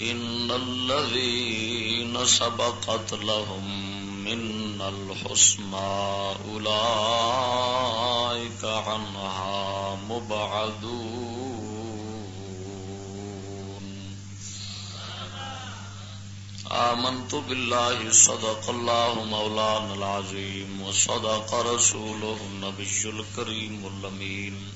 إن الذين سبقت لهم من الحسنى أولئك عنها مبعدون. آمنت بالله، صدق الله مولانا العظيم، وصدق رسوله النبي الكريم اللمين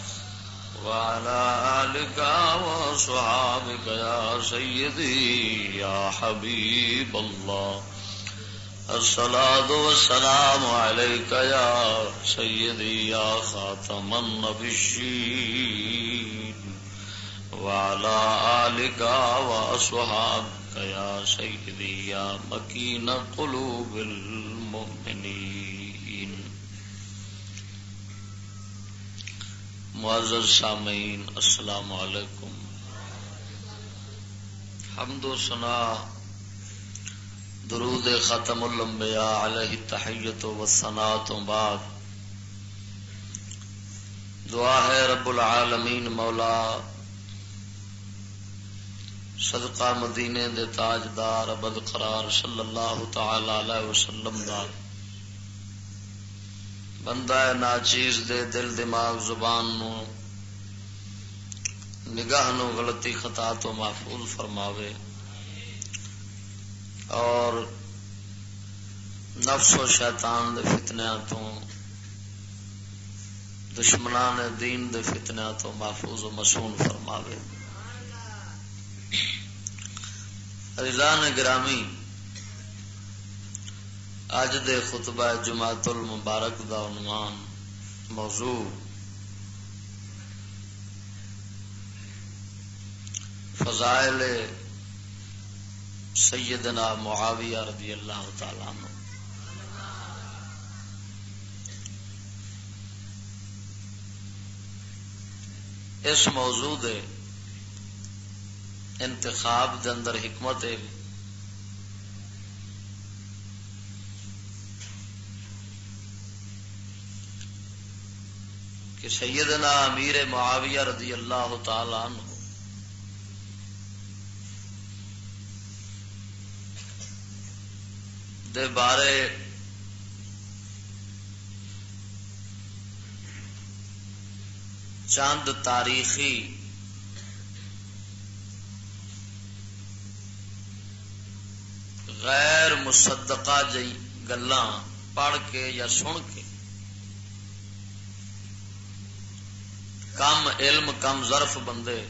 وعلى آلك وصحابك يا سيدي، يا حبيب الله. الصلاة والسلام عليك يا سيدي، يا خاتم النبيين. وعلى آلك وأصحابك يا سيدي، يا مكين قلوب المؤمنين. معزز سامعین، السلام علیکم۔ حمد و سنا درود ختم الانبیاء علیہ تحیت و سنا تو بعد۔ دعا ہے رب العالمین مولا، صدقہ مدینے دے تاجدار ابد قرار صلی اللہ تعالی علیہ وسلم دا۔ بندہ ناچیز دے دل دماغ زبان نو، نگاہ نو غلطی خطا تو محفوظ فرماوے۔ اور نفس و شیطان دے فتنیا تو، دشمنان دین دے فتنیا تو محفوظ و مسون فرماوے۔ رضان گرامی اج دے خطبہ جماعت المبارک دا عنوان موضوع فضائل سیدنا معاویہ رضی اللہ تعالی عنہ۔ اس موضوع دے انتخاب دے اندر حکمت ہے کہ سیدنا امیر معاویہ رضی اللہ تعالی عنہ دے بارے چند تاریخی غیر مصدقہ جی گلاں پڑھ کے یا سن کے کم علم، کم ظرف بندے۔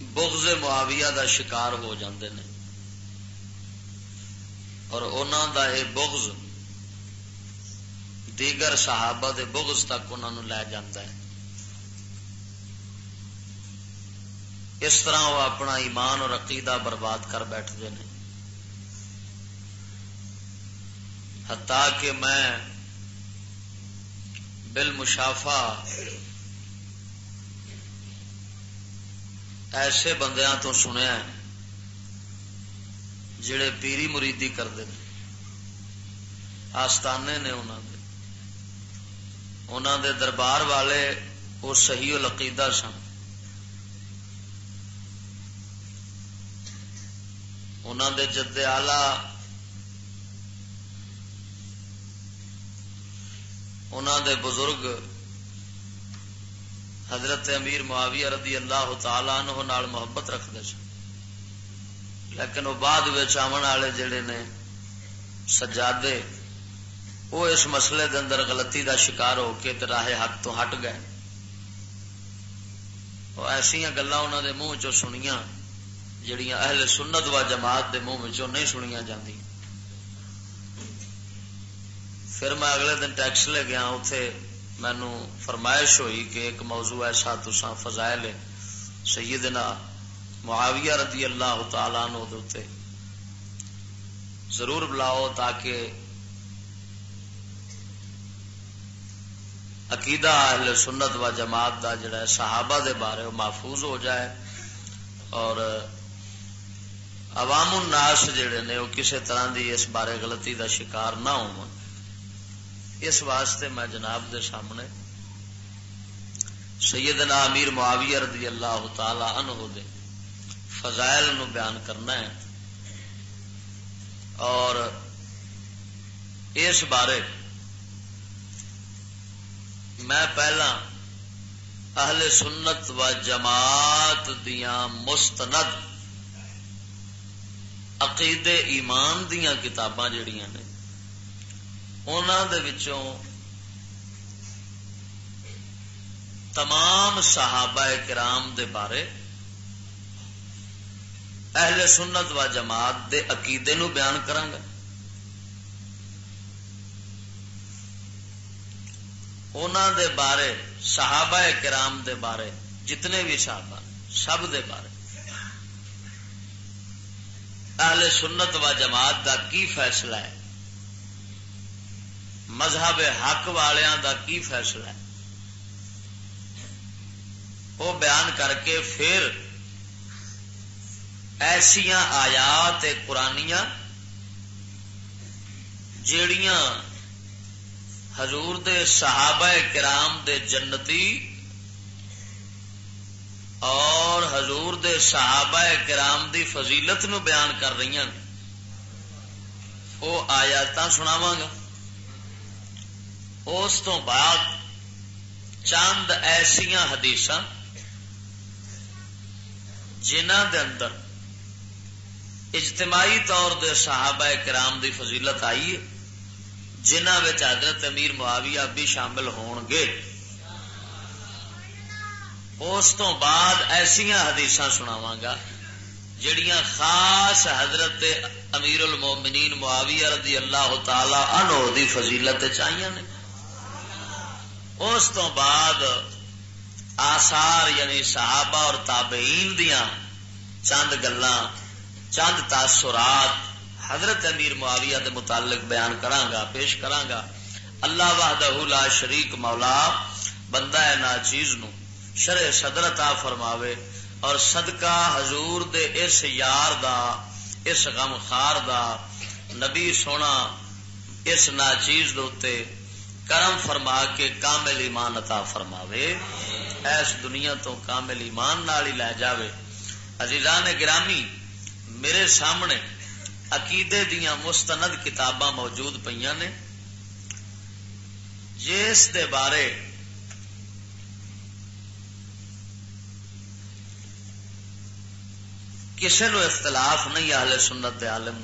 بغض معاویہ دا شکار ہو جاندے نے۔ اور انہوں دا یہ بغض دیگر صحابہ دے بغض تک انہوں لے جاندہ ہے۔ اس طرح وہ اپنا ایمان اور عقیدہ برباد کر بیٹھتے ہیں۔ حتیٰ کہ میں بل مشافا ایسے بندیاں تو سنیا جڑے پیری مریدی کرتے ہیں۔ آستانے نے انہوں دے۔ انہوں دے دربار والے وہ صحیح العقیدہ سن۔ انہوں دے جد آلہ انہوں دے بزرگ حضرت امیر معاویہ رضی اللہ تعالی عنہ نال محبت رکھتے سن۔ لیکن وہ بعد آن والے جڑے نے سجادے، وہ اس مسئلے دے اندر غلطی دا شکار ہو کے راہ حق تو ہٹ گئے۔ ایسا گلا انہوں دے منہ چ سنیا جڑیاں اہل سنت و جماعت دے منہ چ نہیں سنیا جاندی پھر میں اگلے دن ٹیکس لے گیا اتے مینو فرمائش ہوئی کہ ایک موضوع ایسا تسا فضائل سیدنا معاویہ رضی اللہ تعالی نو ضرور بلاؤ تاکہ عقیدہ اہل سنت و جماعت دا جڑا ہے صحابہ دے بارے وہ محفوظ ہو جائے اور عوام الناس جڑے نے وہ کسی طرح دی اس بارے غلطی دا شکار نہ ہو اس واسطے میں جناب دے سامنے سیدنا امیر معاویہ رضی اللہ تعالی عنہ دے فضائل نو بیان کرنا ہے اور اس بارے میں پہلا اہل سنت و جماعت دیا مستند عقید ایمان دیا کتاباں جڑیاں نے وچوں تمام صحابہ کرام دے بارے اہل سنت و جماعت دے عقیدے نو بیان کرانگا انہوں دے بارے صحابہ کرام دے بارے جتنے بھی صحابہ سب دے بارے اہل سنت و جماعت دا کی فیصلہ ہے مذہب حق والوں دا کی فیصلہ ہے؟ وہ بیان کر کے پھر ایسیا آیات قرآنیاں جیڑیاں حضور دے صحابہ کرام دے جنتی اور حضور دے صحابہ کرام دی فضیلت نو بیان کر رہی ہیں، وہ آیات سناوا گا اس تو بعد چند ایسیا حدیث جنہ دے اندر اجتماعی طور دے صحابہ کرام دی فضیلت آئی ہے جنہ حضرت امیر معاویہ بھی شامل ہون گے۔ اس تو بعد ایسا حدیث سناوا گا، جڑیاں خاص حضرت امیر المومنین معاویہ رضی اللہ تعالی عنہ دی فضیلت چاہیے نے۔ اس تو بعد آثار یعنی صحابہ اور تابعین دیا چند گلاں، چند تاثرات حضرت امیر معاویہ دے متعلق بیان کرانگا پیش کرانگا اللہ وحدہ لا شریک مولا، بندہ ہے نا چیز نو۔ شرع صدرتا فرماوے اور صدقہ حضور دے اس یار دا، اس غم خار دا، نبی سونا اس ناچیز دوتے کرم فرما کے کامل ایمان عطا فرماوے، ایس دنیا تو کامل ایمان نال ہی لے جاوے۔ عزیزان گرامی، میرے سامنے عقیدے دیا مستند کتاباں موجود پہ نے۔ جی جس دے بارے کسی نو اختلاف نہیں، اہل سنت عالم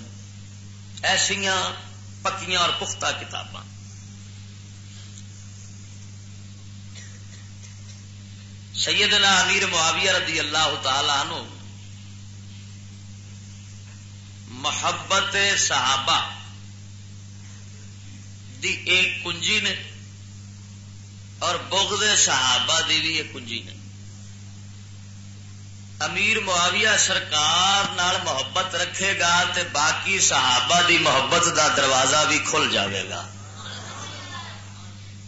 ایسیا پکیاں اور پختہ کتاباں۔ سیدنا امیر معاویہ رضی اللہ تعالی عنہ، محبت صحابہ دی ایک کنجی نے اور بغض صحابہ دی بھی ایک کنجی نے۔ امیر معاویہ سرکار نال محبت رکھے گا تے باقی صحابہ دی محبت دا دروازہ بھی کھل جاوے گا۔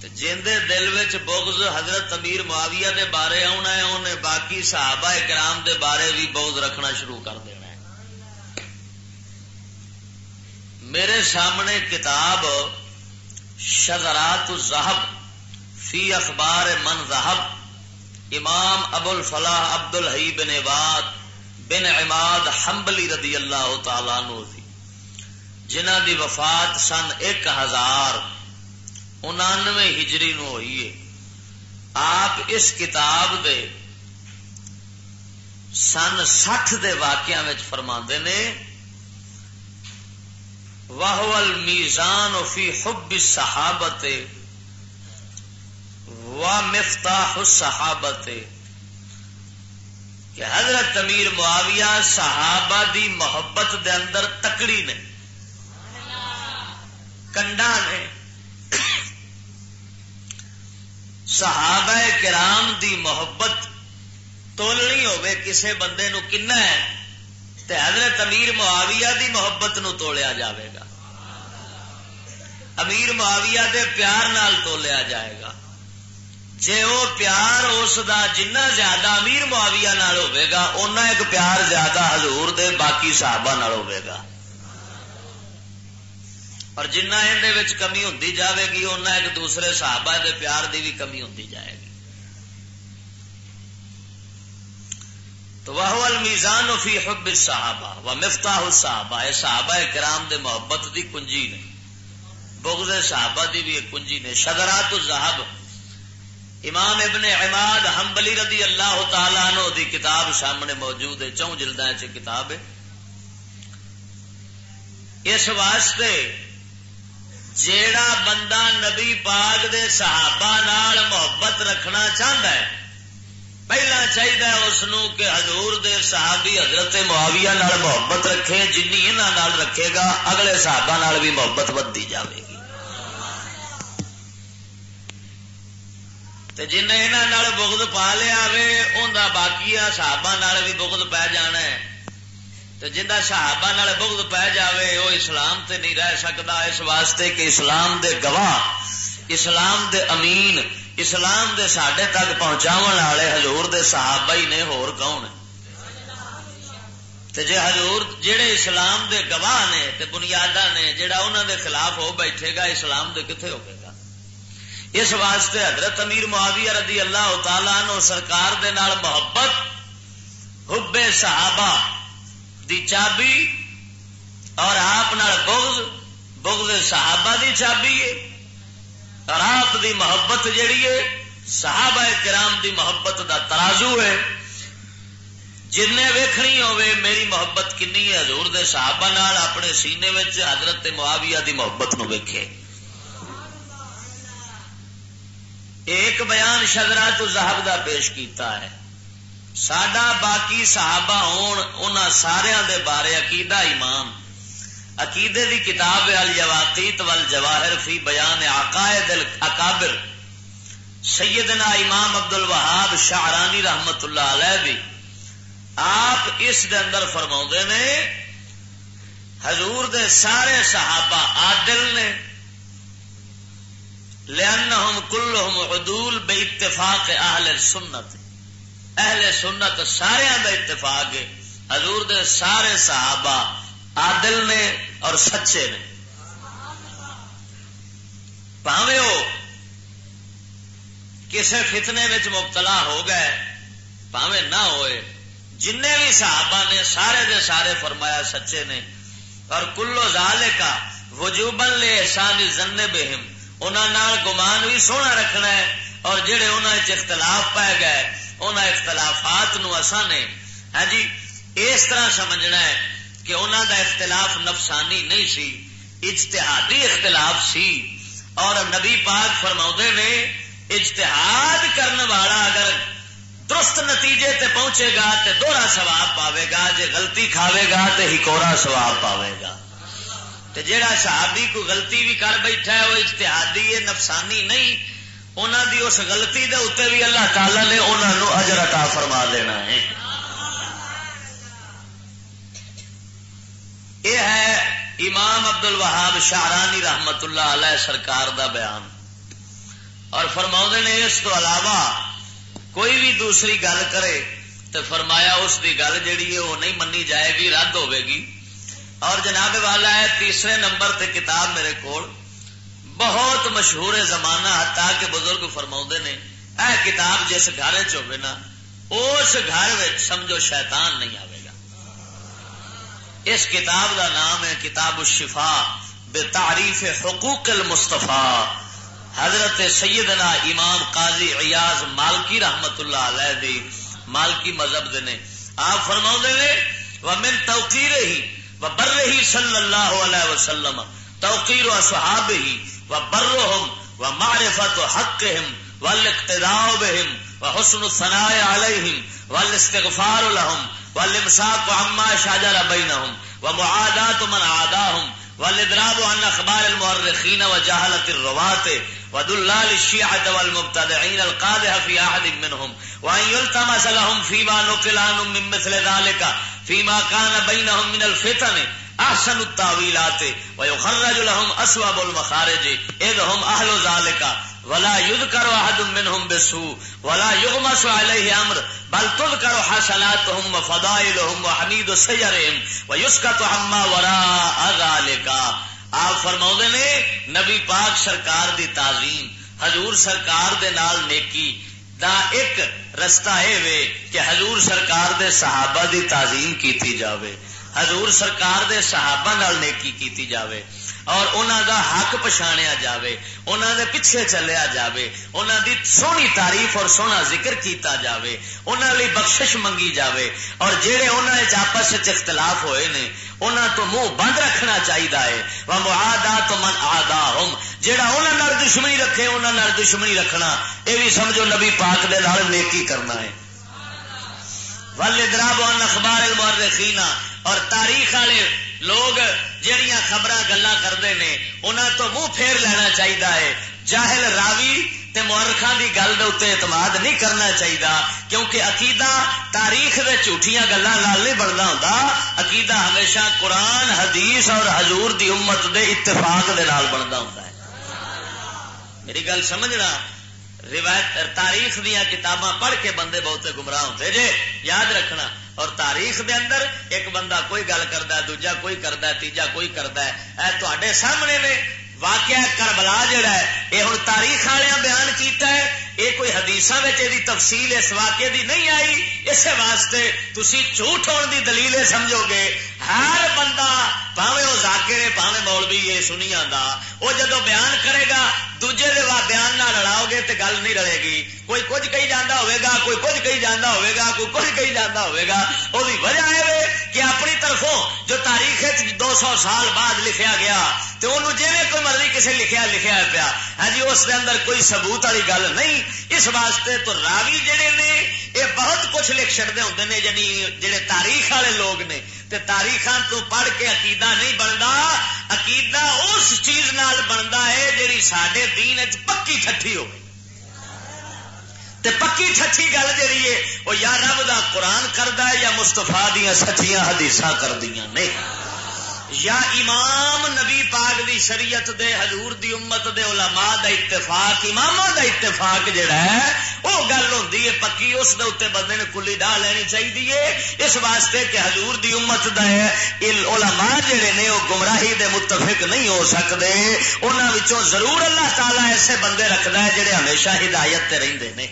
جیندے دل وچ بغض حضرت امیر معاویہ دے بارے آنا ہے انہیں باقی صحابہ کرام دے بارے بھی بغض رکھنا شروع کر دینا ہے۔ میرے سامنے کتاب شذرات الزہب فی اخبار من ذہب، امام ابو الفلاح عبد الحی بن عباد بن عماد حنبلی رضی اللہ تعالی نو جنہ دی وفات سن ایک ہزار انانوے ہجری نو ہوئی ہے۔ آپ اس کتاب دے سن سٹھ دے واقعہ فرما نے واہ المیزان فی حب صحابت و مفتاح صحابت کہ حضرت امیر معاویہ صحابہ دی محبت دے اندر تکڑی نے کنڈا نے صحابہ کرام دی محبت تولنی ہوے کسے بندے نو کنا ہے؟ تے حضرت امیر معاویہ دی محبت نو تولیا جاوے گا۔ امیر معاویہ دے پیار نال تولیا جائے گا۔ جے او پیار اس دا جنہ زیادہ امیر معاویہ نال ہوے گا، اونا ایک پیار زیادہ حضور دے باقی صحابہ نال ہوے گا۔ اور جنہ اندر کمی ہوں جاوے گی اُنہ ایک دوسرے صحابہ دے پیار دی بھی کمی ہوں جائے گی۔ تو وہ المیزان فی حب صحابہ و مفتاح صحابہ یہ صحابہ کرام دے محبت دی کنجی نے، بغض صحابہ دی بھی کنجی نے۔ شدرات الزہب امام ابن عماد حنبلی رضی اللہ تعالیٰ عنہ دی کتاب سامنے موجود ہے۔ چون جلدہ چ کتاب ہے۔ اس واسطے جیڑا بندہ نبی پاک دے صحابہ نال محبت رکھنا چاہتا ہے، پہلا چاہیے اس کہ حضور دے صحابی حضرت معاویہ نال محبت رکھے جن نال رکھے گا، اگلے صحابہ نال بھی محبت بدتی جائے گی۔ جن یہاں بغض پا لیا انہیں باقی صحابہ نال بھی بغض پی جانا ہے۔ تو جا صحابہ نال بغض پی جاوے وہ اسلام تے نہیں رہ سکتا اس واسطے کہ اسلام دے گواہ، اسلام دے امین، اسلام دے ساڈے تک پہنچا والے حضور دے صحابہ ہی نے، ہور کون؟ تے جے حضور جڑے اسلام دے گواہ نے تے بنیادہ نے، جڑا انہوں دے خلاف ہو بیٹھے گا، اسلام دے کتنے ہوگے گا؟ اس واسطے حضرت امیر معاویہ رضی اللہ تعالیٰ نو سرکار دے نال محبت، حب صحابہ دی چابی اور آپ بغض بغض صحابہ دی چابی ہے۔ اور آپ دی محبت جیڑی ہے، صحابہ کرام دی محبت دا ترازو ہے۔ جن ویکھنی ہوے میری محبت کنی ہے؟ حضور دے صحابہ نال اپنے سینے میں حضرت معاویہ دی محبت نو ویکھے۔ ایک بیان شدرا تو زہب دا پیش کیتا ہے۔ سڈا باقی صحابہ ہون ان سارا دے بارے عقیدہ ایمان عقیدے دی کتاب الجواقیت والجواہر فی بیان عقائد الاکابر۔ سیدنا امام عبد الوہاب شاہرانی رحمت اللہ علیہ بھی آپ اس دے اندر فرما نے، حضور دے سارے صحابہ عادل نے۔ لأنهم كلهم عدول بے اتفاق اہل سنت۔ اہل سنت سارے اتفاق ہے۔ حضور دے سارے صحابہ عادل نے اور سچے نے۔ پاوے وہ کسی فتنے میں مبتلا ہو گئے پاوے نہ ہوئے۔ جن بھی صحابہ نے سارے دے سارے فرمایا سچے نے۔ اور کلو زالے کا وجوبن لے احسان زن بہم انہوں گمان بھی سونا رکھنا ہے اور جڑے انہوں اختلاف پائے گئے ان اختلافات نو نے ہاں جی اس طرح سمجھنا ہے کہ انہوں دا اختلاف نفسانی نہیں سی، اجتہادی اختلاف سی۔ اور نبی پاک فرما نے، اجتہاد کرنے والا اگر درست نتیجے تے پہنچے گا تے دوہرا سواب پاوے گا، جے غلطی کھاوے گا تے ہکورا سواب پاوے گا۔ تے جیڑا صحابی کو غلطی بھی کر بیٹھا ہے، وہ اجتہادی ہے، نفسانی نہیں انہوں دی اس غلطی دے اتنے بھی اللہ تعالی نے انہوں اجر عطا فرما دینا ہے۔ یہ ہے امام ابد الوہاب شاہرانی رحمت اللہ علیہ سرکار دا بیان۔ اور فرما نے اس تو علاوہ کوئی بھی دوسری گل کرے تو فرمایا اس کی گل جیڑی ہے وہ نہیں منی جائے گی، رد ہوے گی۔ اور جناب والا ہے تیسرے نمبر تے کتاب میرے کو بہت مشہور زمانہ ہتا کہ بزرگ فرما نے، اے کتاب جس گھر نا، اس گھر سمجھو شیطان نہیں آئے گا۔ اس کتاب دا نام ہے کتاب الشفا بے تعریف حقوق المستفا حضرت سیدنا امام قاضی ایاز مالکی رحمت اللہ علیہ دی مالکی مذہب دے نے۔ آپ فرما نے وہ من توقیر ہی وہ بر ہی صلی اللہ علیہ وسلم، توقیر و صحاب ہی وہ برہم و معرفت و حق ہم والاقتداء بهم وحسن الثناء عليهم والاستغفار لهم والامساك عما شاجر شجر بينهم ومعادات من عاداهم والادراب عن اخبار المؤرخين وجهلة الرواة ودلال الشيعة والمبتدعين القادح في احد منهم وان يلتمس لهم فيما نقل عنهم من مثل ذلك فيما كان بينهم من الفتن احسن التاويلات ويخرج لهم اسواب المخارج، اذ هم اهل ذلك ولا ید کرو حد منہم بسو ولا یغمس علیہ امر، بل تل کرو حسنات ہم و فضائل ہم و حمید آپ فرما نے، نبی پاک سرکار دی تعظیم، حضور سرکار دے نال نیکی دا ایک رستہ اے وے کہ حضور سرکار دے صحابہ دی تعظیم کیتی جاوے۔ حضور سرکار دے صحابہ نال نیکی کیتی جاوے اور انہوں دا حق پچھاڑیا جاوے انہوں دے پیچھے چلیا جاوے انہوں دی سونی تعریف اور سونا ذکر کیتا جاوے انہوں لی بخشش منگی جاوے اور جہے انہوں آپس اختلاف ہوئے نے انہوں تو منہ بند رکھنا چاہیے وہ محادا تو من آدا ہوم جہاں انہوں دشمنی رکھے انہوں دشمنی رکھنا۔ یہ بھی سمجھو نبی پاک دے نال نیکی کرنا ہے۔ ول دراب اخبار المورخینا اور تاریخ والے لوگ جہیا خبر گلا کرتے ہیں انہوں تو منہ پھیر لینا چاہیے جاہل راوی تے مورخان دی گل دے اتنے اعتماد نہیں کرنا چاہیے کیونکہ عقیدہ تاریخ دے جھوٹیاں گلوں نہیں بننا ہوں عقیدہ ہمیشہ قرآن، حدیث اور حضور دی امت دے اتفاق دے نال بنتا ہوں میری گل سمجھنا؟ روایت، تاریخ دیا کتاباں پڑھ کے بندے بہتے گمراہ ہوتے جے یاد رکھنا اور تاریخ دے اندر ایک بندہ کوئی گل کرتا ہے، دوجا کوئی کرتا ہے، تیجا کوئی کرتا ہے۔ اے تے سامنے نے واقعہ کربلا جڑا ہے یہ ہوں تاریخ والے بیان کیتا ہے۔ یہ کوئی حدیث تفصیل اس واقعے دی نہیں آئی اس واسطے تھی جھوٹ ہونے دی دلیل سمجھو گے، ہر بندہ پاوے وہ ذاکر پاوے مولوی یہ سنی آتا وہ جدو بیان کرے گا، دوجے دے بیان نہ لڑاؤ گے تو گل نہیں رلے گی۔ کوئی کچھ کہی جانا ہوئے گا، کوئی کچھ کہی جانا ہوئے گا، کوئی کچھ کہی جانا ہوئے گا۔ وہ وجہ ہے کہ اپنی طرفوں جو تاریخ دو سو سال بعد لکھیا گیا تو انہوں جی کوئی مرضی کسی لکھیا لکھیا پیا۔ ہاں جی اس کے اندر کوئی سبوت والی گل نہیں اس واسطے تو راوی جڑے نے، یہ بہت کچھ لکھ چڑتے ہوتے ہیں یعنی جڑے تاریخ والے لوگ نے۔ تے تاریخ تو پڑھ کے عقیدہ نہیں بنتا عقیدہ اس چیز نال بنتا ہے جی سڈے دین پکی ٹھٹھی ہو تے پکی ٹھٹھی گل جی ہے، وہ یا رب دا قرآن کرتا ہے یا مستفا دیا سچیاں حدیث کر دیا نہیں یا امام نبی پاک دی شریعت دے حضور دی امت دے علماء دا اتفاق امام دا اتفاق جڑا ہے وہ گل ہوتی ہے پکی، اس دے اتنے بندے نے کلی ڈا لینی چاہیے اس واسطے کہ حضور دی امت دا ہے علماء جڑے نے، وہ گمراہی دے متفق نہیں ہو سکتے انہوں ضرور اللہ تعالیٰ ایسے بندے رکھتا ہے جڑے ہمیشہ ہدایت تے رہندے نے۔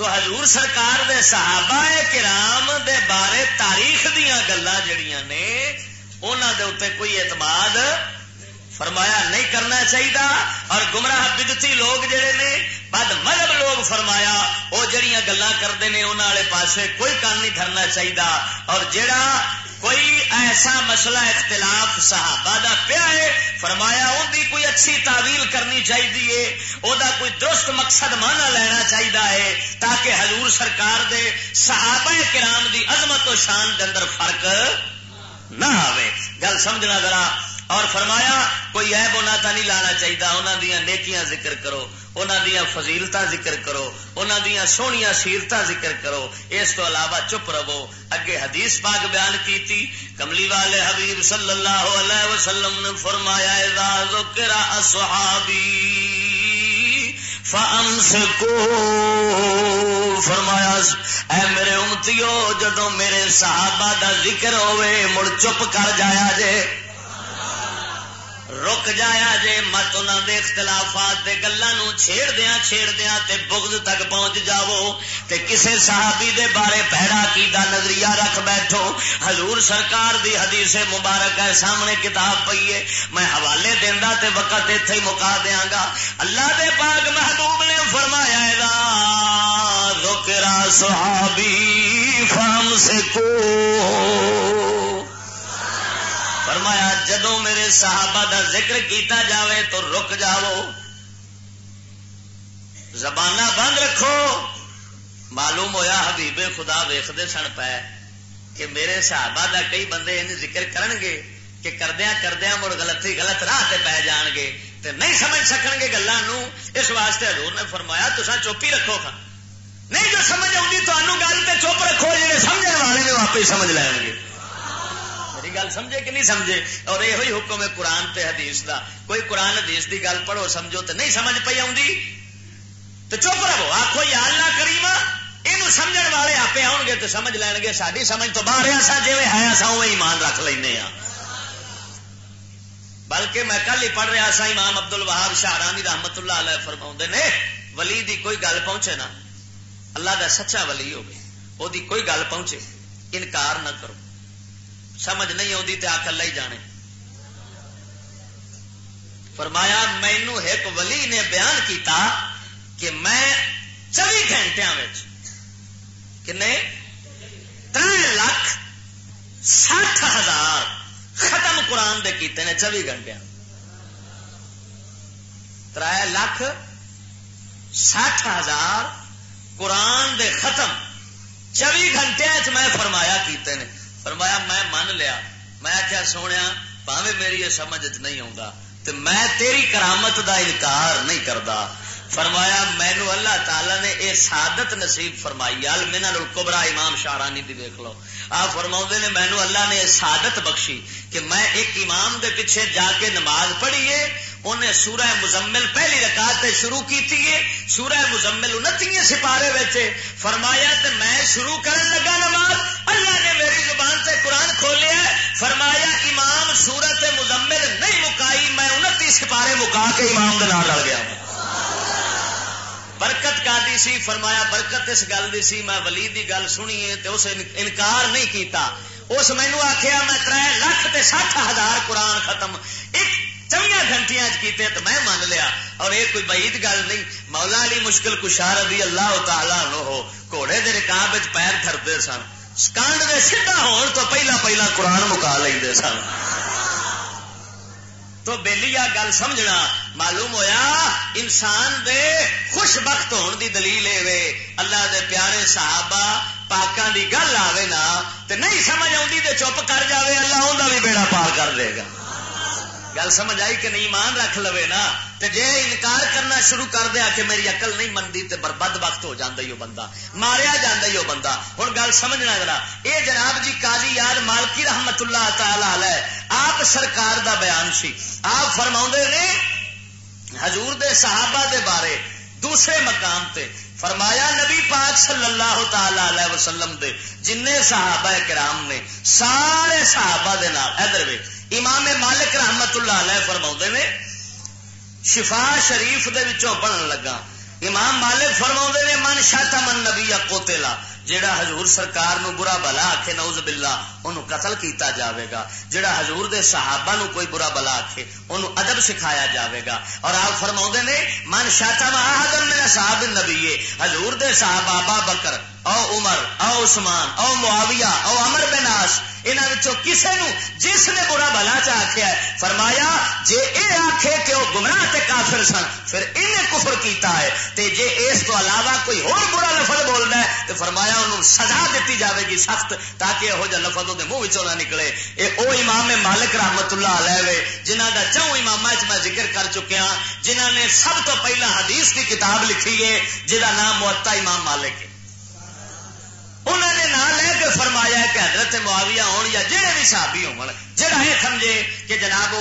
تو حضور سرکار دے صحابہ کرام دے بارے تاریخ دیا گلا جڑیاں نے انہوں دے اتنے کوئی اعتماد فرمایا نہیں کرنا چاہیے اور گمراہ بدتی لوگ جڑے نے، بد مذہب لوگ فرمایا وہ جڑیاں گلا کرتے ہیں انہوں والے پاسے کوئی کان نہیں دھرنا چاہیے اور جڑا کوئی ایسا مسئلہ اختلاف صحابہ دا پیا ہے، فرمایا ان دی کوئی اچھی تعویل کرنی چاہیے او دا کوئی درست مقصد مانا لینا چاہیے ہے تاکہ حضور سرکار دے صحابہ کرام دی عظمت و شان دے اندر فرق نہ آئے گل سمجھنا ذرا، اور فرمایا، کوئی ایب ہونا تا نہیں لانا چاہیے انہوں دیا نیکیاں ذکر کرو۔ انہوں دیا فضیلت ذکر کرو انہوں دیا سویا سیرت ذکر کرو۔ اس تو علاوہ چپ رہو۔ اگے حدیث پاک بیان کی کملی والے حبیب صلی اللہ علیہ وسلم نے فرمایا کو فرمایا، اے میرے امتیو جدو میرے صحابہ دا ذکر ہوئے، مڑ چپ کر جایا جے۔ رک جایا جے، مت انہوں دے اختلافات دے گلوں چھیڑ دیا چھیڑ دیا تے بغض تک پہنچ جاؤ۔ تے کسے صحابی دے بارے پیڑا کی دا نظریہ رکھ بیٹھو۔ حضور سرکار دی حدیث مبارک ہے، سامنے کتاب پئی ہے۔ میں حوالے دینا تے وقت اتنے ہی مکا دیا گا۔ اللہ دے پاک محبوب نے فرمایا ذکرا صحابی فام سے کو فرمایا جدو میرے صحابہ دا ذکر کیتا جاوے تو رک جاؤ۔ زبانہ بند رکھو۔ معلوم ہویا حبیب خدا ویختے سن پے کہ میرے صحابہ دا کئی بندے ان ذکر کرن گے کہ کردیا کردیا مڑ غلط غلط راہ سے پی جان گے تے نہیں سمجھ سکن گے گلوں اس واسطے حضور نے فرمایا تو چوپی رکھو نہیں جو سمجھ آؤں تو گل تے چپ رکھو جی سمجھنے والے نے واپس سمجھ لین گے میری گل سمجھے کہ نہیں سمجھے؟ اور یہ حکم ہے قرآن تے حدیث دا۔ کوئی قرآن حدیث دی گل پڑھو، سمجھو تو نہیں سمجھ پی آؤں تو چپ رہو آخو یا اللہ کریم یہ سمجھ والے آپ آؤ گے تو سمجھ لین گے۔ ساری سمجھ تو باہر سا جی ہے سا وہ ایمان رکھ لینا بلکہ میں کل ہی پڑھ رہا سا، امام ابدل وہاب شاہرانی رحمت اللہ علیہ فرما نے، ولی دی کوئی گل پہنچے نا، اللہ دا سچا ولی ہوگی وہ کوئی گل پہنچے، انکار نہ کرو۔ سمجھ نہیں آتی تو آ کر ہی جانے۔ فرمایا مینو ایک ولی نے بیان کیتا کہ میں چوبی گھنٹے کنے تر لاکھ سٹھ ہزار ختم قرآن دے کیتے نے چوبی گھنٹے تر لاکھ سٹھ ہزار قرآن دے ختم چوبی گھنٹے میں فرمایا کیتے نے۔ فرمایا میں من لیا۔ میں کیا سونے پاوے میری یہ سمجھ نہیں آتا تو میں تیری کرامت دا انکار نہیں کرتا فرمایا مینو اللہ تعالی نے یہ سعادت نصیب فرمائی۔ المن القبرا امام شارانی دی دیکھ لو۔ آپ فرما نے مینو اللہ نے سعادت بخشی کہ میں ایک امام دے پیچھے جا کے نماز پڑھیے انہیں سورہ مزمل پہلی رکعت شروع کی تھی، سورہ مزمل انتی سپارے بچے فرمایا تے میں شروع کرن لگا نماز، اللہ نے میری زبان سے قرآن کھولیا فرمایا امام سورت مزمل نہیں مکائی، میں انتی سپارے مکا کے امام کے نام لڑ گیا برکت کا دی سی، فرمایا برکت اس گل دی سی، میں ولی دی گل سنی ہے تو اس انکار نہیں کیتا۔ اس مینو آخیا میں تر لاکھ سٹھ ہزار قرآن ختم۔ ایک چویا گھنٹیاں کیتے تو میں مان لیا۔ اور یہ کوئی بعید گل نہیں، مولا علی مشکل کشار رضی اللہ تعالی نو ہو گھوڑے دے رکاب پیر تھرتے سن۔ کانڈ دے سیدھا ہون تو پہلا پہلا قرآن مکا لے سن۔ تو بہلی آ گل سمجھنا، معلوم ہویا انسان دے خوش بخت ہون دی دلیل اے اللہ دے پیارے صحابہ پاکاں دی گل آوے نا، تے نہیں سمجھ آتی تے چپ کر جاوے، اللہ انہوں بھی بیڑا پار کر دے گا۔ گل سمجھ آئی کہ نہیں؟ مان رکھ لو نا۔ تو جی انکار کرنا شروع کر دیا کہ میری اقل نہیں منتی تو بربد وقت ہو جاتا ہی وہ بندہ۔ ماریا جانا ہی وہ بندہ۔ ہوں گل سمجھنا ذرا۔ یہ جناب جی کالی یار مالکی رحمت اللہ تعالی علیہ، آپ سرکار دا بیان سی۔ آپ فرما نے حضور دے صحابہ دے بارے دوسرے مقام تے فرمایا نبی پاک صلی اللہ تعالی علیہ وسلم دے جن صحابہ کرام نے سارے صحابہ دے نال، ادھر امام مالک رحمت اللہ علیہ فرما نے، شفا شریف دے پڑھن لگا۔ امام مالک فرما نے، من شاہ من نبی کوتےلا جیڑا حضور سرکار نو برا بلا آخے نوز بلا انہوں قتل کیتا جاوے گا۔ جیڑا حضور دے صحابہ نو کوئی برا بلا آخے انہوں ادب سکھایا جاوے گا۔ اور آپ فرما نے، من شاہ آدم میرا صاحب نبی حضور دے صحابہ ابا بکر، او عمر، او عثمان، او معاویہ، او امر بناس یہاں کسی نو جس نے برا بلا چ آخیا فرمایا، جے اے آخے کہ وہ گمراہ تے کافر سن، پھر انہیں کفر کیتا ہے۔ تے جے اس تو علاوہ کوئی اور برا لفظ بولنا ہے تو فرمایا انہوں سزا دیتی جاوے گی سخت، تاکہ یہو جہ لفظ وہ منہ نہ نکلے۔ اے او امام مالک رحمت اللہ علیہ جنہ کا چون امام میں ذکر کر چکیا جنہ نے سب تو پہلا حدیث کی کتاب لکھی ہے، جہاں نام موتا امام مالک ہے۔ انہوں نے نام لے کے فرمایا کہ حضرت معاویہ ہون یا جہے بھی صحابی ہون جڑا یہ سمجھے کہ جناب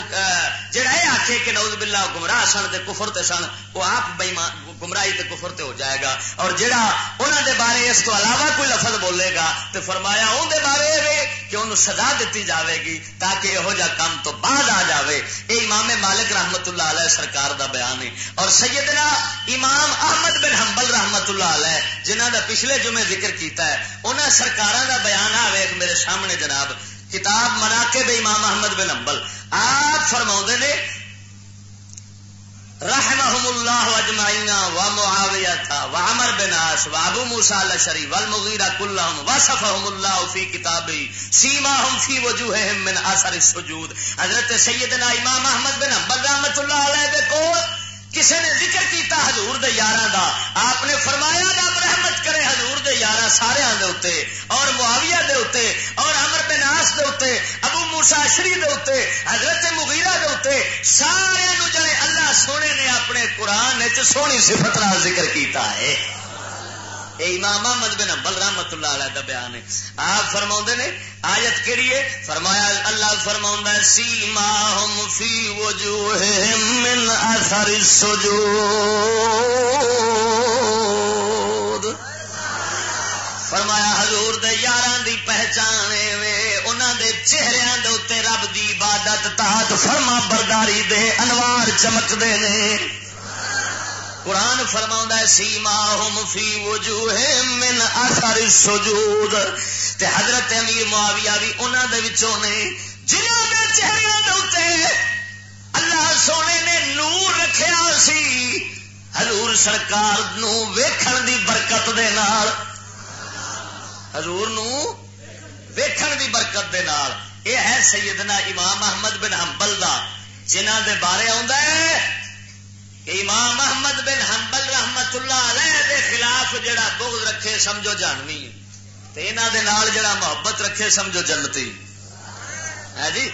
جڑا یہ آخے کہ نوز باللہ، گمراہ سن کفر تے سن، وہ آپ بےمان گمراہی تے کفر تے ہو جائے گا۔ اور جڑا انہوں دے بارے اس کو علاوہ کوئی لفظ بولے گا تو فرمایا ان دے بارے رہے کہ انہوں سزا دیتی جاوے گی تاکہ یہو جا کام تو بعد آ جاوے۔ اے امام مالک رحمت اللہ علیہ سرکار دا بیان ہے۔ اور سیدنا امام احمد بن حنبل رحمت اللہ علیہ جنہ دا پچھلے جمعے ذکر کیتا ہے انہوں سرکار دا بیان آئے میرے سامنے جناب۔ کتاب منا کے بے امام احمد بن امبل آپ فرما نے رحمهم الله اجمعين ومعاويه تھا وعمر بن عاص وابو موسى الاشعري والمغيرة كلهم وصفهم الله في كتابه سيماهم في وجوههم من اثر السجود۔ حضرت سیدنا امام احمد بن حنبل رحمۃ اللہ علیہ دے کول کسی نے ذکر کیتا حضور دے یاراں دا، آپ نے فرمایا رب رحمت کرے حضور دے یاراں سارے دے اوتے، اور معاویہ دے اوتے، اور عمر بن عاص دے اوتے، ابو موسی شری دے اوتے، حضرت مغیرہ دے اوتے سارے نو جڑے اللہ سونے نے اپنے قران وچ سونی صفت نال ذکر کیتا ہے۔ اے امام احمد بن حنبل رحمت اللہ علیہ دا بیان ہے۔ آپ فرماؤں نے، آیت کیڑی ہے؟ فرمایا، اللہ فرماؤں ہے سیماہم فی وجوہہم من اثر السجود۔ فرمایا، حضور دے یاران دی پہچانے وے انہاں دے چہریاں دے اوتے رب دی عبادت تحت فرما برداری دے انوار چمک دے نے۔ قرآن فرما سیما ہوم فی وجوہ من اثر سجود تے حضرت امیر معاویہ بھی انہوں دے وچوں نے جنہوں دے چہرے دے اللہ سونے نے نور رکھیا سی، حضور سرکار نو ویکھن دی برکت دے نال، حضور نو ویکھن دی برکت دے نال۔ اے ہے سیدنا امام احمد بن حنبل دا جنہ دے بارے آندا ہے کہ امام احمد بن حنبل رحمت اللہ علیہ دے خلاف جڑا بغض رکھے سمجھو جانوی تے انہاں دے نال جڑا محبت رکھے سمجھو جنتی ہے جی؟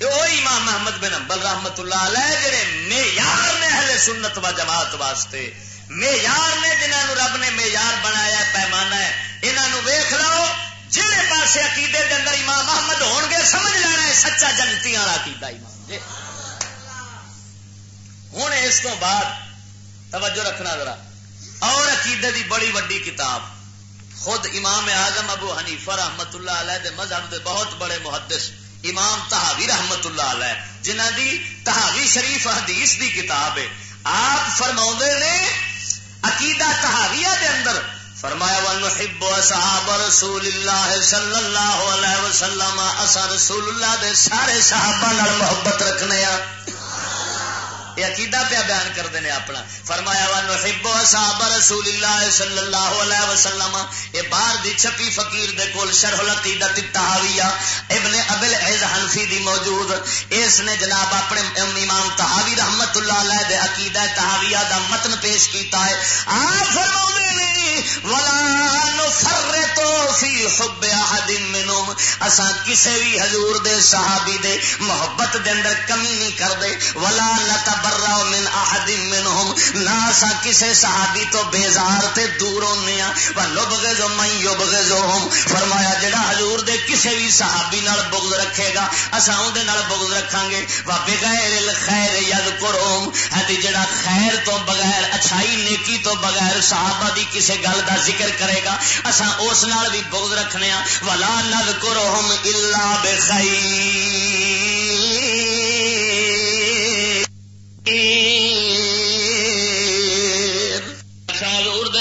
وہ امام محمد بن حنبل رحمت اللہ علیہ جڑے معیار نے اہل سنت و جماعت واسطے، معیار نے جنہوں رب نے معیار بنایا پیمانہ ہے انہوں ویخ لو جہے پاسے عقیدے کے اندر امام محمد ہون گے، سمجھ لینا ہے سچا جنتی والا عقیدہ امام۔ جی ہوں اس کو بعد توجہ رکھنا ذرا۔ اور عقیدے دی بڑی وڈی کتاب، خود امام اعظم ابو حنیفہ رحمت اللہ علیہ دے مذہب دے بہت بڑے محدث، امام تحاوی رحمت اللہ علیہ جنہ دی تحاوی شریف حدیث دی کتاب ہے۔ آپ فرما نے عقیدہ تحاویہ دے اندر، فرمایا، ونحب اصحاب رسول اللہ صلی اللہ علیہ وسلم اسا رسول اللہ دے سارے صحابہ نال محبت رکھنے ہیں یہ عقیدہ پیا بیان کرتے ہیں اپنا۔ فرمایا وا نحب صحاب رسول اللہ صلی اللہ علیہ وسلم۔ یہ باہر دی چھپی فقیر دے کول شرح العقیدہ تحاویہ ابن ابل عز حنفی دی موجود۔ اس نے جناب اپنے امام تحاوی رحمت اللہ علیہ دے عقیدہ تحاویہ دا متن پیش کیتا ہے۔ آپ فرماؤں نے، ولا نفرتو فی حب احد منهم۔ اسا کسے بھی حضور دے صحابی دے محبت دے اندر کمی نہیں کر دے ولا نتب نتبرا من احد منهم نہ سا کسے صحابی تو بیزار تے دور ہونے ہاں۔ و لبغض من یبغضهم فرمایا جڑا حضور دے کسے بھی صحابی نال بغض رکھے گا، اساں اون دے نال بغض رکھاں گے۔ و بغیر الخير یذکرهم ہدی جڑا خیر تو بغیر، اچھائی نیکی تو بغیر صحابہ دی کسے گل دا ذکر کرے گا، اساں اس نال بھی بغض رکھنے ہاں۔ ولا نذکرهم الا بخیر۔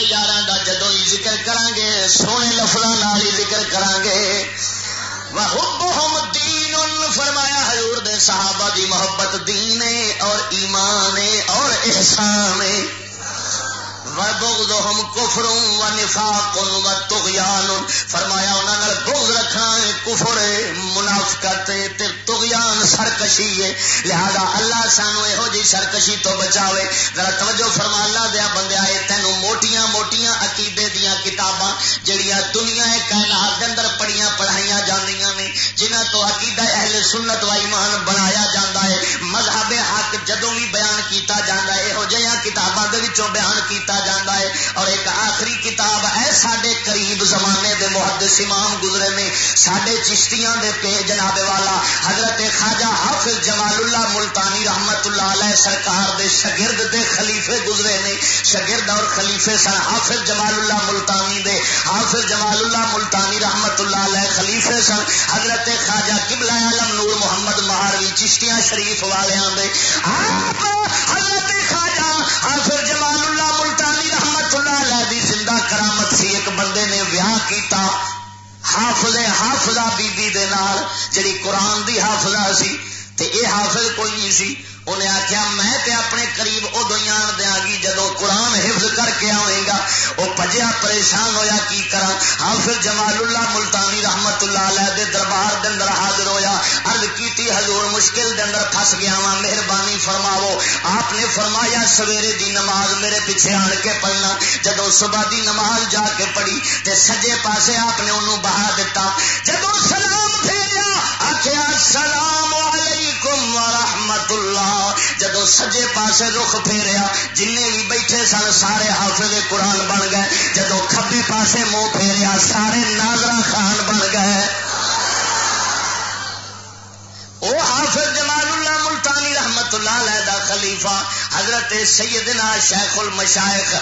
یار کا جدو ہی ذکر کریں گے سونے لفظوں ہی ذکر کریں گے دین فرمایا حضور دے صحابہ دی محبت دین اور ایمان اور احسان بغضهم کفر و نفاق و تغیان فرمایا انہوں بغض رکھنا ہے، کفر منافقت تغیان سرکشی ہے۔ لہذا اللہ سانو یہو جی سرکشی تو بچاوے۔ ذرا توجہ فرما، اللہ دیا بندے آئے تینوں موٹیاں موٹیاں عقیدے دیا کتاباں جڑیاں دنیا اے کائنات دے اندر پڑھیاں پڑھائیاں جاندیاں نے جنہ تو عقیدہ اہل سنت و ایمان بنایا جاتا ہے۔ مذہب حق جدوں بھی بیان کیتا جاتا ہے یہو جہاں کتاباں دے وچوں بیان کیتا جاندا جاتا ہے۔ اور ایک آخری کتاب ہے سڈے قریب زمانے دے محدث امام گزرے نے۔ سڈے چشتیاں دے پہ جناب والا حضرت خواجہ حافظ جمال اللہ ملتانی رحمت اللہ علیہ سرکار دے شگرد دے خلیفے گزرے نے۔ شگرد اور خلیفے سن حافظ جمال اللہ ملتانی دے۔ حافظ جمال اللہ ملتانی رحمت اللہ علیہ خلیفے سن حضرت خواجہ قبلہ عالم نور محمد مہاروی چشتیاں شریف والوں دے۔ آپ حضرت خواجہ حافظ جمال اللہ ملتانی رحمت دی زندہ کرامت سی، ایک بندے نے ویاہ کیتا حافظ حافظہ بی بی دے نال، جڑی قرآن دی حافظہ سی، تے اے حافظ کوئی نہیں سی۔ انہیں آخیا میں تے اپنے قریب ادو ہی آن دیا گی، جدو قرآن حفظ کر کے آئے گا۔ وہ پجیا پریشان ہویا، کی کرا حافظ جمال اللہ ملتانی رحمت اللہ علیہ دے دربار دے اندر حاضر ہویا، عرض کیتی، حضور مشکل دے اندر پھس گیا وا مہربانی فرماو آپ نے فرمایا، سویرے دی نماز میرے پیچھے آن کے پڑھنا۔ جدو صبح دی نماز جا کے پڑھی، تے سجے پاسے آپ نے انہوں بہا دیتا۔ جدو سلام پھیریا آخیا سلام علیکم ورحمت اللہ جدو سجے پاسے رخ پھیریا جن بھی بیٹھے سن، سارے حافظ قرآن بن گئے۔ جدو کبے پاسے منہ پھیریا، سارے ناظرہ خان بن گئے۔ وہ حافظ جمع رحمت اللہ علیہ دا خلیفہ حضرت سیدنا شیخ المشائخ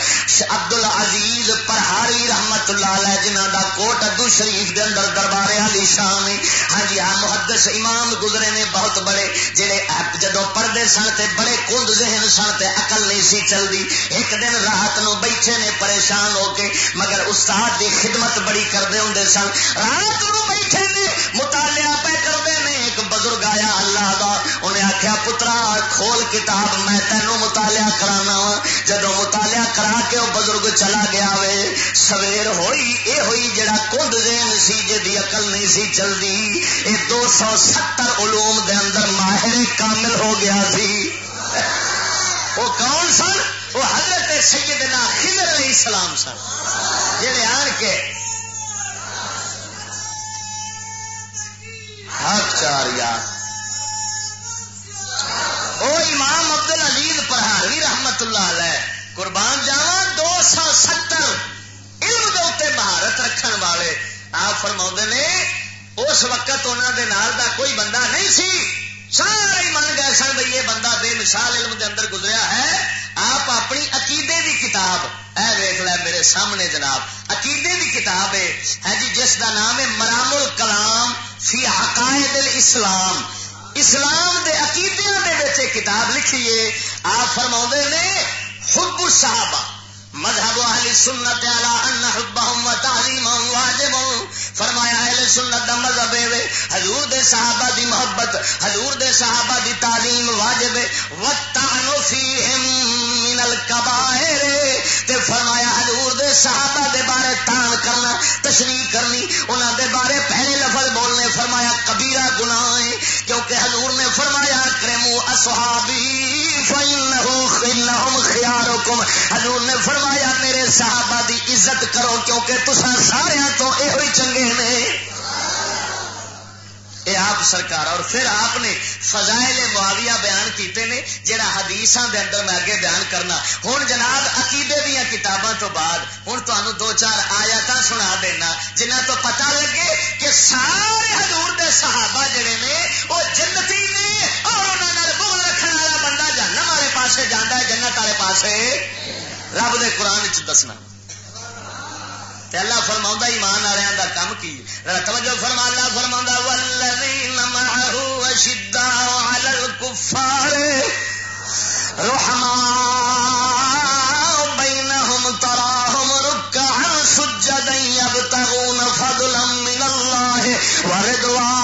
عبد العزیز پرہاری رحمت اللہ علیہ جنہ دا کوٹ ادو شریف دے اندر دربار علی شان ہاں جی ہاں محدث امام گزرے نے بہت بڑے جڑے جدو پردے سن تے بڑے کند ذہن سن تے عقل نہیں سی چلدی، ایک دن رات نو بیٹھے نے پریشان ہو کے، مگر استاد دی خدمت بڑی کرتے ہوں سن۔ رات نو بیٹھے نے مطالعہ پہ کرتے نے، ایک بزرگ آیا اللہ دا، انہیں آخیا پترا کھول کتاب، میں تینوں مطالعہ کرانا وا۔ جدو مطالعہ کرا کے وہ بزرگ چلا گیا وے، سویر ہوئی، اے ہوئی جڑا کند دین سی جی اقل نہیں سی چلتی یہ دو سو ستر علوم دے اندر ماہر کامل ہو گیا سی۔ وہ کون سن؟ وہ حضرت سیدنا خضر علیہ السلام سن۔ جڑے آن کے حق چار یار او امام عبد العزیز پرہاروی رحمت اللہ علیہ، قربان جاوا دو سو ستر، علم کے اتنے مہارت رکھن والے۔ آپ فرما نے، اس وقت انہوں دے نال دا کوئی بندہ نہیں سی۔ سارے ہی من گئے سن بھائی یہ بندہ بے مثال علم دے اندر گزریا ہے۔ آپ اپنی عقیدے دی کتاب، اے ویخ لے میرے سامنے جناب، عقیدے دی کتاب ہے۔ جی جس کا نام ہے مرام الکلام فی عقائد الاسلام۔ اسلام دے عقیدے دے کتاب لکھیے آپ فرما نے حب صحابہ مذہب اہل سنت علی ان حبهم و تعظیمهم واجب فرمایا، اہل سنت دا مذہب ہے حضور دے صحابہ دی محبت، حضور دے صحابہ دی تعظیم واجب ہے وتعنو فیہم من الکبائر تے فرمایا، حضور دے صحابہ دے بارے تان کرنا، تشریح کرنی، انہاں دے بارے پہلے لفظ بولنے۔ فرمایا، کبیرہ گناہ ہے کیونکہ حضور نے فرمایا کرمو اصحابی فانہو خلہم خیارکم حضور نے فرمایا فرمایا، میرے صحابہ دی عزت کرو کیونکہ تسا سارا تو یہ چنگے نے۔ اے آپ سرکار، اور پھر آپ نے فضائل معاویہ بیان کیتے نے جڑا حدیث دے اندر میں اگے بیان کرنا۔ ہوں جناب، عقیدے دیا کتاباں تو بعد ہوں تمہیں دو چار آیات سنا دینا جنہ تو پتہ لگے کہ سارے حضور دے صحابہ جڑے نے، وہ جنتی نے، اور انہوں بغل رکھنے والا بندہ جہنم والے پاسے جانا ہے، جنت والے پاسے رب دے قرآن چ دسنا۔ اللہ فرما ایمان والوں کا کام کی؟ توجہ فرما، اللہ فرما والذین معه اشداء على الكفار رحماء بينهم تراهم ركعا سجدا يبتغون فضلا من الله ورضوانا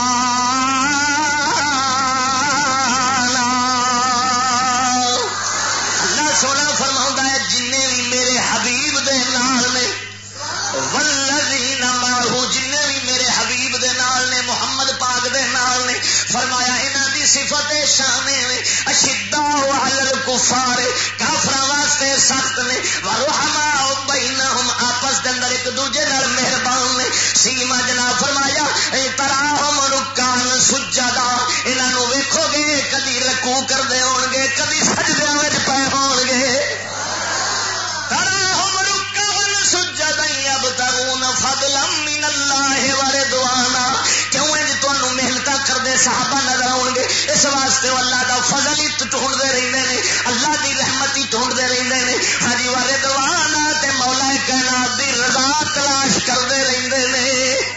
کفار کافر واسطے سخت نے روحما بینہم آپس دے اندر ایک دوجے نال مہربان نے۔ سیما جنا فرمایا تراہم رکان سجدا انہاں ویکھو گے، کدی رکوع کردے ہون گے، کدی سجدیاں وچ پے ہون گے۔ تراہم رکان سجدا یبتغون فضلا من اللہ ورضوانا صحابہ نظر آؤ گے، اس واسطے وہ اللہ دا فضل ہی ڈھونڈتے رہتے ہیں اللہ دی رحمت ہی ڈھونڈتے رہتے ہیں ہاں جی ورضوانا تے مولا کائنات دی رضا تلاش کرتے رہتے ہیں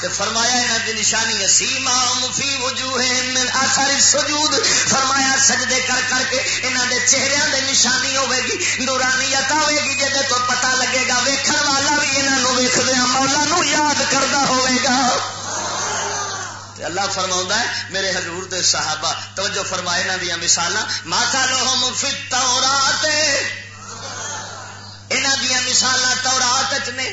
تے فرمایا یہاں دی نشانی ہے سیما مفی وجوہ من اثر السجود۔ فرمایا سجدے کر کر کے انہاں دے چہریاں دے نشانی ہوے گی نورانیت آوے گی جے تو پتہ لگے گا، ویکھن والا بھی انہاں نو ویکھدیا مولا نو یاد کردا ہوے گا اللہ فرما ہے، میرے حضور دے صحابہ، توجہ فرمائے نہ دیا مثال ماتا لوہم فی التورات۔ انہاں دیا مثال تورات نے۔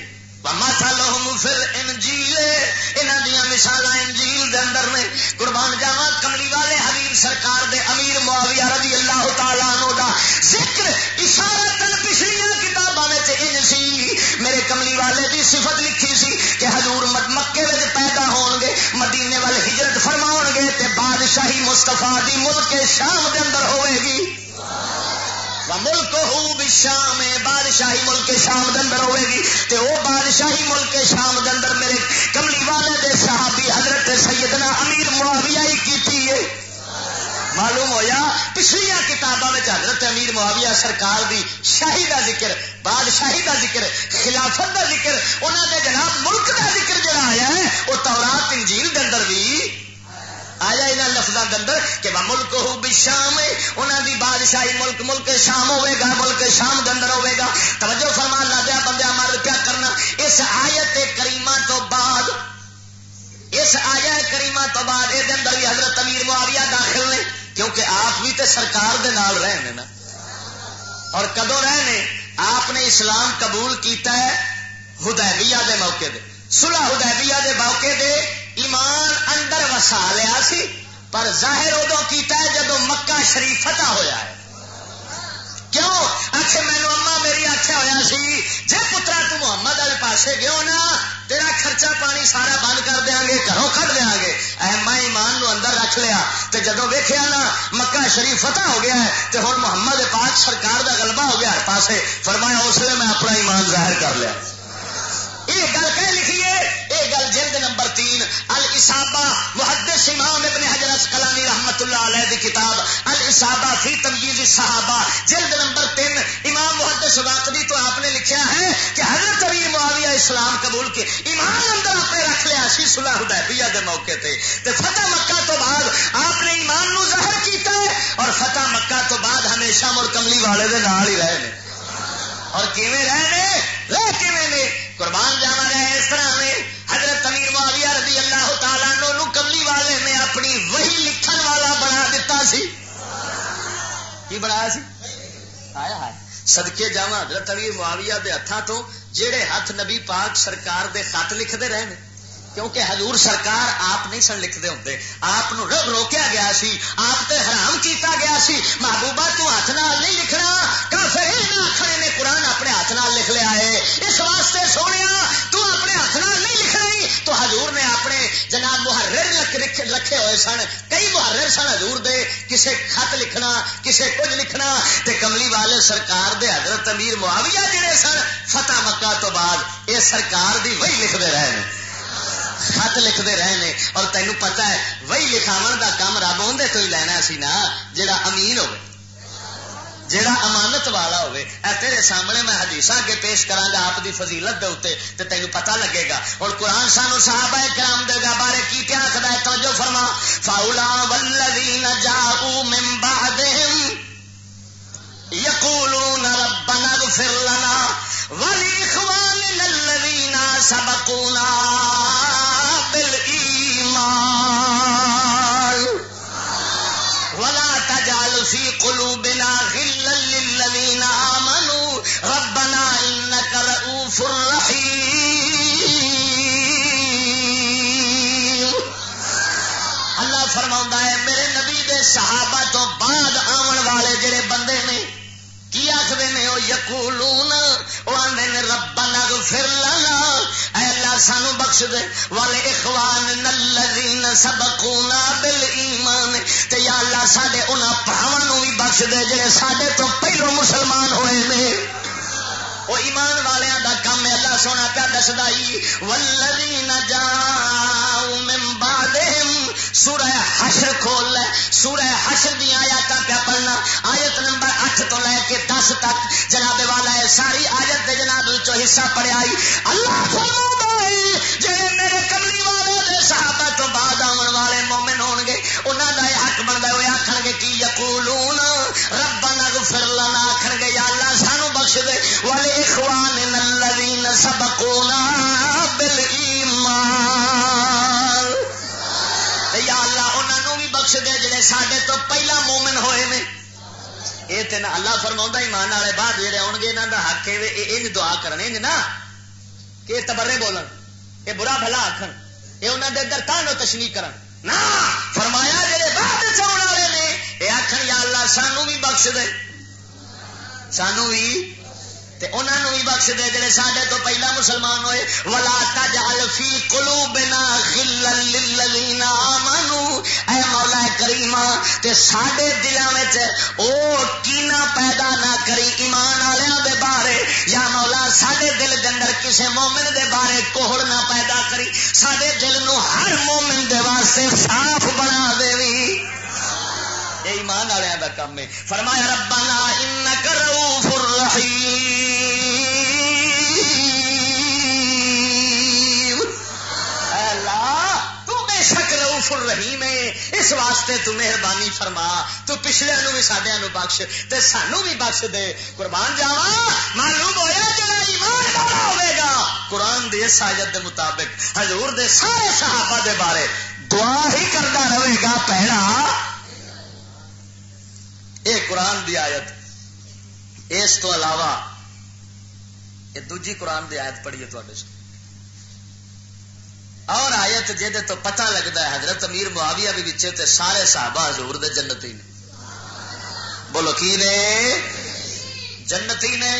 مثال انجیل دے اندر نے۔ قربان جاوا کملی والے حبیب سرکار دے امیر معاویہ رضی اللہ تعالیٰ عنہ دا ذکر اشارہ پچھلیاں کتاباں ان سی۔ میرے کملی والے دی صفت لکھی سی کہ حضور مکے بادشاہی مستفا دی ملک شام دے اندر ہوئے گی. ملک ہو بھی شام بادشاہی ملک شام دندر ہوئے گی. تے او بادشاہی ملک شام دندر میرے کملی والے دے صحابی حضرت سیدنا امیر معاویہ ہی کیتی ہے. معلوم ہویا پچھلیا کتابوں میں حضرت امیر معاویہ سرکار دی شاہی دا ذکر، بادشاہی دا ذکر، خلافت دا ذکر انہوں دے جناب ملک دا ذکر جڑا آیا ہے وہ تورات، انجیل دے اندر بھی آیا یہاں لفظوں کے اندر کہ وہ ملک ہو بھی شام انہوں دی بادشاہی ملک ملک شام ہوے گا، ملک شام کے اندر ہوے گا۔ توجہ فرمان لا دیا بندہ مرد کیا کرنا۔ اس آیت کریمہ تو بعد، اس آیا کریمہ تو بعد یہ اندر بھی حضرت امیر معاویہ داخل نے، کیونکہ آپ بھی تے سرکار دے نال رہے نا۔ اور کدو رہے آپ نے اسلام قبول کیتا ہے ہدیبیہ دے موقع دے۔ صلح ہدیبیہ دے موقع دے ایمان اندر وسا لیا سی، پر ظاہر ادو کیتا ہے جدو مکہ شریف فتح ہویا ہے۔ کیوں؟ آخ مینو اما میری آخیا ہوا سی جی پترا تو محمد والے پاسے گیو نا، تیرا خرچہ پانی سارا بند کر دیا گے، گھروں کٹ دیا گے۔ اہم ایمان نو اندر رکھ لیا۔ تو جدو ویخیا نا، مکہ شریف فتح ہو گیا ہے تو ہوں محمد پاک سرکار دا غلبہ ہو گیا ہر پاسے۔ فرمایا، اس لیے میں اپنا ایمان ظاہر کر لیا۔ یہ گل کہ لکھیے یہ گل جلد نمبر تین السابا محدث امام ابن حجرت کلانی رحمت اللہ علیہ دی کتاب السابا فی تمیز صحابہ جلد نمبر تین، امام محدث واقعی تو آپ نے لکھا ہے کہ حضرت علی معاویہ اسلام قبول کے ایمان اندر اپنے رکھ لیا سی صلح حدیبیہ دے موقع تے۔ تے فتح مکہ تو بعد آپ نے ایمان نو ظاہر کیتا ہے اور فتح مکہ تو بعد ہمیشہ مڑ کملی والے دے نال ہی رہے اور کیویں رہے رہ کیویں نے؟ قربان جانا رہے اس طرح میں حضرت امیر معاویہ رضی اللہ تعالیٰ نو کملی والے نے اپنی وہی لکھن والا بنا دیتا سی۔ کی بنایا سی؟ آیا ہے۔ سدکے جا حضرت امیر معاویہ دے ہاتھوں تو جہے ہاتھ نبی پاک سرکار دے خط لکھتے رہے ہیں کیونکہ حضور سرکار آپ نہیں سن لکھتے ہوں آپ رب روکیا گیا سی، آپ تے حرام کیتا گیا سی۔ محبوبہ تو ہاتھ نال نہیں لکھنا، کافر نہ آخر نے قرآن اپنے ہاتھ نال لکھ لیا ہے۔ اس واسطے سونے تو اپنے ہاتھ نال نہیں لکھنا تو حضور نے اپنے جناب محرر رکھے ہوئے سن۔ کئی محرر سن حضور دے۔ کسے خط لکھنا، کسے کچھ لکھنا۔ تے کملی والے سرکار دے حضرت امیر معاویہ جڑے سن، فتح مکہ تو بعد یہ سرکار دی وہی لکھتے رہے ہیں خط لکھتے رہے ہیں اور تینوں پتا ہے، وہی لکھاو کا کام رب اندر تو ہی لینا سی نا جا امین ہو جڑا امانت والا ہوے اے تیرے سامنے میں حدیث کے پیش کرا گا، آپ دی فضیلت دے اتنے تو تینوں پتا لگے گا۔ اور قرآن سانو صاحب کرام دے گا بارے کی کیا آخر ہے توجہ فرما فاؤلا ولدین جاؤ من بعدہم یقولون ربنا اغفر لنا ولی الذین سبقونا۔ فی قلوبنا غلا للذین آمنوا۔ ربنا انك رؤوف رحیم۔ اللہ فرما ہے، میرے نبی دے صحابہ تو بعد آن والے جڑے بندے نے، کی آخر نے؟ وہ یقولون وہ آدھے نے رب نگ سانو بخش دے۔ والے اخوان نلین سبقونا بل ایمان تے یا اللہ ساڈے انہاں بھراواں بھی بخش دے جڑے ساڈے تو پہلو مسلمان ہوئے نے۔ وہ ایمان والوں دا کم ہے۔ اللہ سونا پیا دسدا ولدین جا سورہ حشر کھول لے، سورہ حشر دی آیات پیا پڑھنا۔ آیت نمبر اٹھ تو لے کے دس تک جناب والا ہے، ساری آیت دے جناب چو حصہ پڑھیا اللہ فرما جی میرے کملی والے صحابہ تو بعد آن والے مومن ہون گے انہوں کا یہ حق بنتا ہے، وہ آخر گے کی یقولون، ربنا اغفر لنا آخر گے یا اللہ سانو بخش دے۔ والے انہوں بھی دے جڑے ساڈے تو پہلا مومن ہوئے نے۔ یہ تین اللہ فرما ایمان والے بعد جڑے آؤ گے یہاں کا حق ہے انج دعا کرنے انج نا۔ کہ تبرے بولن، یہ برا بھلا آخر یہ انہوں نے ادھر تانو تشریح کرن۔ نہ فرمایا جڑے بعد چاؤن والے نے، یہ آخر یا اللہ سانو بھی بخش دے۔ سانو بھی انہوں بھی بخش دے جڑے سڈے تو پہلا مسلمان ہوئے، ولا تجعل فی قلوبنا غلا للذین آمنوا۔ اے مولا کریما تے ساڈے دلاں وچ او کینا پیدا نہ کری ایمان والےاں دے بارے، یا مولا ساڈے دل دے اندر کسے مومن دے بارے کوہڑ نہ پیدا کری، ساڈے دل نو ہر مومن دے واسطے صاف بنا دیوی یہ ایمان والے کا کام ہے۔ فرمایا، ربنا انک رؤوف الرحیم شک رؤوف الرحیم ہے۔ اس واسطے تو مہربانی فرما۔ تو پچھلے نو بھی سڈیا نو بخش تے سانو بھی بخش دے۔ قربان جاوا معلوم ہوا جڑا ایمان والا ہوے گا۔ قرآن دی اس آیت دے مطابق حضور دے سارے صحابہ دے بارے دعا ہی کرتا رہے گا پہلا یہ قرآن دی آیت۔ اس تو علاوہ یہ دوجی قرآن دی آیت پڑھیے تے اور آیت جہد تو پتہ لگتا ہے حضرت امیر معاویہ بھی بچے تے سارے صحابہ حضور دے جنتی نے۔ بولو کی نے؟ جنتی نے۔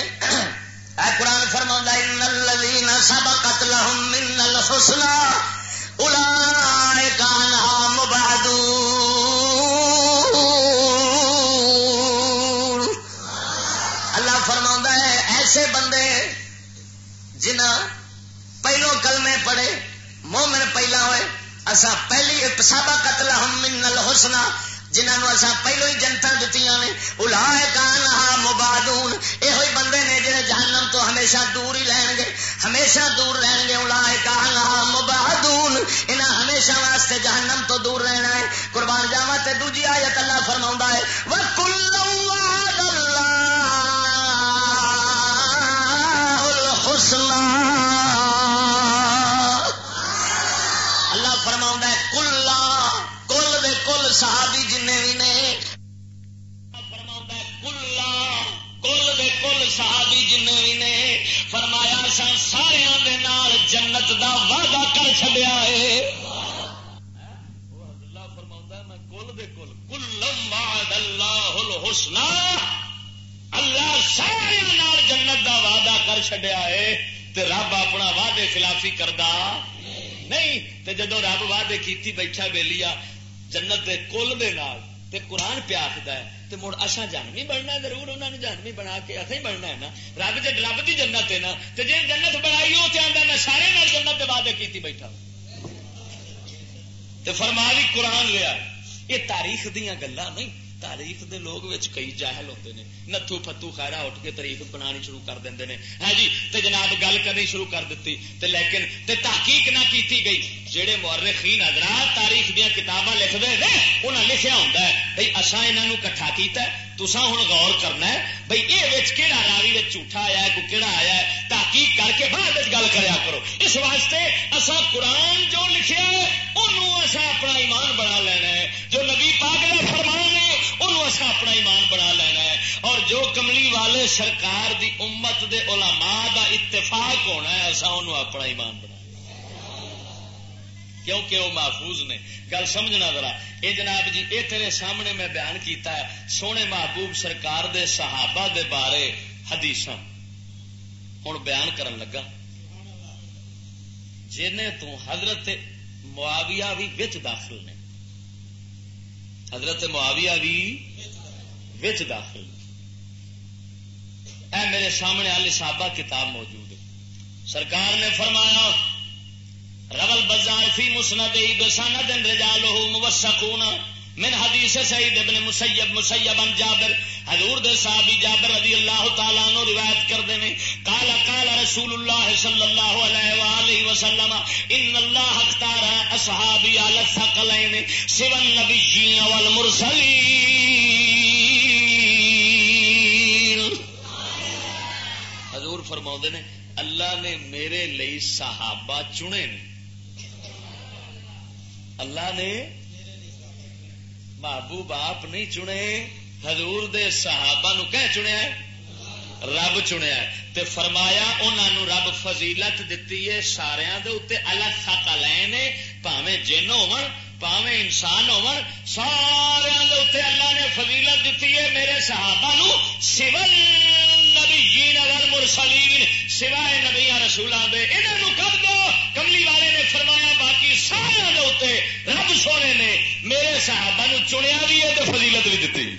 اے قرآن فرما ان الذين سبقت لهم من الحسنى مبعدون۔ ایسے بندے جنہ پہلو کلمے پڑے مومن پہلا ہوئے۔ اصا پہلی سابا قتل ہم من الحسنا جنہوں اصا پہلو ہی جنتا دیتی نے۔ الا کان مبادون۔ یہ بندے نے جڑے جہنم تو ہمیشہ دور ہی رہن گے۔ ہمیشہ دور رہن گے۔ الا کان مبادون۔ انہیں ہمیشہ واسطے جہنم تو دور رہنا ہے۔ قربان جاوا تے دوجی آیت اللہ فرما ہے وہ کلو اللہ صحابی جن بھی نے کل دے کل صحابی جن بھی نے فرمایا سا سارا جنت دا وعدہ کر چڑیا ہے۔ فرما میں کل دے کل، کلم وعد اللہ الحسنہ اللہ سارے جنت دا وعدہ کر چڈیا ہے۔ تے رب اپنا وعدے خلافی کردا؟ نہیں، تے جدو رب وعدے کیتی بیٹھا لیا جنت دے کل دے نال تے قرآن پیا آخد ہے تے مڑ اصا جانوی بننا ضرور انہوں نے جانوی بنا کے اصا ہی بننا ہے نا۔ رب جی رب کی جنت ہے نا، تے جی جنت بنائی وہ آتا میں سارے نال جنت دے وعدے کیتی بیٹھا تے فرما بھی قرآن لیا یہ تاریخ دیا گلا نہیں۔ تاریخ دے لوگ کئی جاہل ہوتے ہیں نتھو فتو خیرا اٹھ کے تاریخ بنانی شروع کر دیں ہاں جی تے جناب گل کرنی شروع کر دیتی تے لیکن تے تحقیق نہ کیتی گئی۔ جہے مورخین حضرات تاریخ دیا کتاباں لکھتے ہیں انہیں لکھا ہوں ہے بھائی اصا یہاں کٹھا کیتا ہے۔ تسا ہوں غور کرنا ہے بھائی یہ کہڑا راوی جھوٹا آیا ہے، کوئی کہڑا آیا ہے، تحقیق کر کے بعد گل کریا کرو۔ اس واسطے اصا قرآن جو لکھا ہے انہوں اصا اپنا ایمان بنا لینا ہے۔ جو نبی پاک کا فرمان ہے انہوں اصا اپنا ایمان بنا لینا ہے۔ اور جو کملی والے سرکار دی امت دے علماء دا اتفاق ہونا ہے اصا انہوں اپنا ایمان بنا کیونکہ وہ محفوظ نے۔ گل سمجھنا ذرا یہ جناب جی یہ تیرے سامنے میں بیان کیتا ہے، سونے محبوب سرکار دے صحابہ دے بارے حدیث ہوں بیان کرن لگا۔ جن تو حضرت معاویہ بھی بچ داخل نے۔ حضرت معاویہ بھی بچ داخل نے۔ اے میرے سامنے علی صحابہ کتاب موجود ہے۔ سرکار نے فرمایا رول بازار فی مسند بسند رجالہ موسقون من حدیث سعید ابن مسیب مسیب ان جابر. حضور دے صحابی جابر رضی اللہ تعالیٰ عنہ روایت کر دے قال قال رسول اللہ صلی اللہ علیہ وآلہ وسلم، ان اللہ اختار اصحابی علی الثقلین سوى النبیین والمرسلین. حضور فرماؤ نے، اللہ نے میرے لئی صحابہ چنے نے اللہ نے محبوب آپ نہیں چنے، حضور دے صحابہ نو کہہ چنیا رب چنیا تے فرمایا انہوں رب فضیلت دیتی ہے سارا الگ ساکا لے پاوے جن ہو پاوے انسان ہو سارے اللہ نے فضیلت دیتی ہے۔ میرے صحابہ نو سول نبی نگر مرسلین، سوائے نبیا رسولوں کے انہوں کر دو۔ کملی والے نے فرمایا باقی سارے رب سونے نے میرے صحابہ نو چنیا بھی ہے تو فضیلت بھی دیتی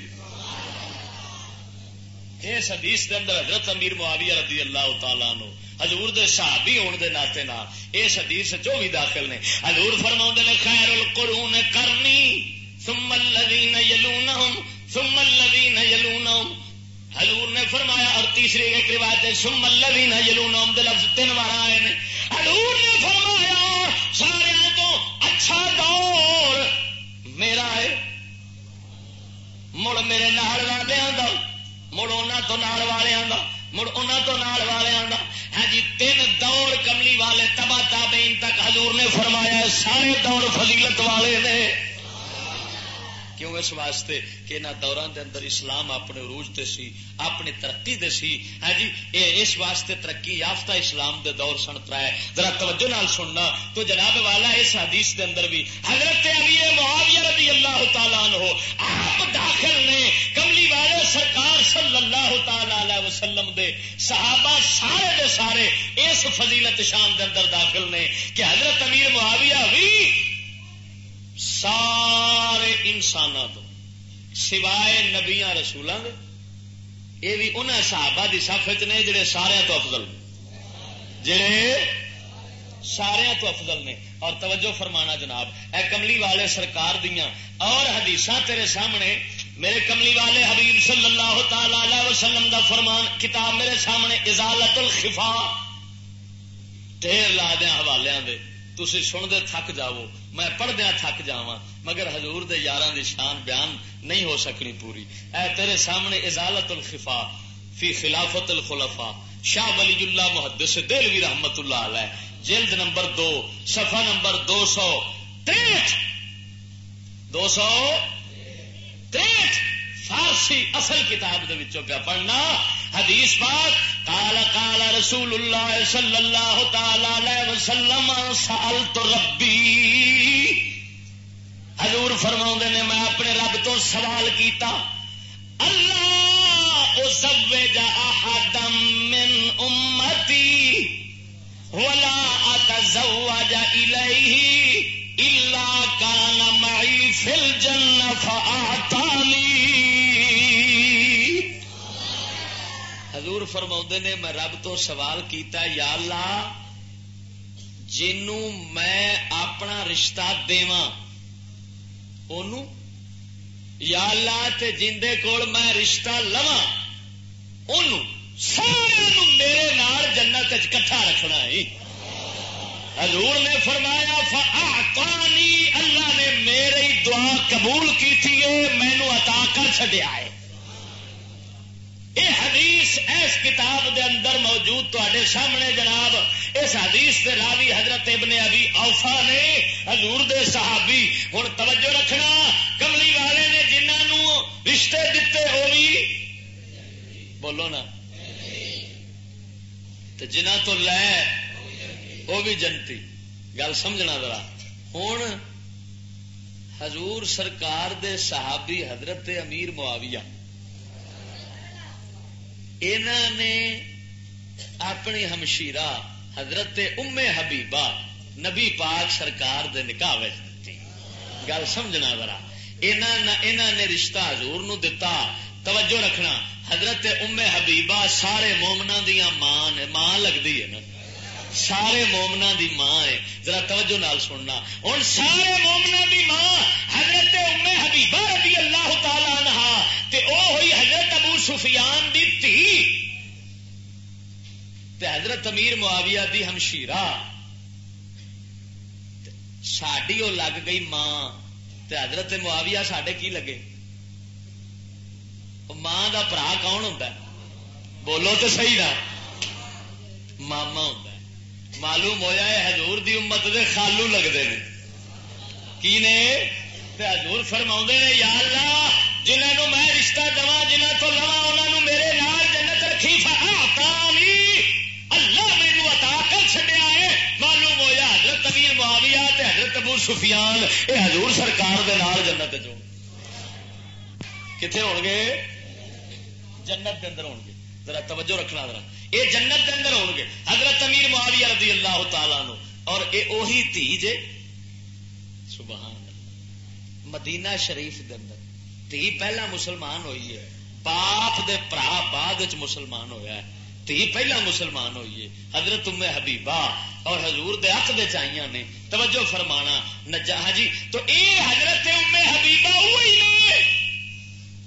اس حدیث دے اندر حضرت امیر معاویہ رضی اللہ تعالیٰ نو حضور دے صحابی ہون دے ناطے نال اس حدیث جو بھی داخل نے، حضور فرماؤں نے خیر القرون کرنی ثم الذین یلونہم، ثم الذین یلونہم. حضور نے فرمایا، اور تیسری ایک روایت ہے، ثم الذین یلونہم دے لفظ تین بار آئے نے۔ حضور نے فرمایا، سارے تو اچھا دور! میرا ہے۔ مڑ میرے نال والوں کا مڑ تو نال والوں کا مڑ تو نال والوں کا ہاں جی تین دور کملی والے تبا تابین تک حضور نے فرمایا سارے دور فضیلت والے نے۔ کیوں اس واسطے کہ انہوں دوران دے اندر اسلام اپنے عروج تے سی، اپنی ترقی دے سی۔ ہاں جی اے اس واسطے ترقی یافتہ اسلام دے دور سن ترائے ذرا توجہ نال سننا۔ تو جناب والا، اس حدیث دے اندر بھی حضرت علی معاویہ رضی اللہ تعالیٰ عنہ آپ داخل نے کملی والے سرکار صلی اللہ تعالی علیہ وسلم دے صحابہ سارے دے سارے اس فضیلت شان دے اندر داخل نے کہ حضرت امیر معاویہ بھی سارے انسان تو، سوائے نبیا رسولوں کے یہ بھی انہیں صحابہ کی سفت نے جڑے سارے تو افضل۔ جڑے سارے تو افضل نے۔ اور توجہ فرمانا جناب، اے کملی والے سرکار دیا اور حدیث تیرے سامنے، میرے کملی والے حبیب صلی اللہ تعالی وسلم دا فرمان، کتاب میرے سامنے ازالت الخفا ڈیر لا دیا حوالے دے تھی سن دے تھک جاؤ۔ میں پڑھدیا تھک جا مگر حضور دے یار دی شان بیان نہیں ہو سکنی پوری۔ اے تیرے سامنے ازالت الخفا فی خلافت الخلفا، شاہ ولی اللہ محدث دل بھی رحمت اللہ علیہ، جلد نمبر دو، صفحہ نمبر دو سو تریٹ دو سو تریٹ فارسی اصل کتاب دے وچوں پہ پڑھنا۔ حدیث پاک، قال قال رسول اللہ صلی اللہ تعالی علیہ وسلم، سألت ربی۔ حضور فرما نے، میں اپنے رب تو سوال کیتا۔ اللہ ازوج احدم من امتی ولا اتزوج الیہ الا کان معی فی الجنہ فاعطانی۔ حضور فرما نے، میں رب تو سوال کیتا یا اللہ، جنوں میں اپنا رشتہ یا اللہ، تے جندے کول میں رشتہ لوا سارے میرے نال جنت کٹھا رکھنا ہے۔ حضور نے فرمایا فاعطانی اللہ نے میری دعا قبول کی تھی مینو عطا کر چڈیا ہے۔ یہ حدیث اس کتاب دے اندر موجود تے سامنے جناب، اس حدیث دے راوی حضرت ابن ابھی اوفا نے، حضور دے صحابی ہوں توجہ رکھنا، کملی والے نے جنہوں رشتے دیتے وہ بھی بولو نا۔ تو جنہ تو لے وہ بھی جنتی۔ گل سمجھنا ذرا۔ ہوں حضور سرکار دے صحابی حضرت امیر معاویہ۔ انہوں نے اپنی ہمشیرا حضرت ام حبیبہ نبی پاک سرکار دے نکاح دیتی گل سمجھنا ذرا۔ انہوں نے رشتہ حضور نو دتا۔ توجہ رکھنا۔ حضرت ام حبیبہ سارے مومنا دیا ماں ماں لگتی ہے نا۔ سارے مومنا دی ماں ہے۔ ذرا توجہ نال سننا۔ ہوں سارے مومنا دی ماں حضرت ام حبیبہ رضی اللہ تعالی عنہ تے او ہوئی حضرت ابو سفیان دی تھی۔ تے حضرت امیر معاویہ دی ہمشیرہ۔ ساڈی وہ لگ گئی ماں۔ تے حضرت معاویہ ساڈے کی لگے؟ ماں دا برا کون ہوتا ہے؟ بولو تو صحیح نا۔ ماما ہوتا معلوم ہوا ہے حضور دی امت دے خالو لگتے ہیں۔ کی نے؟ حضور فرما نے، یا اللہ جنہوں میں رشتہ دوا جنہ تو لوا انہوں میرے نال جنت رکھی اللہ مینو عطا کر چڈیا ہے۔ معلوم ہوا حضرت امیر معاویہ تے حضرت ابو سفیان، اے حضور سرکار دے نال جنت جو کتنے ہو گے جنت کے اندر ہو گے ذرا توجہ رکھنا ذرا۔ یہ جنت کے اندر ہو گے حضرت امیر معاویہ رضی اللہ تعالیٰ نو اور اے اوہی تھی جے۔ سبحان مدینہ شریف دے اندر۔ تھی پہلا مسلمان ہوئی ہے۔ باپ دے پرا بعد مسلمان ہویا ہے۔ تھی پہلا مسلمان ہوئی ہے۔ حضرت ام حبیبہ اور حضور دے حق دے چاہیاں نے۔ توجہ فرمانا نجا ہاں جی۔ تو اے حضرت ام حبیبہ ہوئی نے۔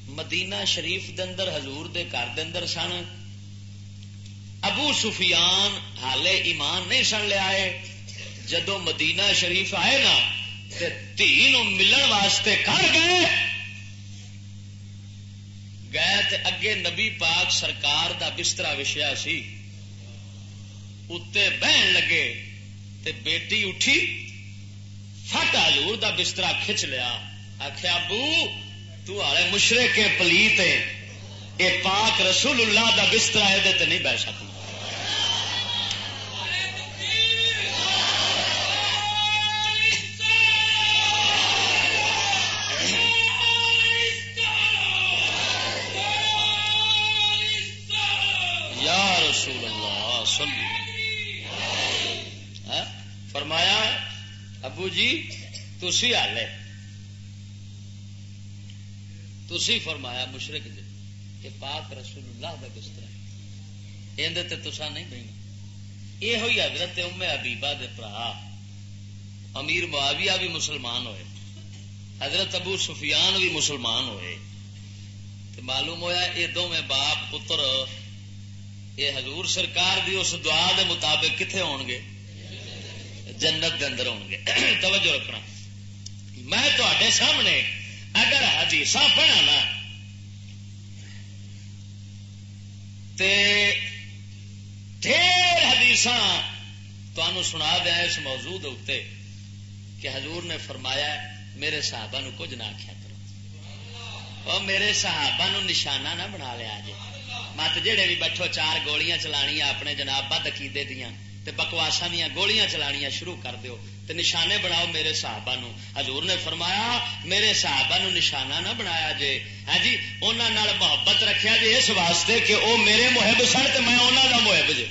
مدینہ شریف دے اندر، حضور دے گھر دے اندر سن۔ ابو سفیان حالے ایمان نہیں سن لیا جدو مدینہ شریف آئے نا تھی ملن واسطے کر گئے۔ گئے تے اگے نبی پاک سرکار دا بسترا وشیا سی۔ اتنے بہن لگے تے بیٹی اٹھی، فٹ حضور دا بسترا کھچ لیا۔ آخیا ابو تے مشرے کے پلیت یہ پاک رسول اللہ دا بسترا یہ نہیں بہ سکتا جی تھی حال ہے تھی فرمایا مشرق جی کہ پاک رسول اللہ کا بستر ہے اندر تسا نہیں بہنا یہ ہوئی حضرت ام حبیبہ دے برا امیر معاویہ بھی مسلمان ہوئے حضرت ابو سفیان بھی مسلمان ہوئے تو معلوم ہوا یہ دونوں باپ پتر یہ حضور سرکار دی اس دعا دے مطابق کتنے ہو گے جنت دے اندر ہو گے توجہ رکھنا۔ میں تے سامنے اگر حدیث پڑھا نا ڈیر حدیث تمہوں سنا دیا اس موضوع اتنے کہ حضور نے فرمایا میرے صحابہ نو کچھ نہ آخیا کرو۔ اور میرے صحابہ نو نشانہ نہ بنا لیا جی مت جہے بھی بیٹھو چار گولیاں چلانیا اپنے جناب بد عقیدے دیاں۔ بکواسا دیا گولیاں چلانیا شروع کر دیو تے نشانے بناؤ میرے صحابہ نو حضور نے فرمایا، میرے صحابہ نو نشانہ نہ بنایا جے۔ ہاں جی انہوں محبت رکھیا جی اس واسطے کہ وہ میرے محب سن تے میں انہوں کا محب جے۔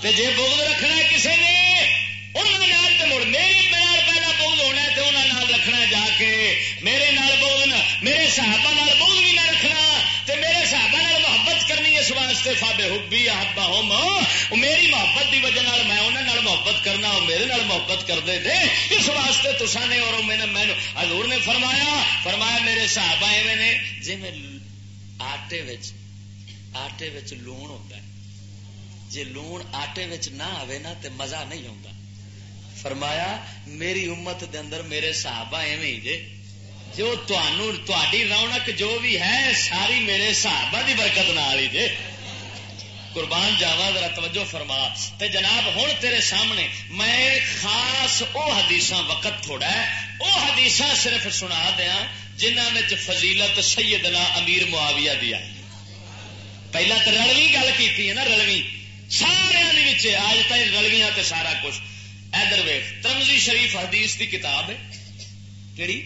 تے جے بغض رکھنا کسے کسی نے انہوں مڑ میرے میری پہلا بغض ہونا ہے تو انہوں رکھنا جا کے میرے نال بغض میرے صحابہ نال بغض بھی نہ رکھنا تے میرے صحابہ نال محبت کرنی اس واسطے فابے حبی احبا ہوم میری محبت دی وجہ نال میں انہاں نال محبت کرنا اور میرے نال محبت کردے تھے اس واسطے تسا نے اور میں نے حضور نے فرمایا فرمایا میرے صحابہ ایویں نے جی میں آٹے وچ آٹے وچ لون ہوتا ہے۔ جی لون آٹے وچ نہ آوے نا تے مزہ نہیں ہوتا فرمایا، میری امت دے اندر میرے صحابہ ایویں جے۔ جو تھی رونق جو بھی ہے، ساری میرے صحابہ دی برکت نال ہی جے۔ قربان جاوا ذرا توجہ فرما۔ تے جناب ہوں تیرے سامنے میں خاص او حدیث وقت تھوڑا ہے۔ او حدیث صرف سنا دیا جنہ میں فضیلت سیدنا امیر معاویہ دی آئی۔ پہلا تو رلوی گل کی ہے نا، رلوی۔ سارے آج تک رلویاں تے سارا کچھ۔ ادھر ویخ ترمزی شریف حدیث کی کتاب ہے. کہڑی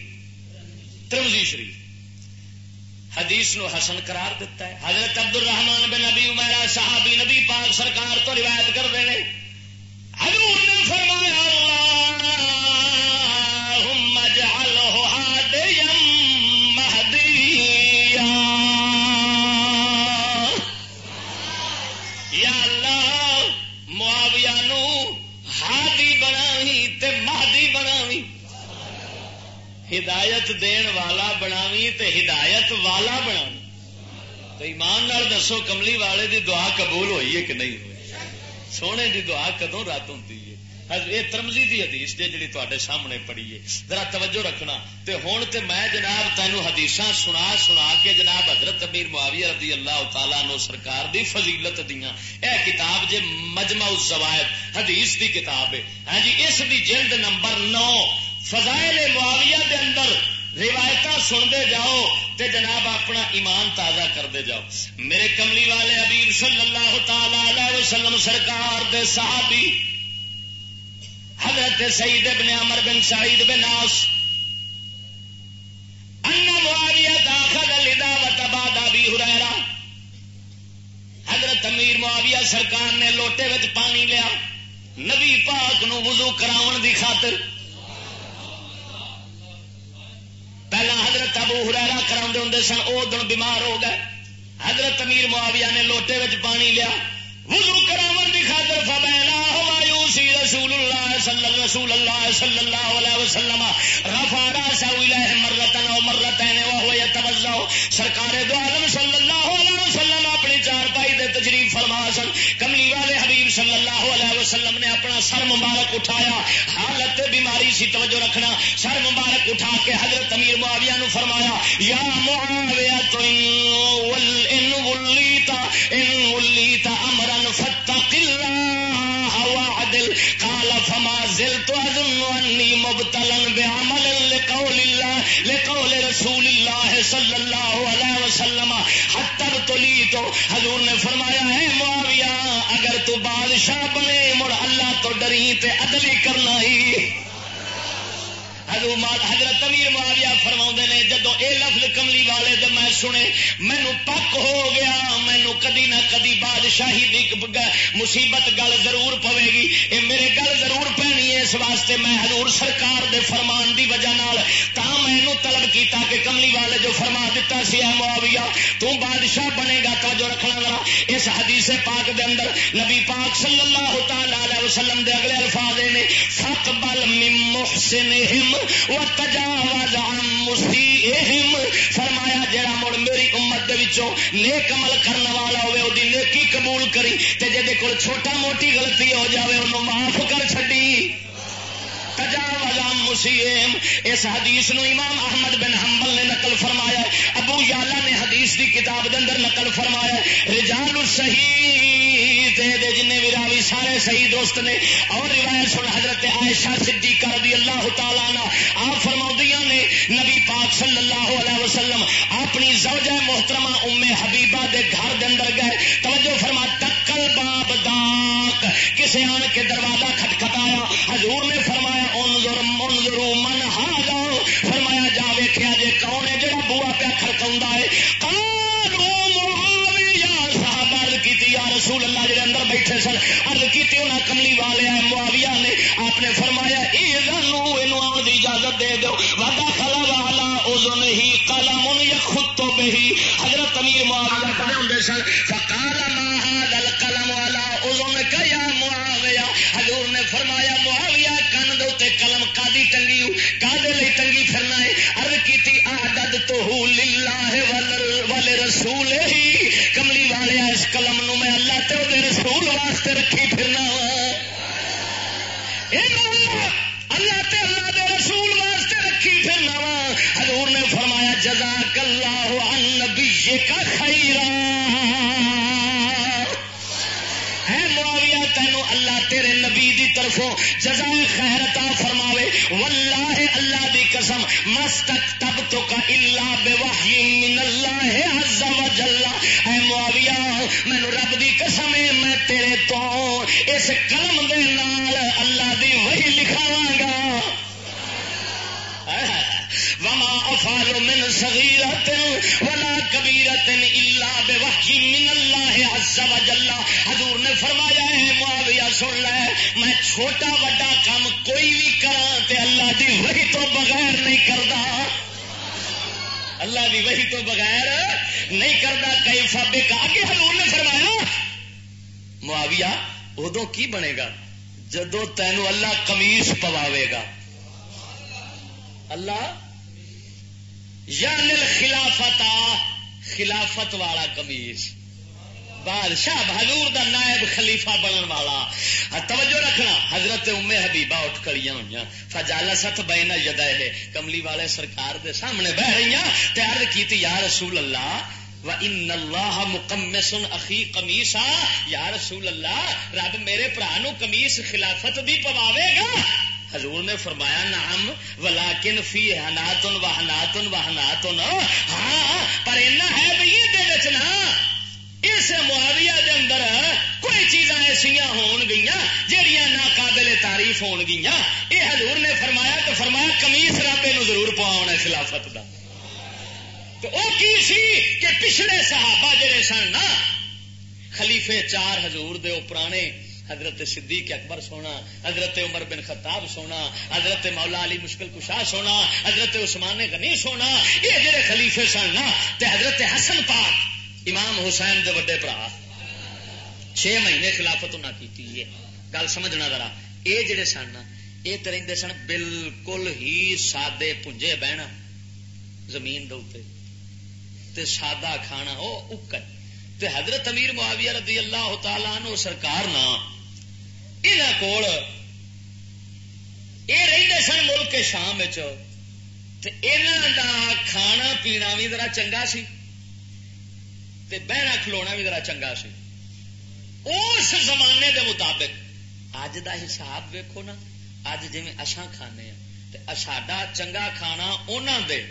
ترمزی شریف. حدیث نو حسن قرار دیتا ہے. حضرت عبد الرحمان بن نبی عمیرہ صحابی نبی پاک سرکار تو روایت کر دے حضور نے فرمایا اللہ ہدایت دین والا بناوی تے ہدایت والا بناوی۔ تو ایمان نال دسو کملی والے دی دعا قبول ہوئی ہے کہ نہیں ہوئی۔ سونے دی دعا کدو رات ہوتی ہے؟ یہ ترمزی دی حدیث جی جی تے سامنے پڑی ہے۔ ذرا توجہ رکھنا۔ تے ہوں تے میں جناب تینو حدیث سنا سنا کے جناب حضرت امیر معاویہ رضی اللہ تعالیٰ نو سرکار دی فضیلت دیا اے کتاب جے مجمع الزوائد، حدیث دی کتاب ہے۔ ہاں جی اس دی جلد نمبر نو۔ فضائل معاویہ دے اندر روایت سنتے جاؤ تے جناب اپنا ایمان تازہ کرتے جاؤ۔ میرے کملی والے ابیر صلی اللہ تعالی وسلم سرکار دے صحابی، حضرت سعید بن عمر بن سعید بن ناس ان معاویہ داخل لدا و تبادا بھی ہریرا حضرت امیر معاویہ سرکار نے لوٹے وچ پانی لیا۔ نبی پاک نو وضو کراون دی خاطر پہلا حضرت ابو ہرا کرا ہوں سن وہ دن بیمار ہو گئے حضرت امیر معاویہ نے لوٹے وچ پانی لیا وضو کرا دی خاطر فبینا ہمایوسی رسول اللہ صلی اللہ رسول اللہ صلی اللہ علیہ وسلم رفا راسا الیہ مرتن و مرتین وهو يتوضا سرکار دو عالم صلی اللہ علیہ وسلم اپنی چار پائی دے تجریف فرما سن۔ کملی والے صلی اللہ علیہ وسلم نے اپنا سر مبارک اٹھایا۔ حالت بیماری سی، توجہ رکھنا۔ سر مبارک اٹھا کے حضرت امیر معاویہ نو فرمایا، یا معاویہ تو ان ولیتا ان ولیتا فتق اللہ. فما زلت اظن انی مبتلا بعمل لقول اللہ، لقول رسول اللہ صلی اللہ علیہ وسلم۔ حتی تلی تو حضور نے فرمایا ہے معاویہ، اگر تو بادشاہ بنے، مڑ اللہ تو ڈری تے عدلی کرنا ہی۔ حضرت امیر معاویہ فرما نے جدو اے لفظ کملی والے جب میں سنے، مینو پک ہو گیا، مینو کدی نہ کدی بادشاہی دی مصیبت گل ضرور پوے گی۔ اے میرے گل ضرور پینی ہے، اس واسطے میں حضور سرکار دے فرمان دی وجہ نال تا میں طلب کیتا کہ کملی والے جو فرما دیتا سی اے معاویہ، تو بادشاہ بنے گا تو جو رکھنا ذرا۔ اس حدیث پاک دے اندر نبی پاک صلی اللہ تعالی علیہ وسلم دے اگلے الفاظ نے فقبل من محسنہم تجاوز عن مسیئہم فرمایا، جڑا مڑ میری امت دے وچوں نیک عمل کرنے والا ہوے او دی نیکی قبول کری، تے جے دے کول چھوٹا موٹی غلطی ہو جاوے، اونوں معاف کر چھڈی۔ تجاوز عن مسیئہم اس حدیث نو امام احمد بن حنبل نے نقل فرمایا ابو یالا نے حدیث دی کتاب دے اندر نقل فرمایا رجال الصحیح تے دے جنے بھی راوی سارے صحیح دوست نے۔ اور روایت سن حضرت عائشہ صدیقہ رضی اللہ تعالی عنہ۔ آپ فرماؤدیاں نے، نبی پاک صلی اللہ علیہ وسلم اپنی زوجہ محترمہ ام حبیبہ دے گھر دے اندر گئے۔ توجہ فرما تکل باب دار۔ داک کسے آن کے دروازہ کھٹکھٹایا، حضور نے فرمایا، انظر منظرو من ہا جاؤ فرمایا، جا ویکھیا جے کون ہے جڑا بوا پیا کھڑکاوندا ہے؟ قالوا یا رسول اللہ، جڑے اندر بیٹھے سن، عرض کیتی، انہاں کملی والے معاویہ نے آپ نے فرمایا اذنو انو آن دی اجازت دے دو. ودا خلا والا اذن ہی قلم یخط به۔ حضرت امیر معاویہ کہے ہوندے سن قلم کادی ٹنگی ہو کادے لئی ٹنگی پھرنا ہے۔ عرض کیتی اعدد تو للہ ول رسول ہی۔ کملی والے اس قلم نو میں اللہ تے دے رسول واسطے رکھی پھرنا وا۔ اللہ تے اللہ دے رسول واسطے رکھی پھرنا وا۔ حضور نے فرمایا، جزاک اللہ عن نبی کا خیرا۔ اللہ تیرے نبی دی طرفوں جزائے خیر عطا فرماوے، واللہ اللہ دی قسم مستقتب تو کا اللہ بے وحی من اللہ عز و جل۔ اے معاویہ، مینوں رب دی قسم ہے، میں تیرے تو اس قلم دے نال اللہ دی وحی لکھاواں گا وما من صغیرت ولا کبیرت الا بوحی من اللہ عز و جل. حضور نے فرمایا ہے معاویہ، سن لے، میں چھوٹا بڑا کام کوئی بھی کرا تے اللہ دی وحی تو بغیر نہیں کردا. اللہ دی وحی تو بغیر نہیں کردا کئی فابے کا کہ حضور نے فرمایا، معاویہ، ادو کی بنے گا؟ جدو تینو اللہ کمیس پواوے گا۔ اللہ یا نل خلافت خلافت والا کمیس بادشاہ حضور دا نائب خلیفہ بنن والا۔ ہاں، توجہ رکھنا، حضرت ام حبیبہ اٹھ کڑیاں ہوئی فجالا ست بین جدا کملی والے سرکار دے سامنے بہ رہی تیار کی یا رسول اللہ، و ان اللہ مکمس اخی کمیسا یا رسول اللہ، رب میرے برا نو کمیس خلافت بھی پواوے گا۔ حضور نے فرمایا نام ولاکن فی ہناتن و ہناتن و ہناتن ہاں پر اینا ہے بھی یہ نا، اس معاویہ دے اندر کوئی چیزاں ایسا ہون گیا جہیا ناقابل تعریف ہون گیا یہ حضور نے فرمایا تو فرمایا کمیس رب نو ضرور پواؤنا خلافت کا تو وہ کی سی کہ پچھلے صحابہ جڑے سن نا، خلیفے چار حضور دے او پرانے حضرت صدیق اکبر سونا، حضرت عمر بن خطاب سونا، حضرت مولا علی مشکل کشا سونا، حضرت عثمان غنی سونا، یہ جڑے خلیفے سن نا، تے حضرت حسن پاک، امام حسین دے وڈے برا۔ چھ مہینے خلافت نہ کی گل سمجھنا ذرا یہ جڑے سن نا یہ تو رہتے سن بالکل ہی سادے پونجے بہنا۔ زمین دے تے سادہ کھانا وہ اکر تے حضرت امیر معاویہ رضی اللہ تعالیٰ عنہ سرکار نا یہاں کول یہ رہتے سن ملک شام دا کھانا پینا بھی ذرا چنگا سی تے بہنا کھلونا بھی ذرا چنگا سی اس زمانے دے مطابق اج دا حساب ویکو نا اج جی اچھا کھانے ساڈا چنگا کھانا انہوں دے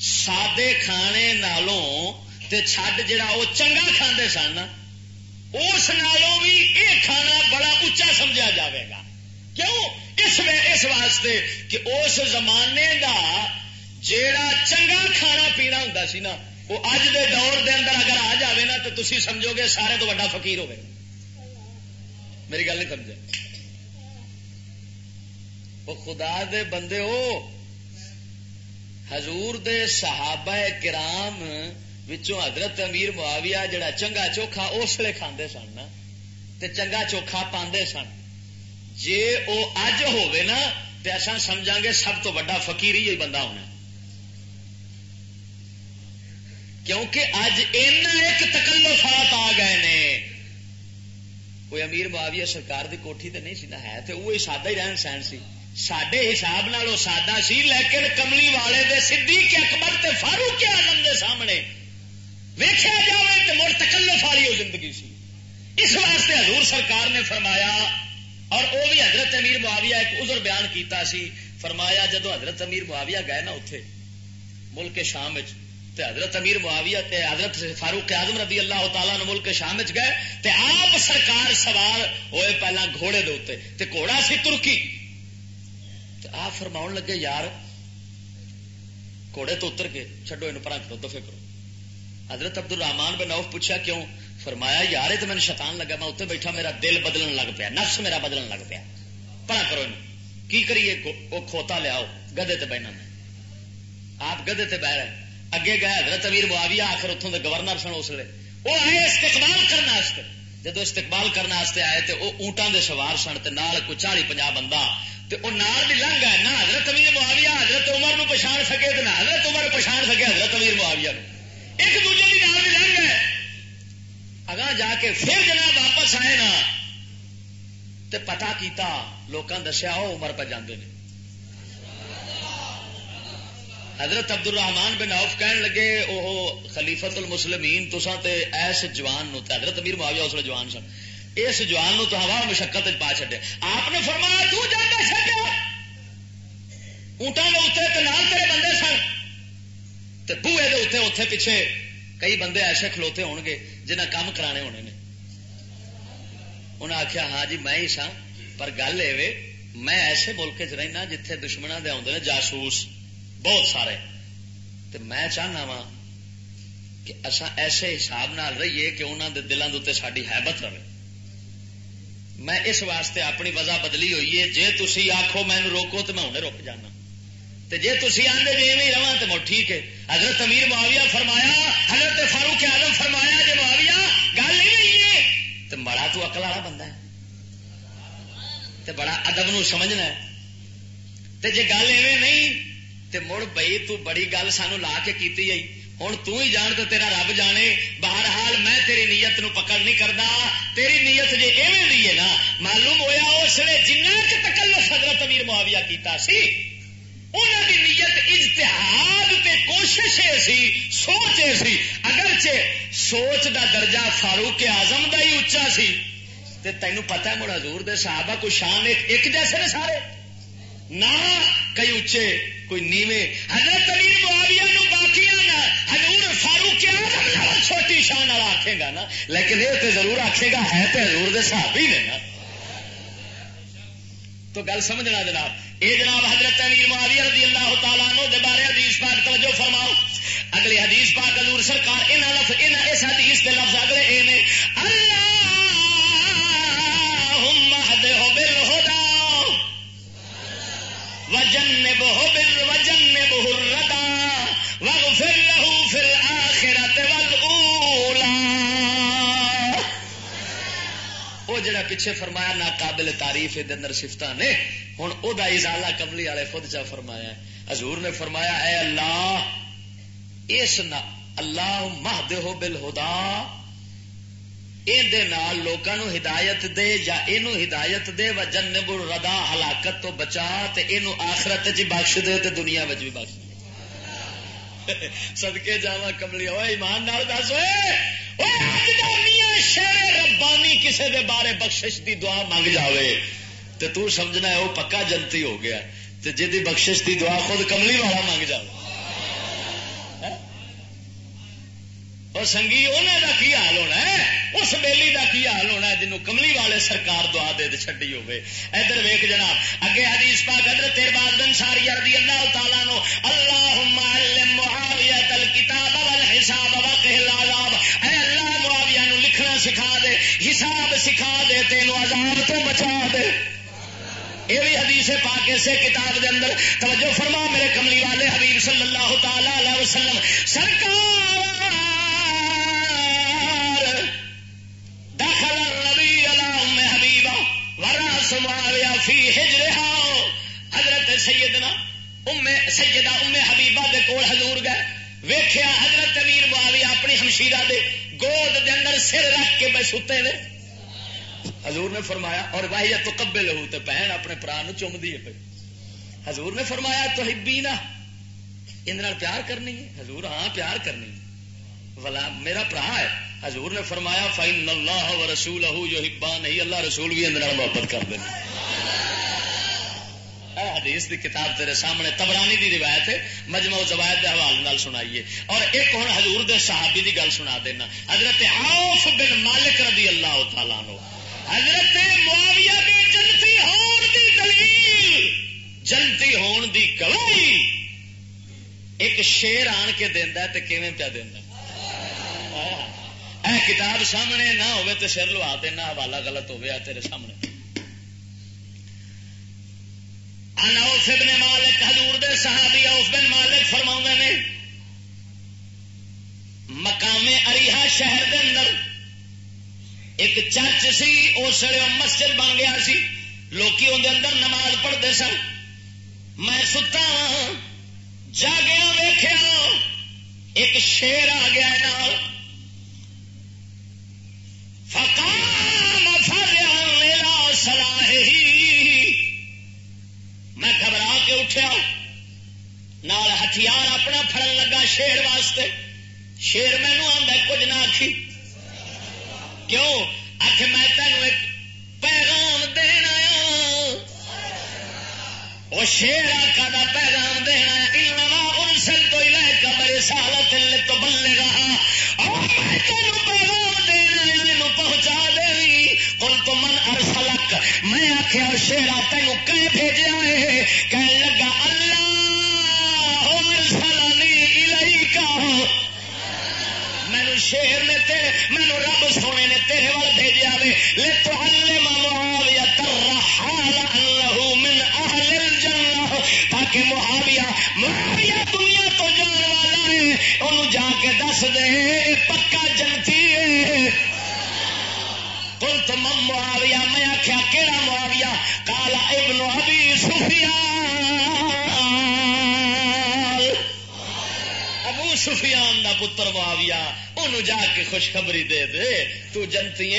سادے کھانے نالوں تے چھڈ جڑا وہ چنگا کھاندے سن اس نالوں بھی یہ کھانا بڑا اچا سمجھا جاوے گا۔ کیوں؟ اس میں اس واسطے کہ اس زمانے دا جیڑا چنگا کھانا پینا ہوں سی نا، وہ اج دے دور دے اندر اگر آ جاوے نا، تو تسی سمجھو گے سارے تو بڑا فقیر ہوگا میری گل نہیں سمجھے۔ وہ خدا دے بندے ہو، حضور دے صحابہ کرام وچوں حضرت امیر معاویہ جڑا چنگا چوکھا اس لیے کھاندے سن نا، تے چنگا چوکھا پاندے سن۔ جے او اج ہوئے نا، تے اساں سمجھاں گے سب تو بڑا فقیر ہی بندہ ہونا۔ کیونکہ اج اینا ایک تکلفات آ گئے نے۔ کوئی امیر معاویہ سرکار دی کوٹھی تے نہیں سی نا، ہے تے وہ سادہ ہی رہن سہن سی۔ سڈے حساب نال سادہ سی، لیکن کملی والے دے صدیق اکبر تے فاروق آزم دے سامنے ویخیا جائے تو مڑ تکلف والی وہ زندگی سی۔ اس واسطے حضور سرکار نے فرمایا، اور وہ بھی حضرت امیر معاویہ ایک عذر بیان کیتا سی۔ فرمایا، جدو حضرت امیر معاویہ گئے نا اتے ملک شام تے حضرت امیر معاویہ تے حضرت فاروق اعظم رضی اللہ تعالیٰ نے ملک شام گئے، تے آپ سرکار سوار ہوئے پہلا گھوڑے دے تے گھوڑا سی ترکی۔ آپ فرما لگے، یار، گھوڑے تو اتر کے چڈو یہ پرا کرو دفے کرو۔ حضرت ابد الرحمان بن نوف پوچھا کیوں؟ فرمایا یار تو میرے شیطان لگا، میں اتنے بیٹھا، میرا دل بدلن لگ پیا، نفس میرا بدلن لگ پیا۔ پرا کرو کی کریے؟ وہ کھوتا لیاؤ گدے تے بہنا میں آپ گدے تے بہ رہے اگے گئے حضرت امیر معاویہ، آخر اتوں کے گورنر سن اس لیے وہ آئے استقبال کرنے جدو استقبال کرنے آئے تو وہ اونٹان دے سوار سن تے نال کوئی چالی پناہ بندہ، تے وہ نال بھی لنگ ہے۔ نہ حضرت امیر معاویہ، حضرت عمر نو پچھان سکے تو نہ حضرت عمر پچھان سکے حضرت امیر معاویہ نو۔ ایک دوجے کی نال بھی لنگ ہے اگاں جا کے پھر جناب واپس آئے نا۔ تو پتا کیتا لوگوں دسیا وہ عمر پہ جاندے نے۔ حضرت عبد الرحمان بن عوف کہن لگے وہ خلیفت المسلمین تسا تے ایس جوان نو تے حضرت امیر معاویہ اس جوان سن۔ اس جوان نو تو ہوا مشقت پا چڈیا آپ نے فرمایا، تو جانا چڈیا اونٹان کے اتنے نال تیرے بندے سن۔ بوے دے اتنے اتنے پیچھے کئی بندے ایسے کھلوتے ہون گے جنہیں کام کرانے ہونے نے۔ انہیں آخیا ہاں جی میں ہی سا پر گل یہ میں ایسے ملک چ رہنا جتھے دشمنوں دے آدھے جاسوس، بہت سارے۔ تو میں چاہنا وا کہ اصا ایسے حساب نال رہیے کہ انہوں دے دلوں کے ساری حیبت رہے۔ میں اس واسطے اپنی وجہ بدلی ہوئی ہے جی تھی آخو میں روکو تو میں انہیں رک جانا۔ تو جی تھی آدھے جی میں رہا تو ٹھیک ہے۔ حضرت امیر معاویہ فرمایا، حضرت فاروق آدم فرمایا جی معاویہ گل نہیں ہے تو بڑا تو اکل والا بندہ ہے۔ تو بڑا ادب نو سمجھنا ہے۔ تے جے گل ایویں نہیں، تے مڑ بئی تو بڑی گل سانو لا کے کیتی آئی ہوں ہی جان تو تیرا رب جانے، بہرحال میں تیری نیت نو پکڑ نہیں کرتا تیری نیت جی ایویں دی ہے نا، معلوم ہویا اس نے جنہ تکلف حضرت امیر معاویہ کیتا سی۔ انہوں کی نیت اجتہاد تے کوشش سی، سوچ یہ سی۔ اگرچہ سوچ دا درجہ فاروق آزم دا ہی اچا سی، تے تینوں پتہ ہے مڑ حضور دے صحابہ کو شان ایک جیسے نے سارے۔ نہ کئی اچے کوئی نیوے حضرت امیر معاویہ نو باقی نہ حضور فاروق آزم چھوٹی شان والا آکھے گا نا۔ لیکن یہ تے ضرور آکھے گا، ہے تے حضور دے صحابی نے نا۔ تو گل سمجھنا جناب اے جناب حضرت امیر معاویہ رضی اللہ تعالیٰ عنہ دے بارے حدیث پاک توجہ فرماؤ۔ اگلی حدیث پاک حضور سرکار انہاں لفظ انہاں اس حدیث کے لفظ اگلے اے نے اللہم اہدہ بالہدا وجنبہ بال وجنبہ الردا واغفر له فی جڑا پیچھے فرمایا نا قابل تعریف اندر سفت نے ہوں وہ ازالہ کملی والے خود چا فرمایا حضور نے فرمایا، اے اللہ، اس اللہ مہد ہو بل ہدا لوگوں ہدایت دے یا یہ ہدایت دے و جنب ردا ہلاکت تو بچا یہ آخرت چ بخش دے تے دنیا بچ بھی بخش سدکے جا کملی ہوا ایمان نال دس شیر ربانی کسے دے بارے بخشش دی دعا منگ جاوے۔ تے تو سمجھنا ہے وہ پکا جنتی ہو گیا۔ تے جی بخشش دی دعا خود کملی والا منگ جاوے۔ اور سنگی انہیں دا کی حال ہونا ہے؟ اس بیلی دا کی حال ہونا ہے جنوں کملی والے سرکار دعا دے چڈی ہوے ادھر ویک جناب، اگے حدیث پاک حضرت تیر بعد بن ساری رضی اللہ تعالیٰ نو اللہم علم معاویت الکتاب والحساب وقہ العذاب۔ اے اللہ معاویہ نو لکھنا سکھا دے، حساب سکھا دے، تینو عذاب تو بچا دے۔ یہ بھی حدیث پاک سے کتاب دے اندر۔ توجہ فرما میرے کملی والے حبیب صلی اللہ تعالی علیہ وسلم۔ سرکار! سماویا فی ہجرہا۔ حضرت سیدنا ام سیدہ ام حبیبہ دے کول حضور گئے۔ ویکھیا حضرت امیر معاویہ اپنی ہمشیرہ دے گود دے اندر سر رکھ کے بے ستے نے۔ حضور نے فرمایا، اور واہی تو کبے لہو تے بہن اپنے پرا نو چوم دی پہ حضور نے فرمایا تو ہبی نا ان پیار کرنی ہے۔ حضور ہاں پیار کرنی ولا، میرا برا ہے۔ حضور نے فرمایا فائن اللہ و رسول جو ہبا نہیں، اللہ رسول بھی اندر محبت کر دیں حدیث دی کتاب تیرے سامنے تبرانی دی روایت ہے مجمع زوائد کے حوالے نال سنائیے۔ اور ایک ہوں حضور دے صحابی دی گل سنا دینا۔ حضرت عوف بن مالک رضی اللہ تعالیٰ نو حضرت معاویہ دے جنتی ہون دی دلیل، جنتی ہون دی گواہی۔ ایک شیر آن کے دینا تے کیویں پیا دینا اے کتاب سامنے نہ ہوئے تو سر لوا دینا، حوالہ غلط ہو تیرے سامنے۔ انوف ابن مالک، حضور دے صحابی اوف بن مالک فرما نے، مقام اریحا شہر دے اندر ایک چرچ سی اس مسجد بن گیا سی۔ لوکی اندر اندر نماز پڑھتے سن۔ میں ستا ہاں، جاگیا ویخیا ایک شیر آ گیا نال۔ میں گھبرا کے اٹھیا نال ہتھیار اپنا فرن لگا شیر واسطے. شیر مینو آدھا کچھ نہ آخی کیوں؟ آخ میں تینوں ایک پیغام دینا وہ شیر آکا کا پیغام دینا ان سن تو لے کر میرے سالت تو بلے رہا اور میں تینوں پیغام دینا پہنچا دے کل تو من ارسلک میں آخیا شیرا تین بھیجا ہے۔ کہ لگا، اللہ ارسلنی کا مینو شیر نے تیرے، مینو رب سونے نے تیرے وال بھیجا وے۔ لے تو ہلے معاویہ ترحال انہو من اہل الجنہ۔ تاکہ معاویہ معاویہ دنیا تو جان والا ہے۔ انہوں جا کے دس دے، پکا جنتی ہے۔ کل تو معاویہ میں آخیا کہڑا معاویہ؟ کالا ابن ابی سفیان۔ سفیان دا پتر معاویہ انہوں جا کے خوشخبری دے دے۔ تو جنتی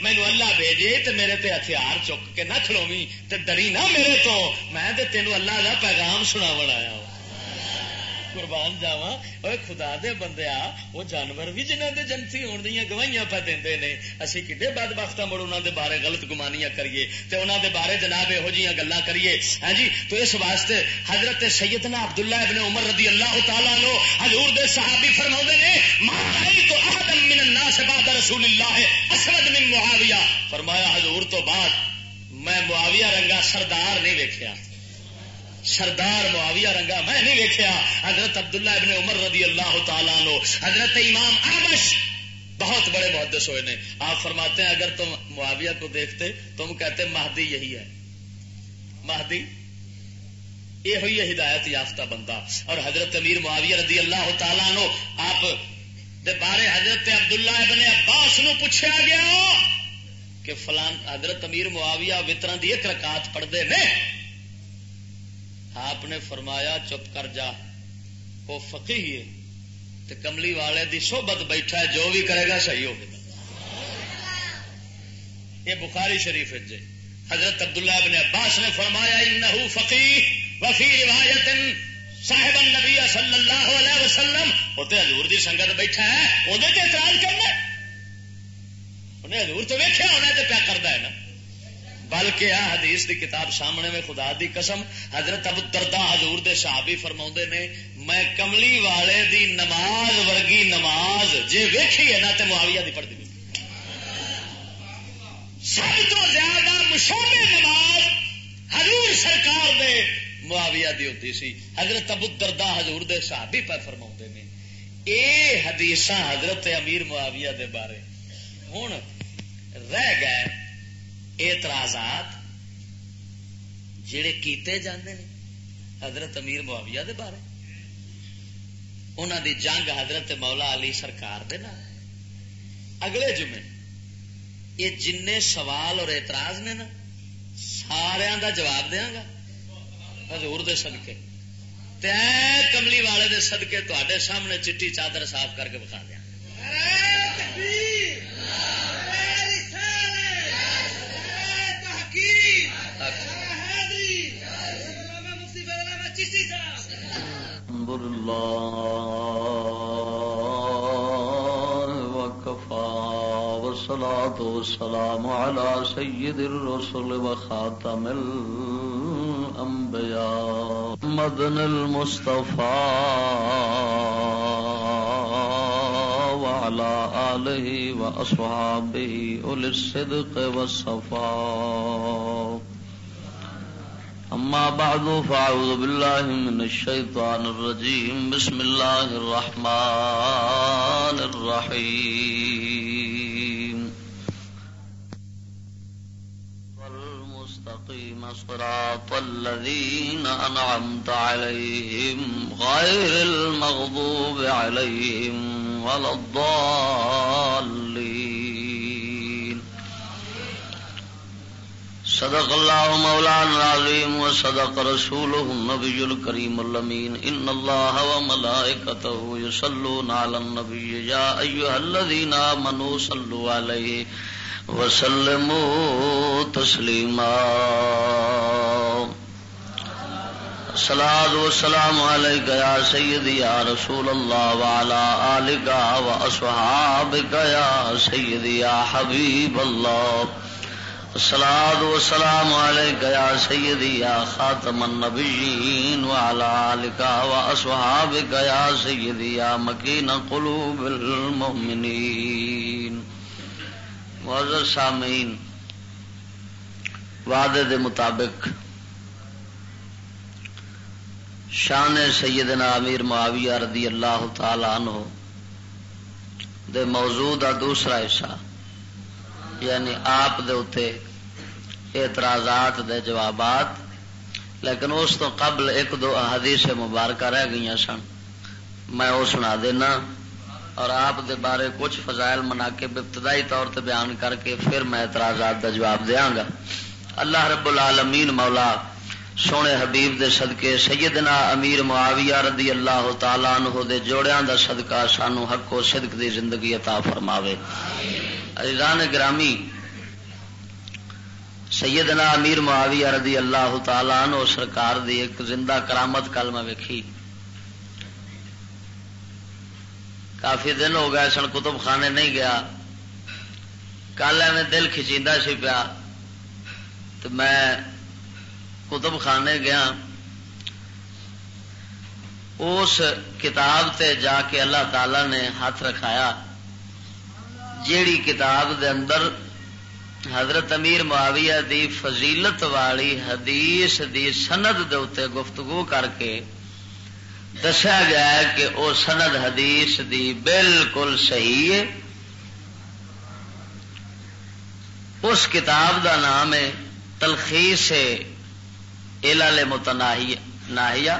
مینو اللہ بھیجے تو میرے تے ہتھیار چک کے نہ کھلوی تے ڈری نہ میرے تو۔ میں تے تینوں اللہ دا پیغام سنا بنایا ہوں۔ قربان جاوا خدا دے بندے آ، وہ جانور بھی جنہوں دے جنتی ہونے دیا گواہیاں پہ دے نے۔ اسی کڈے بد وقت مڑ انہوں دے بارے غلط گمانیاں کریے تے انہوں دے بارے جناب یہو جی گلا کریے۔ ہاں جی تو اس واسطے حضرت سیدنا عبداللہ ابن عمر رضی اللہ تعالیٰ نو حضور دے صحابی فرما نے ماہی تو آدم من الناس بعد رسول اللہ اسود من معاویہ. فرمایا، حضور تو بعد میں معاویہ رنگا سردار نہیں ویکھیا۔ سردار معاویہ رنگا میں نہیں ویکیا حضرت عبداللہ ابن عمر رضی اللہ تعالیٰ نو حضرت امام آمش بہت بڑے محدث ہوئے نے۔ آپ فرماتے ہیں، اگر تم معاویہ کو دیکھتے، تم کہتے مہدی یہی ہے۔ مہدی؟ یہ ہوئی ہے ہدایت یافتہ بندہ۔ اور حضرت امیر معاویہ رضی اللہ تعالیٰ نو آپ بارے حضرت عبداللہ ابن عباس نو پوچھا گیا کہ فلان حضرت امیر معاویہ وطرن دی ایک رکعت پڑھتے ہیں آپ نے فرمایا چپ کر جا۔ وہ فقی ہے۔ تو کملی والے دی صحبت بیٹھا ہے، جو بھی کرے گا صحیح ہوگا۔ یہ بخاری شریف ہے جی۔ حضرت عبداللہ ابن عباس نے فرمایا، انہو فقی وفی روایت صاحب النبی صلی اللہ علیہ وسلم۔ وہ تو حضور دی سنگت بیٹھا ہے، وہ اعتراض کرنا انہیں حضور تو ویکیا ہونا تو کیا کرتا ہے نا۔ بلکہ آ حدیث دی کتاب سامنے میں خدا دی قسم حضرت ابو دردا حضور دے صحابی فرما نے، میں کملی والے دی نماز ورگی نماز جی ویکھی ہے نا تو معاویہ دی پڑھتی سب تو زیادہ مشہور نماز حضور سرکار دے معاویہ دی ہوتی سی۔ حضرت ابو دردا حضور دے صحابی پہ فرما نے، اے حدیث حضرت امیر معاویہ دے بارے ہوں رہ گئے اعتراضات جڑے کیتے جاندے ہیں حضرت امیر معاویہ دے بارے۔ انہوں دی جنگ حضرت مولا علی سرکار دے نا اگلے جمعے یہ جن سوال اور اعتراض نے نا سارا دا جواب دیا گا۔ حضور دے صدقے۔ تے کملی والے دے صدقے تے سامنے چٹی چادر صاف کر کے بکھا دیا الحمد لله وكفى والصلاة والسلام على سيد الرسل وخاتم الأنبياء مدن المصطفى وعلى آله وأصحابه أولي الصدق والصفاء أما بعد، فأعوذ بالله من الشيطان الرجيم. بسم الله الرحمن الرحيم. والمستقيم صراط الذين أنعمت عليهم غير المغضوب عليهم ولا الضالين. صدق الله مولانا العظيم وصدق رسوله النبي الكريم اللمين إن الله وملائكته يصلون على النبي يا أيها الذين آمنوا صلوا عليه وسلموا تسليما الصلاة والسلام عليك يا سيدي يا رسول الله وعلى آلك وأصحابك يا سيدي يا حبيب الله السلام والسلام عليك يا سيدي، يا خاتم النبيين، وعلى آلك وأصحابك يا سيدي، يا مكين قلوب المؤمنين. معذر سامعين وعدے دے مطابق شان سیدنا امیر معاویہ رضی اللہ تعالی عنہ دے موضوع دا دوسرا حصہ یعنی آپ دے اتے اعتراضات دے جوابات، لیکن اس تو قبل ایک دو احادیث مبارکہ رہ گئی سن۔ میں وہ سنا دینا اور آپ دے بارے کچھ فضائل منا کے ابتدائی طور تے بیان کر کے پھر میں اعتراضات کا جواب دیا گا۔ اللہ رب العالمین مولا سونے حبیب دے صدقے، سیدنا امیر معاویہ رضی اللہ تعالیٰ عنہ دے جوڑیاں دا صدقہ سانو حق و صدق دی زندگی عطا فرماوے۔ عزیزان گرامی، سیدنا امیر معاویہ رضی اللہ تعالیٰ عنہ سرکار دی ایک زندہ کرامت کل میں ویکھی۔ کافی دن ہو گئے سن، کتب خانے نہیں گیا۔ کل ایویں دل کھچیندہ سی پیا۔ تو میں کتب خانے گیا، اس کتاب تے جا کے اللہ تعالی نے ہاتھ رکھایا، جیڑی کتاب دے اندر حضرت امیر معاویہ دی فضیلت والی حدیث دی سند دے اتنے گفتگو کر کے دسیا گیا ہے کہ وہ سند حدیث دی بالکل صحیح ہے۔ اس کتاب دا نام ہے تلخیص الال متناہیا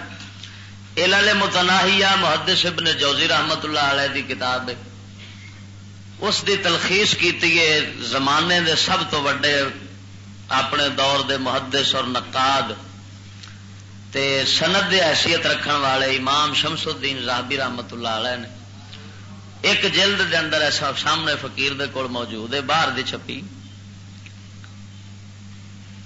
الال متناہیا محدث ابن جوزی رحمت اللہ علیہ دی کتاب ہے۔ اس دی تلخیص کی زمانے دے سب تو وڈے اپنے دور دے محدث اور نقاد۔ تے سند دے حیثیت رکھن والے امام شمس الدین راہبی رحمت اللہ علیہ نے۔ ایک جلد دے اندر ایسا سامنے فقیر دے کول موجود ہے، باہر دی چھپی۔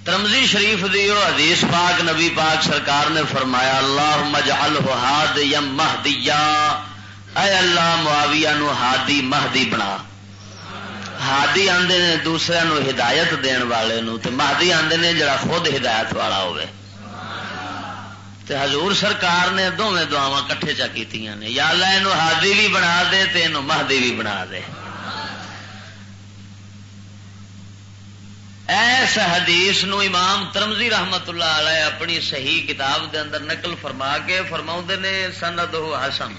ترمزی شریف دی وہ حدیث پاک نبی پاک سرکار نے فرمایا اللہ مجعل ہاد یم مہدیا اے اللہ، معاویہ نو ہادی مہدی بنا۔ ہادی آندے نے دوسرے نو ہدایت دین والے نو، تے مہدی آندے نے جڑا خود ہدایت والا ہوئے تے حضور سرکار نے دونوں دعوا کٹھے چا کی یا اللہ یہ ہادی بھی بنا دے تے مہدی بھی بنا دے۔ ایس حدیث نو امام ترمزی رحمت اللہ علیہ اپنی صحیح کتاب دے اندر نقل فرما کے فرما نے سند حسن۔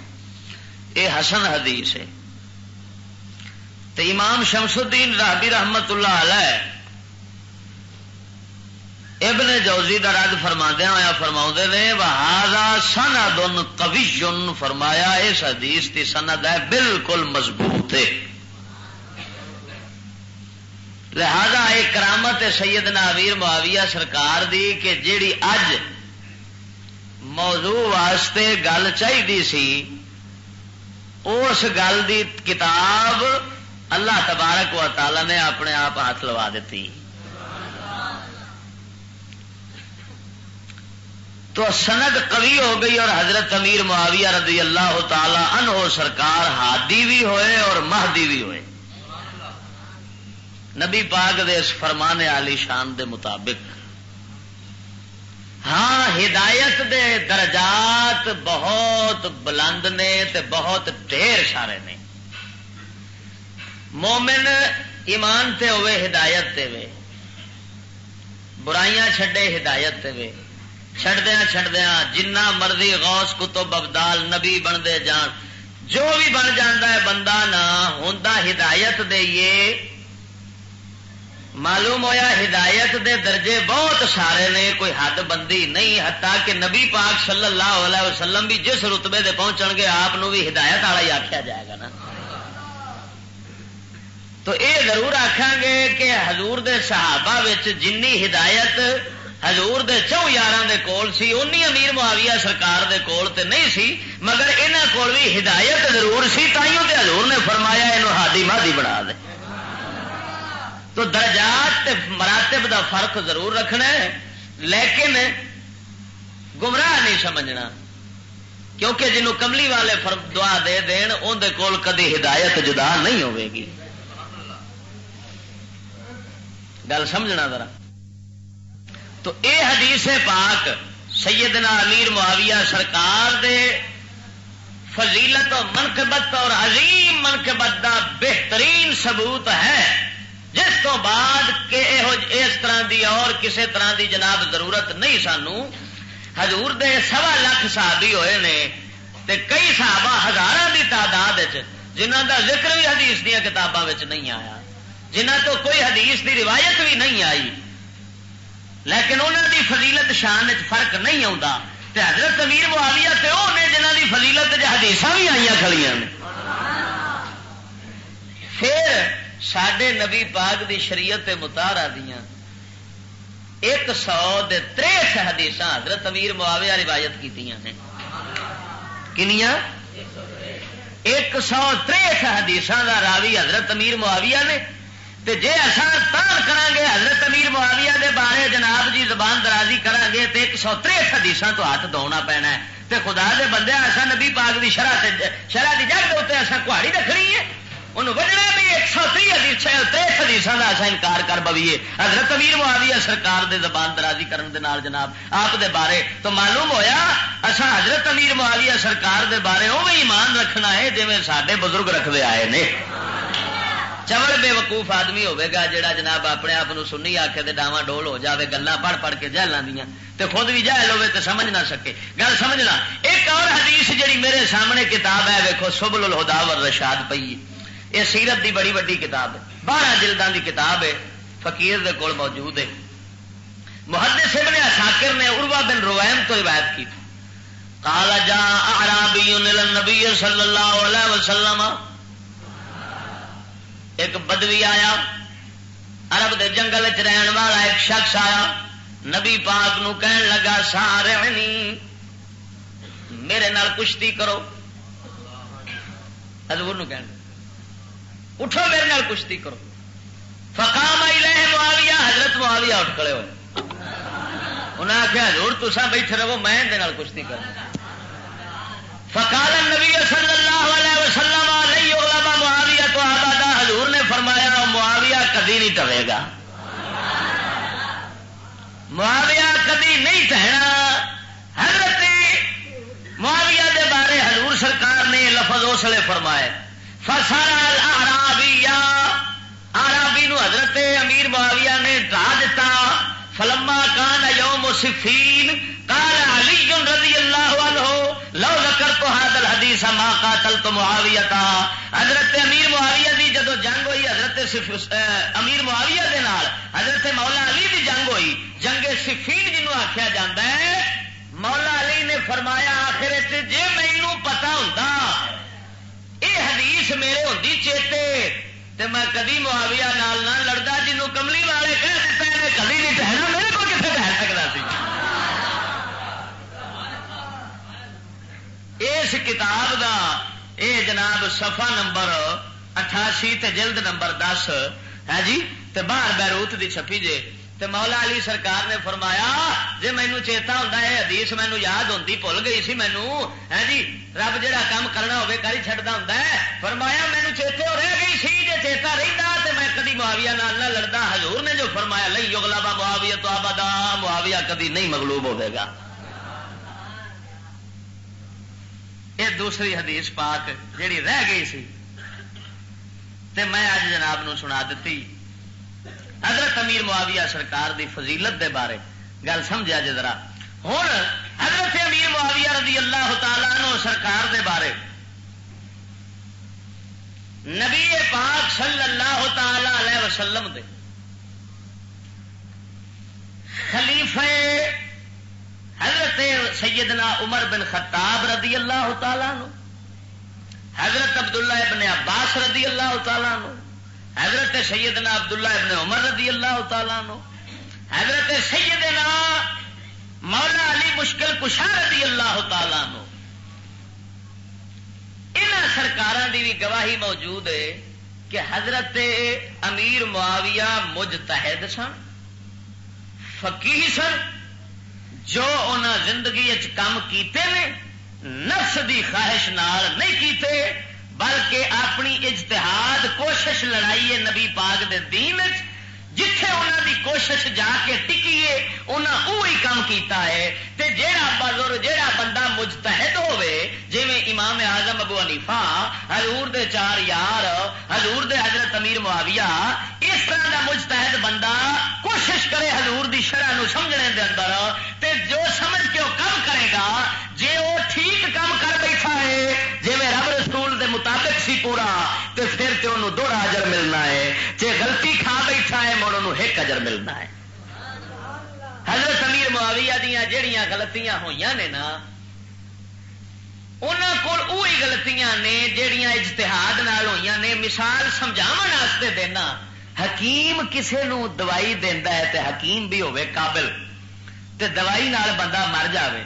یہ حسن حدیث ہے۔ تو امام شمس الدین راہبی رحمت اللہ علیہ ابن جوزی کا رد فرما ہوا فرما نے بہادا سن دن کبھی فرمایا، اس حدیث کی سند ہے، بالکل مضبوط ہے۔ لہذا ایک کرامت سیدنا امیر معاویہ سرکار دی کہ جیڑی اج موضوع واسطے گل چاہیے سی، اس گل دی کتاب اللہ تبارک و تعالی نے اپنے آپ ہاتھ لوا دیتی۔ تو سند قوی ہو گئی اور حضرت امیر معاویہ رضی اللہ تعالی عنہ سرکار ہادی بھی ہوئے اور مہدی بھی ہوئے۔ نبی پاک دے اس فرمانے علی شان دے مطابق۔ ہاں ہدایت دے درجات بہت بلند نے تے بہت ڈھیر سارے نے۔ مومن ایمان تے ہوئے، ہدایت تے وے برائیاں چھڈے، ہدایت تے وے چڑدیا چڑدیا جنہ مرضی غوث کتب ابدال، نبی بنتے جان۔ جو بھی بن جانا ہے، بندہ نہ ہوں ہدایت دئیے معلوم ہویا ہدایت دے درجے بہت سارے نے، کوئی حد بندی نہیں ہتا کہ نبی پاک صلی اللہ علیہ وسلم بھی جس رتبے دے پہنچن گے، آپ بھی ہدایت والا ہی آخیا جائے گا نا۔ تو اے ضرور آخان گے کہ حضور دے صحابہ جن ہدایت ہزور دے چو یار دے کول سی، اونی امیر معاویہ سرکار دے کول تے نہیں سی، مگر انہوں کول بھی ہدایت ضرور سی، تائیوں تے حضور نے فرمایا یہ ہادی مادی بنا دے۔ تو درجات مراتب دا فرق ضرور رکھنا ہے۔ لیکن گمراہ نہیں سمجھنا، کیونکہ جنہوں کملی والے فرق دعا دے دین اندر کول کدی ہدایت جدا نہیں ہوے گی۔ گل سمجھنا ذرا۔ تو اے حدیث پاک سیدنا امیر معاویہ سرکار دے فضیلت و منقبت اور عظیم منقبت دا بہترین ثبوت ہے۔ جس تو بعد کہ اس طرح دی اور کسی طرح دی جناب ضرورت نہیں سانو حضور دے سوا لاکھ صحابی ہوئے نے تے کئی صحابہ ہزار دی تعداد جنہ دا ذکر بھی حدیث دیا کتابوں نہیں آیا جنہ تو کوئی حدیث دی روایت بھی نہیں آئی۔ لیکن انہوں دی فضیلت شان فرق نہیں آتا حضرت امیر معاویہ تے وہ نے جنہ دی فضیلت حدیث بھی آئی کھڑی نے۔ پھر سڈے نبی پاک دی شریعت متارا دیا ایک سو تریس حدیث حضرت امیر معاویہ روایت کی کنیا ایک سو تریس حدیث کا راوی حضرت امیر معاویہ نے۔ تے جے اصا تان کر گے حضرت امیر معاویہ دے بارے جناب جی زبان درازی کریں گے تے ایک سو تریس حدیث تو ہاتھ دونا پینا ہے۔ تے خدا دے بندے ایسا نبی پاک دی شرح شرح کی جگ کے اتنے کہاڑی رکھنی ہے؟ انہوں وجنا بھی ایک سو تی حدیث تریس حدیث کا ایسا انکار کر بویے۔ حضرت امیر معاویہ سرکار دے زبان درازی کرن دے نال جناب، آپ دے بارے تو معلوم ہویا اصا حضرت امیر معاویہ سرکار دے بارے وہ ایمان رکھنا ہے جی سارے بزرگ رکھتے آئے نے۔ چمڑ بے وقوف آدمی ہوگا جڑا جناب اپنے آپ سنی آ کے ڈاواں ڈول ہو جائے گلا پڑھ پڑھ کے جہلوں دیا تو خود بھی جہل ہوے تو سمجھ نہ سکے۔ گل سمجھنا، ایک اور حدیث جڑی میرے سامنے کتاب ہے ویکو سبل الہدا ور رشاد پی یہ سیرت دی بڑی وڈی کتاب ہے۔ بارہ جلدان دی کتاب ہے۔ فقیر دے کول موجود ہے۔ محدث ابن ساکر نے اروا بن روائم تو روایت کی کالا جا آرابی نبی صلی اللہ علیہ وسلم۔ ایک بدوی آیا۔ عرب دے جنگل چ رہن والا ایک شخص آیا۔ نبی پاک نو کہن لگا سارے میرے نال کشتی کرو۔ حضور نو کہن اٹھو میرے نال کشتی کرو۔ فقام آئی لے معاویہ، حضرت معاویہ اٹھ کھڑے ہو۔ انہیں آخیا حضور تسا بیٹھے رہو، میں کشتی کروں۔ فقال نبی صلی اللہ علیہ وسلم، علیہ معاویہ تو آبادا حضور نے فرمایا معاویہ کدی نہیں ٹرے گا۔ معاویہ کدی نہیں ٹہنا۔ حضرت معاویہ دے بارے حضور سرکار نے لفظ اسلے فرمائے فسارا آرابی آرابی نو حضرت امیر معاویہ نے ڈا دیتا فلما کان یوم صفین، قال علی رضی اللہ عنہ، لو ذکر تو حادل حدیث ما قاتل تو معاویہ حضرت امیر معاویہ دی جدو جنگ ہوئی، حضرت امیر معاویہ دے نال، حضرت مولا علی دی جنگ ہوئی، جنگ صفین جنوں آخیا جاتا ہے، مولا علی نے فرمایا آخر جی مینو حدیث میرے ہوں چیتے، تے میں کدی معاویہ نال نہ لڑتا جنوں کملی والے کہہ دیتا ہے، کدی نہیں ٹہنا میرے کو کتنے ٹہر سکتا سی۔ اس کتاب دا، اے جناب سفا نمبر اٹھاسی تے جلد نمبر دس۔ ہے جی؟ تے باہر بیروت دی چھپی جے۔ تے مولا علی سرکار نے فرمایا جی مینو چیتا ہوں یہ حدیث مینو یاد ہوتی بھول گئی سی مینو۔ ہے جی رب جہا کام کرنا ہوے کر ہی چڑھتا ہوں فرمایا، مینو چیتے ہو رہ گئی سی جی چیتا رہتا تو میں کدی معاویہ نال نہ لڑتا حضور نے جو فرمایا لئی یوگلا با معاویہ تو آبادا معاویہ کدی نہیں مغلوب ہوے گا. یہ دوسری حدیث پاک جیڑی رہ گئی سی، تے میں اج جناب نو سنا دیتی حضرت امیر معاویہ سرکار دی فضیلت دے بارے گل سمجھا جی ذرا۔ ہوں حضرت امیر معاویہ رضی اللہ تعالی نو سرکار دے بارے۔ نبی پاک صلی اللہ تعالی علیہ وسلم دے۔ خلیفے حضرت سیدنا عمر بن خطاب رضی اللہ تعالیٰ نو حضرت عبداللہ ابن عباس رضی اللہ تعالیٰ نو حضرت سیدنا عبداللہ ابن عمر رضی اللہ تعالیٰ نو حضرت سیدنا مولا علی مشکل کشا رضی اللہ تعالیٰ نو ان سرکار کی بھی گواہی موجود ہے کہ حضرت امیر معاویہ مجتہد سن فقیح سن، جو انہاں زندگی کام کیتے نے، نفس دی خواہش نال نہیں کیتے بلکہ اپنی اجتہاد کوشش لڑائی ہے نبی پاک دے دین جتھے انہوں دی کوشش جا کے ٹکیے انہیں وہی کام کیتا ہے۔ تے جیڑا بزر جیڑا بندہ مجتہد ہوئے جی امام اعظم ابو حنیفہ، حضور دے چار یار، حضور دے حضرت امیر معاویہ، اس طرح دا مجتہد بندہ کوشش کرے حضور دی شرح نو سمجھنے دے اندر۔ تے جو سمجھ گا جے وہ ٹھیک کام کر بیٹھا ہے جی میں رب رسول دے مطابق سی پورا تو پھر تو انہوں دوڑا اجر ملنا ہے۔ جی غلطی کھا بیٹھا ہے مڑ انہوں ایک اجر ملنا ہے۔ حضرت امیر معاویہ دیا جہیا غلطیاں ہوئی نے نا انہوں کو غلطیاں نے جہیا اجتہاد ہوئی نے۔ مثال سمجھا دینا، حکیم کسے نو دوائی دینا ہے تے حکیم بھی ہوئے قابل، تے دوائی نال بندہ مر جاوے۔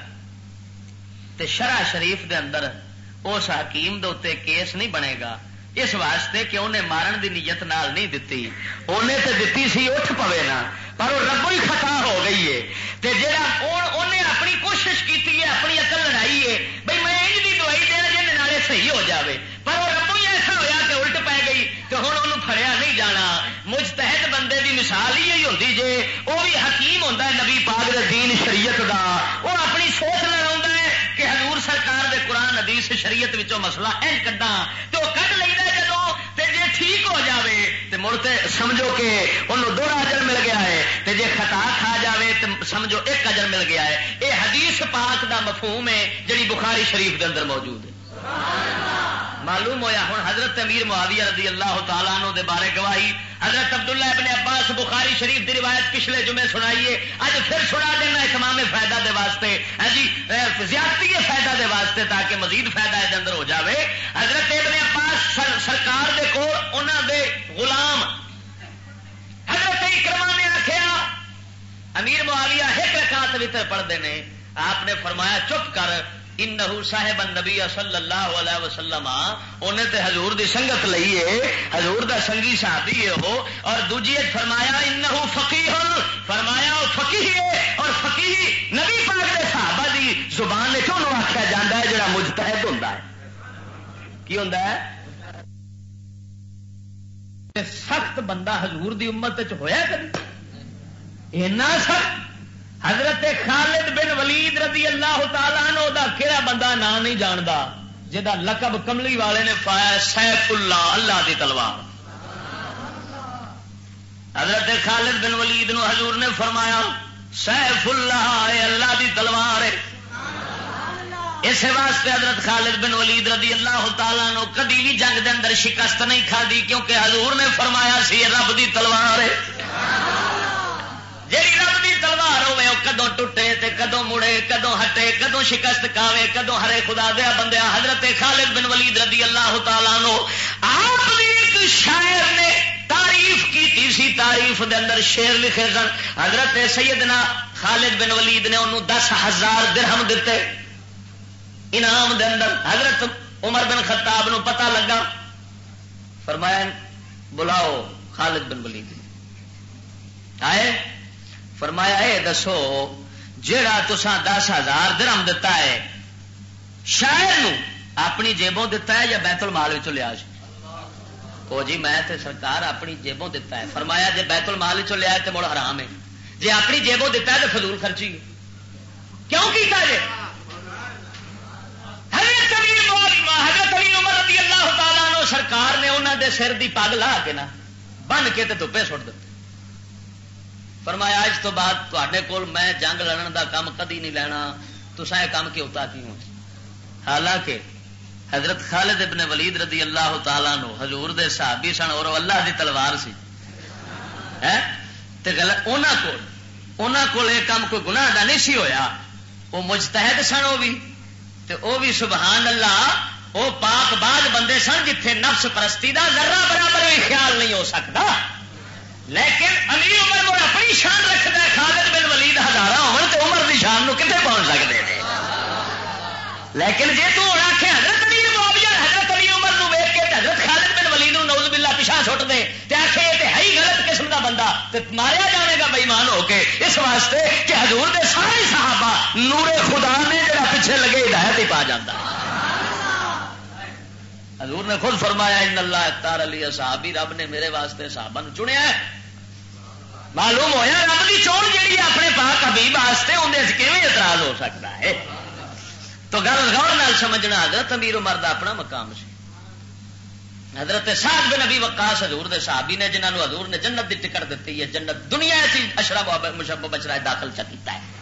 تے شرع شریف دے اندر اس حکیم دے اتنے کیس نہیں بنے گا۔ اس واسطے کہ انہیں مارن دی نیت نال نہیں دتی۔ انہیں تے دتی سی اٹھ پوے نا، پر وہ ربو ہی خطا ہو گئی ہے۔ تے جا انہیں اپنی کوشش کی ہے، اپنی اقل لڑائی ہے بھائی میں انج دوائی دینا جن نالے صحیح ہو جاوے۔ پر وہ ربو ہی ایسا ہوا کہ الٹ پی گئی تو ہوں انہوں فریا نہیں جانا۔ مجتہد بندے دی مثال ہی ہوتی جے، وہ بھی حکیم ہوتا ہے نبی پاک دین شریعت دا۔ وہ اپنی سوچ لڑا قرآن، حدیث، شریعت وچوں مسئلہ این کڈا تو کٹ لینا جدو تے جے ٹھیک ہو جاوے تے مڑ تے سمجھو کہ انہوں دو اجر مل گیا ہے تے جے خطا کھا جاوے تے سمجھو ایک اجر مل گیا ہے۔ اے حدیث پاک دا مفہوم ہے جڑی بخاری شریف دے اندر موجود ہے۔ معلوم ہویا ہوں حضرت امیر معاویہ رضی اللہ تعالیٰ عنہ دے بارے گواہی۔ حضرت عبداللہ ابن عباس بخاری شریف دی روایت پچھلے جمعے سنائیے۔ اج پھر سنا دینا اتمام فائدہ دے واسطے۔ ہاں جی زیادتی فائدہ دے واسطے تاکہ مزید فائدہ ہے اندر ہو جاوے۔ حضرت ابن عباس سر سرکار دے کو انہاں دے غلام۔ حضرت اکرما نے آخیا امیر معاویہ ایک رکعت وطر پڑھتے ہیں آپ نے فرمایا، چپ کر۔ انہو صاحب النبی صلی اللہ علیہ وسلم، انہیں تے حضور دی سنگت لئی ہے، حضور دا سنگی صحابی ہے وہ، اور دوجی فرمایا، انہو فقیہ، فرمایا وہ فقیہ ہے، اور فقیہ نبی پاک دے صحابہ دی زبان نے کیوں آخیا جاتا ہے، جڑا مجتہد ہوتا ہے۔ کی ہوتا ہے؟ سخت بندہ حضور دی امت ہویا کبھی اینا سخت حضرت خالد بن ولید رضی اللہ تعالیٰ نو دا کہڑا بندہ نام نہیں جانتا جہاں لقب کملی والے نے پایا سیف اللہ اللہ دی تلوار۔ حضرت خالد بن ولید نو حضور نے فرمایا، سیف اللہ، اے اللہ دی تلوار ہے۔ اس واسطے حضرت خالد بن ولید رضی اللہ تعالیٰ نو کدی بھی جنگ دے اندر شکست نہیں کھا کیونکہ حضور نے فرمایا سی رب دی تلوار ہے۔ جی رب کی ہوے وہ کدو ٹوٹے تے کدو مڑے کدو ہٹے کدو شکست کاوے کدو ہرے خدا دیا بندیا حضرت خالد بن ولید رضی اللہ تعالیٰ نو آپ ایک شاعر نے تعریف کی سی تعریف دے اندر شیر لکھے سن حضرت سیدنا خالد بن ولید نے انہوں دس ہزار درہم دیتے انعام دے اندر حضرت عمر بن خطاب نو پتہ لگا فرمایا بلاؤ خالد بن ولید آئے فرمایا، اے دسو، جیڑا تسا دس ہزار درم دتا ہے، شاعر نو اپنی جیبوں دتا ہے یا بیت المال لیا جی؟ او جی میں تے سرکار اپنی جیبوں دتا ہے۔ فرمایا جی بیت المال لیا تو مڑ حرام ہے۔ جی اپنی جیبوں دتا ہے تو فضول خرچی کیوں کیتا جی حضرت علی عمر رضی اللہ تعالیٰ سرکار نے انہوں دے سر دی پگ لا کے نا، بن کے تے دھوپے سٹ دیتے۔ فرمایا اج تو بعد تے کول میں جنگ لڑن دا کام کدی نہیں لینا۔ تو سا کام کیوں کیوں؟ حالانکہ حضرت خالد ابن ولید رضی اللہ تعالیٰ نو حضور دے صحابی سن اور اللہ دی تلوار سی۔ انہوں کو یہ کام کوئی گناہ دا نہیں سی ہویا۔ وہ مجتہد سن وہ بھی۔ تے وہ بھی سبحان اللہ، وہ پاک بعد بندے سن جتھے نفس پرستی دا ذرہ برابر بھی خیال نہیں ہو سکتا۔ لیکن امیر عمر وہ اپنی شان رکھتا ہے، خالد بن ولید ہزار ہو عمر کی شان کتنے پہنچ سکتے ہیں لیکن جی تو ہونا کہ حضرت امیر معاویہ حضرت امیر عمر نو ویک کے حضرت خالد بن ولید نوز بلا پیچھا سٹ دے تے آخے یہ ہے ہی غلط قسم کا بندہ تے ماریا جانے گا بےمان ہو کے اس واسطے کہ حضور دے سارے صحابہ نور خدا نے جڑا پیچھے لگے ہدایت ہی پا جاتا حضور نے خود فرمایا، ان اللہ اختار علی صحابی، رب نے میرے واسطے صحابہ چنیا معلوم ہوا رب کی چون جیڑی اپنے پاک حبیب واسطے اندر کیون اعتراض ہو سکتا ہے؟ تو گل غور نال سمجھنا حضرت امیر عمر دا اپنا مقام سی۔ حضرت سعد بن نبی وقاص حضور دے صحابی نے جنہوں حضور نے جنت دی ٹکٹ دیتی ہے، جنت دنیا ایسی اشرا مشب بچرا داخل چکیتا ہے۔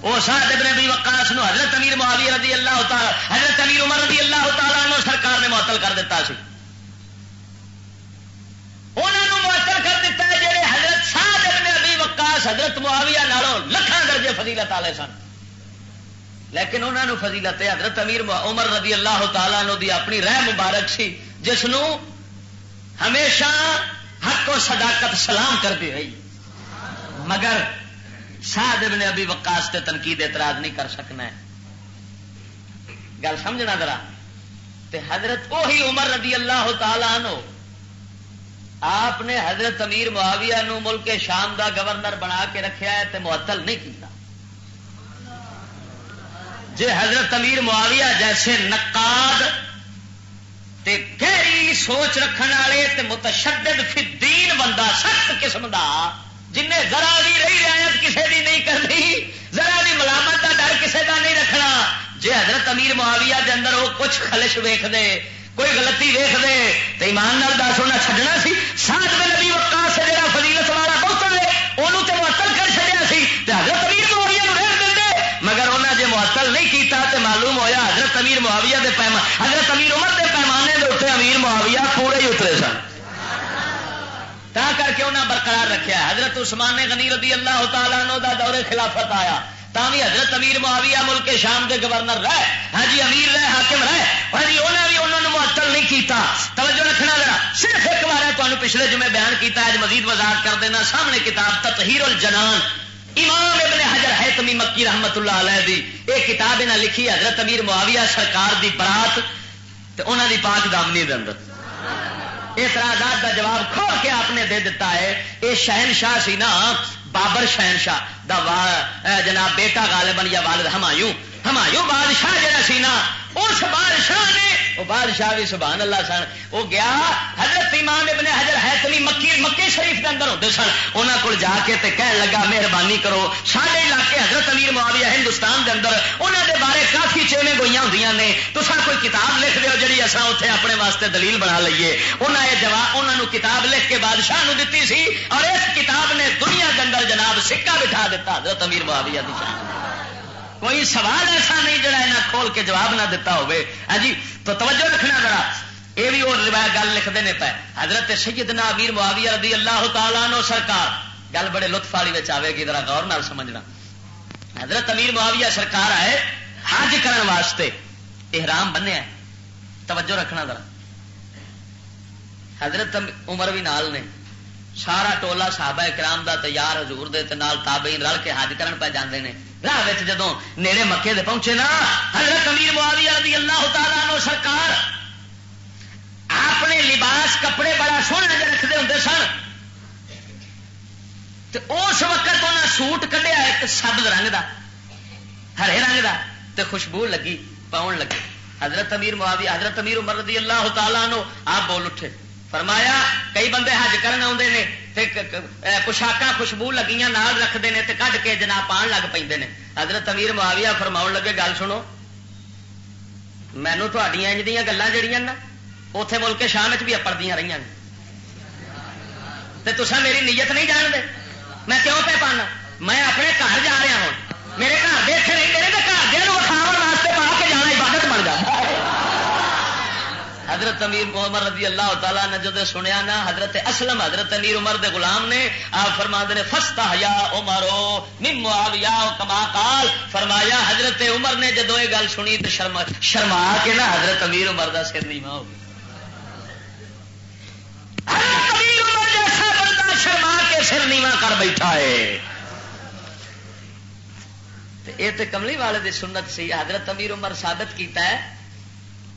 وہ سات ابن ابھی وکاس نو حضرت امیر معاویہ رضی اللہ تعالی حضرت امیر عمر رضی اللہ تعالی نو سرکار نے معطل کر دیتا سی۔ انہوں نے معطل کر دیتا ہے جہے حضرت سات ابن ابھی وکاس حضرت معاویہ نالوں لکھاں درجے فضیلت والے سن۔ لیکن انہوں نے فضیلت ہے حضرت امیر عمر رضی اللہ تعالی نو دی اپنی رہ مبارک سی، جس نو ہمیشہ حق و صداقت سلام کر دی رہی مگر شاہ ابن ابھی وقاص تے تنقید اعتراض نہیں کر سکنا ہے۔ گل سمجھنا ذرا۔ تے حضرت وہی عمر رضی اللہ تعالیٰ نو آپ نے حضرت امیر معاویہ نو ملک شام دا گورنر بنا کے رکھیا ہے تے معطل نہیں کیتا۔ جے حضرت امیر معاویہ جیسے نقاد تے گہری سوچ رکھنے والے تے متشدد فی الدین بندہ سخت قسم دا جن نے ذرا بھی رہی رعایت کسی دی نہیں کرنی، ذرا بھی ملامت کا ڈر کسی کا نہیں رکھنا۔ جی حضرت امیر معاویہ دے اندر وہ کچھ خلش ویخ دے، کوئی غلطی ویخ دے تو ایمان نال دس ہونا چڈنا سی۔ سات میں نبی وقت سے جا فضیلت والا بہت دے انہوں تے معطل کر چڑیا سی۔ حضرت امیر معاویہ رہ دے، مگر انہیں جی معطل نہیں کیتا تے معلوم ہویا حضرت امیر معاویہ دے پیمان حضرت امیر عمر دے پیمانے دے اتنے امیر معاویہ پورے ہی اترے سن۔ تا کر کے انہیں برقرار رکھا حضرت عثمان غنی رضی اللہ تعالیٰ عنہ دا دور خلافت آیا۔ تا بھی حضرت امیر معاویہ ملک شام دے گورنر رہے۔ ہاں جی امیر رہے، حاکم رہے۔ ہاں جی انہیں بھی انہوں نے معطل نہیں کیتا۔ توجہ رکھنا ذرا۔ صرف ایک بار تمہیں پچھلے جمعے بیان کیتا ہے مزید وضاحت کر دینا۔ سامنے کتاب تطہیر الجنان۔ امام ابن حجر حیتمی مکی رحمت اللہ علیہ دی ایک کتاب انہیں لکھی حضرت امیر معاویہ سرکار دی برات۔ تے انہوں دی پاک دامنی دے اندر۔ اعتراضات کا جواب کھول کے آپ نے دے دیتا ہے۔ یہ شہنشاہ سی نا بابر شہنشاہ، دا جناب بیٹا غالبن یا والد ہمایوں ہمایوں بادشاہ جہاں سی نا، اس بادشاہ نے، وہ بادشاہ بھی سبحان اللہ سن، وہ گیا حضرت امام ابن حضر ہے مکی مکے شریف کے اندر ہوتے سن۔ انہوں کو جا کے تے کہن لگا، مہربانی کرو سارے علاقے حضرت امیر معاویہ ہندوستان کے اندر انہوں دے بارے کافی چیویں گوئیاں ہوں نے۔ تو سر کوئی کتاب لکھ دو جی اصا اتنے اپنے واسطے دلیل بنا لیے انہیں یہ جواب انہوں نے کتاب لکھ کے بادشاہ دیتی سی، اور اس کتاب نے دنیا کے اندر جناب سکا بٹھا دیتا حضرت امیر معاویہ کی شان۔ کوئی سوال ایسا نہیں جڑا یہاں کھول کے جواب نہ دیتا ہوئے۔ ہاں جی تو توجہ رکھنا ذرا۔ یہ بھی اور روایت گل لکھتے ہیں پہ۔ حضرت سیدنا امیر معاویہ رضی اللہ تعالیٰ نو سرکار۔ گل بڑے لطف والی آئے گی، ذرا غور نال سمجھنا۔ حضرت امیر معاویہ سرکار آئے حج کرن واسطے۔ احرام بنیا توجہ رکھنا ذرا۔ حضرت عمر بھی نال نے۔ سارا ٹولا صحابہ کرام دا تیار حضور دے نال تابعین رل کے حج کرن پہ جاندے نے۔ راہ جدو نیڑے مکے دے پہنچے نا، حضرت امیر معاویہ رضی اللہ تعالیٰ نو سرکار اپنے لباس کپڑے بڑا سونا جہ رکھتے ہوں سن۔ اس وقت انہیں سوٹ کھڈیا ایک سبز رنگ دا، ہرے رنگ دا، تے خوشبو لگی، پاؤن لگی۔ حضرت امیر معاویہ، حضرت امیر عمر رضی اللہ تعالیٰ نو آپ بول اٹھے۔ فرمایا، کئی بندے حج کرن آتے ہیں پوشاک خوشبو لگیاں نال رکھتے ہیں کھڈ کے جناب پان لگ پہ حضرت امیر معاویہ فرماؤ لگے، گل سنو۔ مینو تج دیا گلان جہیا نا اتے ملک شام بھی اپڑ دیا رہی تصا میری نیت نہیں جانتے میں کیوں پہ پانا؟ میں اپنے گھر جا رہا ہوں۔ میرے گھر دے اتنے رہتے ہیں گھر دے واسطے پا کے جانا عبادت بن جاتا حضرت امیر عمر رضی اللہ تعالیٰ نے جدو سنیا نا، حضرت اسلم، حضرت امیر عمر دے غلام نے، آپ فرما نے فستا یا عمرو کما کال فرمایا حضرت عمر نے جدو یہ گل سنی تو شرما شرما کے نا حضرت امیر عمر دا سر نیوا ہو گیا۔ جیسا بندہ شرما کے سر نیوا کر بیٹھا ہے۔ یہ تو کملی والے دی سنت سی، حضرت امیر عمر ثابت کیتا ہے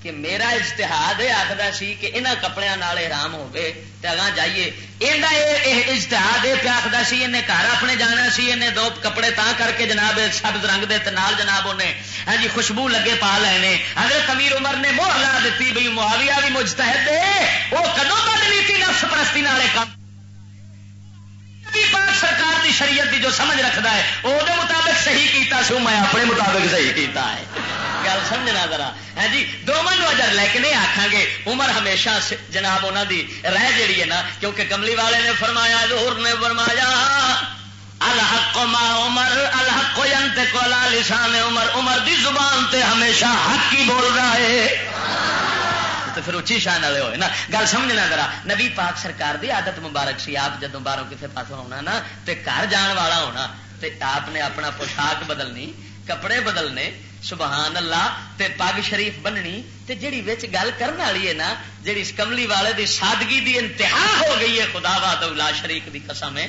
کہ میرا اجتہاد یہ آخر سی کہ یہاں کپڑے حرام ہو گئے اگاں جائیے۔ یہ اجتہاد یہ پہ آخر سی، انہیں گھر اپنے جانا سی، انہیں دو کپڑے تا کر کے جناب سبز رنگ دے نال جناب انہیں ہاں جی خوشبو لگے پا لے اگر کمیر عمر نے موہ لا دیتی بھائی معاویہ بھی مجتہد ہے وہ کدو تک نیتی نفس پرستی نالے کام سرکار کی شریعت کی جو سمجھ رکھتا ہے وہ مطابق صحیح کیتا سو میں اپنے مطابق صحیح کیتا ہے۔ گل سمجھنا ذرا۔ ہے جی دونوں اجر لیکن یہ آخان گے، عمر ہمیشہ جناب انہوں دی رہ جیڑی ہے نا، کیونکہ کملی والے نے فرمایا زہر نے فرمایا، الحق ما عمر، الحق ينطق على لسان عمر۔ عمر دی زبان تے ہمیشہ حق ہی بول رہا ہے۔ تو پھر اچھی شان والے ہوئے نا۔ گل سمجھنا ذرا۔ نبی پاک سرکار دی عادت مبارک سی، آپ جدو باہروں کسی پاسوں آنا نا تے گھر جان والا ہونا تے آپ نے اپنا پوشاک بدلنی، کپڑے بدلنے سبحان اللہ تے پگ شریف بننی۔ تے جڑی وچ گل کرنے والی ہے نا جڑی کملی والے دی سادگی دی انتہا ہو گئی ہے، خدا وا لا شریف دی قسم ہے۔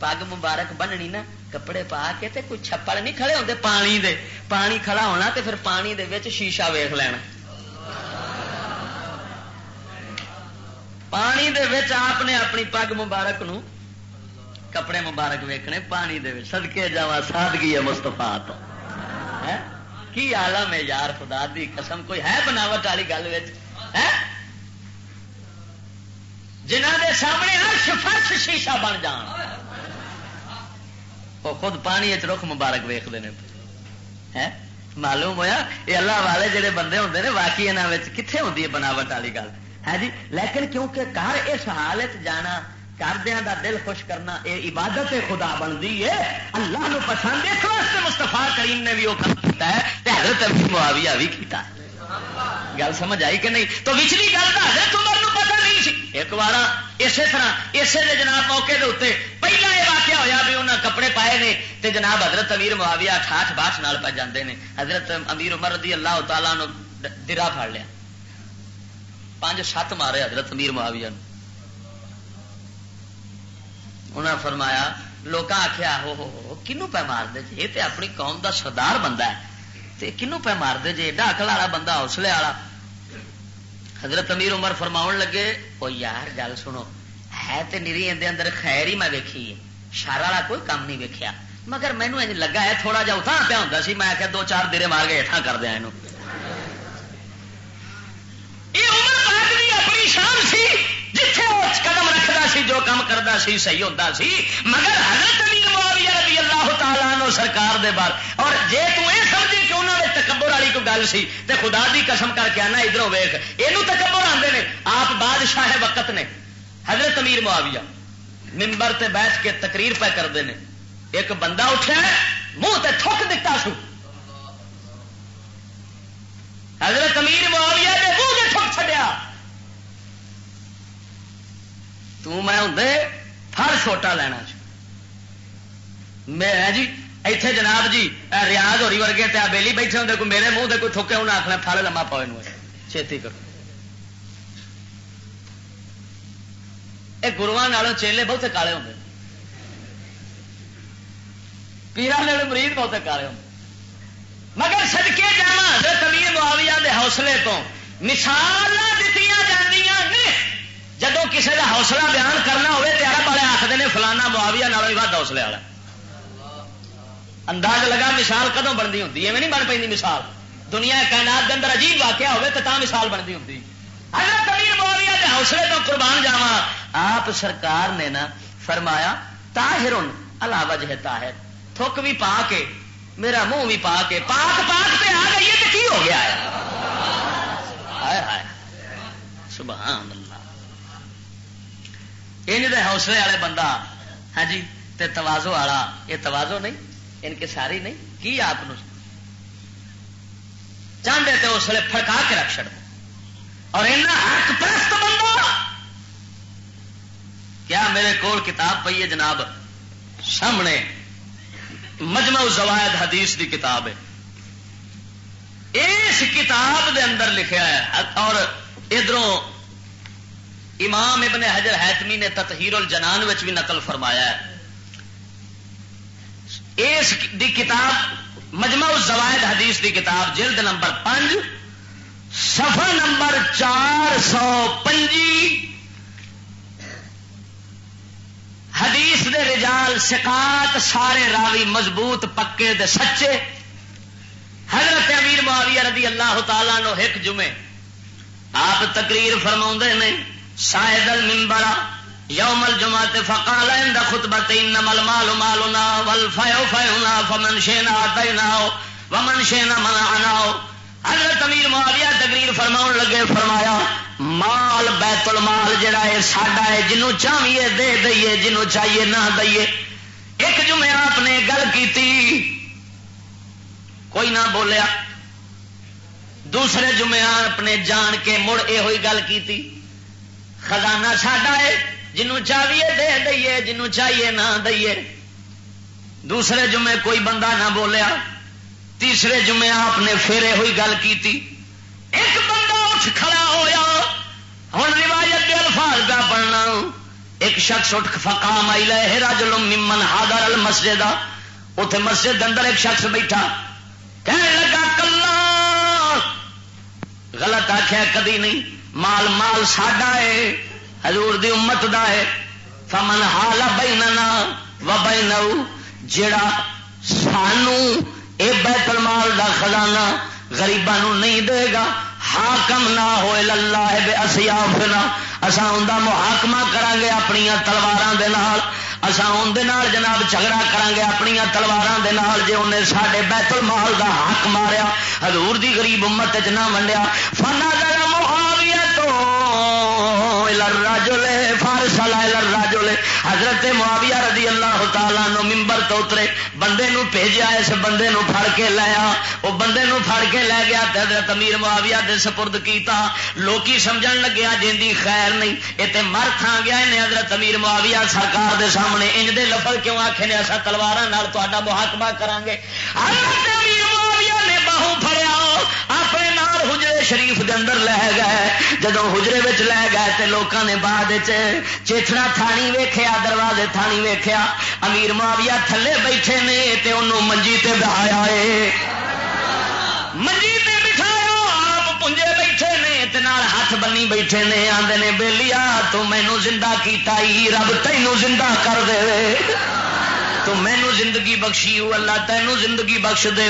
پگ مبارک بننی نا، کپڑے پا کے تے کوئی چھپڑ نہیں کھڑے ہوتے پانی دے۔ پانی کھڑا ہونا تے پھر پانی دے وچ شیشہ ویخ لینا۔ پانی دے وچ آپ نے اپنی پگ مبارک نو کپڑے مبارک ویکنے پانی دے سدکے جا سادگی ہے مستفا تو۔ کی آلم ہے یار، خدا دی قسم، کوئی ہے بناوٹ والی گل جنہ دے سامنے عرش فرش شیشہ بن جان۔ وہ خود پانی رخ مبارک ویختے ہیں معلوم ہویا؟ یہ اللہ والے جڑے بندے ہوتے ہیں واقعی یہاں کتنے ہوتی ہے بناوٹ والی گل؟ ہے جی؟ لیکن کیونکہ گھر اس حالت جانا کردیا دا دل خوش کرنا، اے عبادت خدا بنتی ہے، اللہ نو پسند اس واسطے مستفا کریم نے بھی وہ کام کیا ہے حضرت ابھی معاویہ بھی کیتا ہے۔ گل سمجھ آئی کہ نہیں؟ تو وچلی گل تو حضرت عمر نو پتہ نہیں سی۔ ایک بار اسی طرح، اسی دے جناب موقع دے اتنے پہلا یہ واقعہ ہویا بھی انہیں کپڑے پائے نے، تے جناب حضرت امیر معاویہ ٹھاٹ باٹ نال پہ جاندے نے۔ حضرت امیر عمر رضی اللہ تعالیٰ نو درا پھڑ لیا۔ پانچ سات مارے حضرت امیر معاویہ نو انہیں فرمایا لوگ آخیا ہو ہو ہو کنو پہ مار دے جی؟ یہ اپنی قوم دا سردار بندہ ہے۔ تے کنو پہ مار دے جی؟ ایڈا اکل والا بندہ، حوصلے والا۔ حضرت امیر عمر فرما لگے وہ یار، گل سنو، ہے تو نیری اندر اندر خیر ہی میں ویکھی ہے۔ شر والا کوئی کام نہیں ویکیا مگر مینو لگا ہے، تھوڑا جا اتنا پیا ہوں سی، میں آخیا دو چار درے مار کے ہٹا کر دیا یہ آزاد بھی اپنی شان سی، جتھے وہ قدم رکھتا سی، جو کام کرتا سی، صحیح ہوتا سی۔ مگر حضرت امیر معاویہ رضی اللہ تعالیٰ نو سرکار دے بار۔ اور جے تو یہ سمجھی کہ انہوں نے تکبر والی کوئی گل سی، تے خدا دی قسم کر کے آنا ادھر ویخ یہ تکبر آتے ہیں آپ بادشاہ وقت نے۔ حضرت امیر معاویہ ممبر تے بیٹھ کے تقریر پہ کرتے ہیں ایک بندہ اٹھا منہ تے تھک دیتا سو۔ حضرت امیر معاویہ نے منہ تے تھک چڑیا تو میں ہوں چھوٹا لینا جی۔ میں جی ایتھے جناب جی ریاض ہوری ورگے تے بیلی بیٹھے ہوں کوئی میرے منہ کوئی تھوکے انہیں آخنا پھل لما پاؤ چھتی کرو۔ یہ گرواں چیلے بہت کالے ہوں۔ پیرا والے مریض بہت کالے ہوں۔ مگر سدکے جانا کمی معاویہ دے حوصلے تو مثال جدو کسی کا حوصلہ بیان کرنا ہوئے تو عرب والے آخر نے فلانا معاویہ نالوں بھی ود حوصلے والا انداز لگا مثال کدوں بنتی ہوتی ہے نہیں بن پی مثال۔ دنیا کائنات کے اندر عجیب واقعہ ہوئے تو مثال بنتی ہوتی حضرت امیر معاویہ کے حوصلے تو قربان جاوا آپ سرکار نے نا فرمایا تاہر اللہ وجہ تاہر تھک بھی پا کے، میرا منہ بھی پا کے، پاک پاک پہ آ گئی ہے تو کی ہو گیا ہے؟ سبحان اللہ۔ ان حوصلے والے بندہ ہاں جی تے توازو والا، یہ توازو نہیں، ان کے ساری نہیں، کی آپ چاہتے تو اس لیے پڑکا کے رکھ چڑ اور حق پرست بندہ۔ کیا میرے کول کتاب پی ہے جناب؟ سامنے مجمع زوائد حدیث دی کتاب ہے۔ اس کتاب دے اندر لکھا ہے، اور ادھروں امام ابن حجر حیتمی نے تطہیر الجنان وچ بھی نقل فرمایا ہے۔ اس دی کتاب مجمع الزوائد حدیث دی کتاب جلد نمبر پانچ سفر نمبر چار سو پنجی۔ حدیث دے رجال سکات سارے راوی مضبوط، پکے دے سچے۔ حضرت امیر معاویہ رضی اللہ تعالیٰ نو ایک جمعے آپ تقریر فرما نے شاہد المنبر یوم الجمعت فقال عند خطبت انما المال مالنا والفیع فیعنا فمن شینا آتیناو ومن شینا منعناو حضرت امیر معاویہ تقریر فرماؤن لگے، فرمایا، مال، بیت المال جڑا ہے، ساڈا ہے، جنوں چاہیے دے دئیے، جنوں چاہیے نہ دئیے۔ ایک جمعہ آپ نے گل کی کوئی نہ بولیا۔ دوسرے جمعہ اپنے جان کے مڑ یہ ہوئی گل کی خزانہ ساڈا ہے، جنوں چاہیے دے دئیے، جنوں چاہیے نہ دئیے۔ دوسرے جمعے کوئی بندہ نہ بولیا، تیسرے جمعے آپ نے پھر ہوئی گل کی ایک بندہ اٹھ کھڑا ہویا ہوں روایت کے الفاظ کا پڑھنا ایک شخص اٹھ فقام آئی لے رجل ممن حاضر المسجد۔ اتے مسجد اندر ایک شخص بیٹھا۔ کہنے لگا، کلا! غلط آخیا کدی نہیں۔ مال مال ساڈا ہے، حضور دی امت دا ہے۔ فمن حال بیننا و بینو جڑا سانو اے بیت المال دا خزانہ غریباں نہیں دے گا، حاکم نہ ہوئے اللہ بے اسیافنا۔ اسا اوندا محاکمہ کران گے اپنی تلواراں دے نال۔ اسا اون دے نال جناب جھگڑا کران گے اپنی تلواراں دے نال جے انہیں ساڈے بیت المال دا حق ماریا۔ حضور دی غریب امت وچ نہ ونڈیا۔ فنا ذرا معاویہ تو الرجل فارسل الرجل حضرت معاویہ رضی اللہ تعالیٰ نو ممبر تو اترے، بندے نو بھیجا، اس بندے نو پھڑ کے لایا وہ بندے نو پھڑ کے لے گیا تے حضرت امیر معاویہ دے سپرد کیتا۔ لوکی سمجھن لگیا جیندی خیر نہیں اے تے مر تھا گیا نے حضرت امیر معاویہ سرکار دے سامنے۔ انج دے لفظ کیوں آکھے نے؟ اسا تلواراں نال تہاڈا محاکمہ کران گے حضرت امیر معاویہ نے باہوں پھڑیا، اپنے نال حجرے شریف دے اندر لے گئے۔ جدوں حجرے وچ لے گئے تے لوکاں نے بعد وچ تھانی ویخیا دروازے تھانی ویخیا امیر معاویہ تھلے بیٹھے نے تے انہوں منجی تے بہایا ہے منجی تے بٹھایا، آپ پنجے بیٹھے نے تے نال ہاتھ بنی بیٹھے نے، آندے نے بیلیا تو مینو زندہ کیتا ہی، رب تینوں زندہ کر دے۔ تو مینو زندگی بخشی ہو اللہ تینوں زندگی بخش دے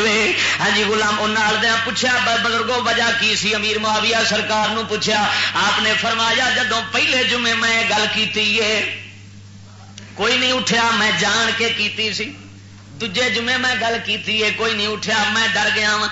ہاں جی غلام انال دیا پوچھا بزرگوں وجہ کی سی؟ امیر معاویہ سرکار نو پوچھا آپ نے فرمایا، جدوں پہلے جمعے میں گل کی کوئی نہیں اٹھیا، میں جان کے کیتی سی۔ دجے جمعے میں گل کی کوئی نہیں اٹھیا، میں ڈر گیا وا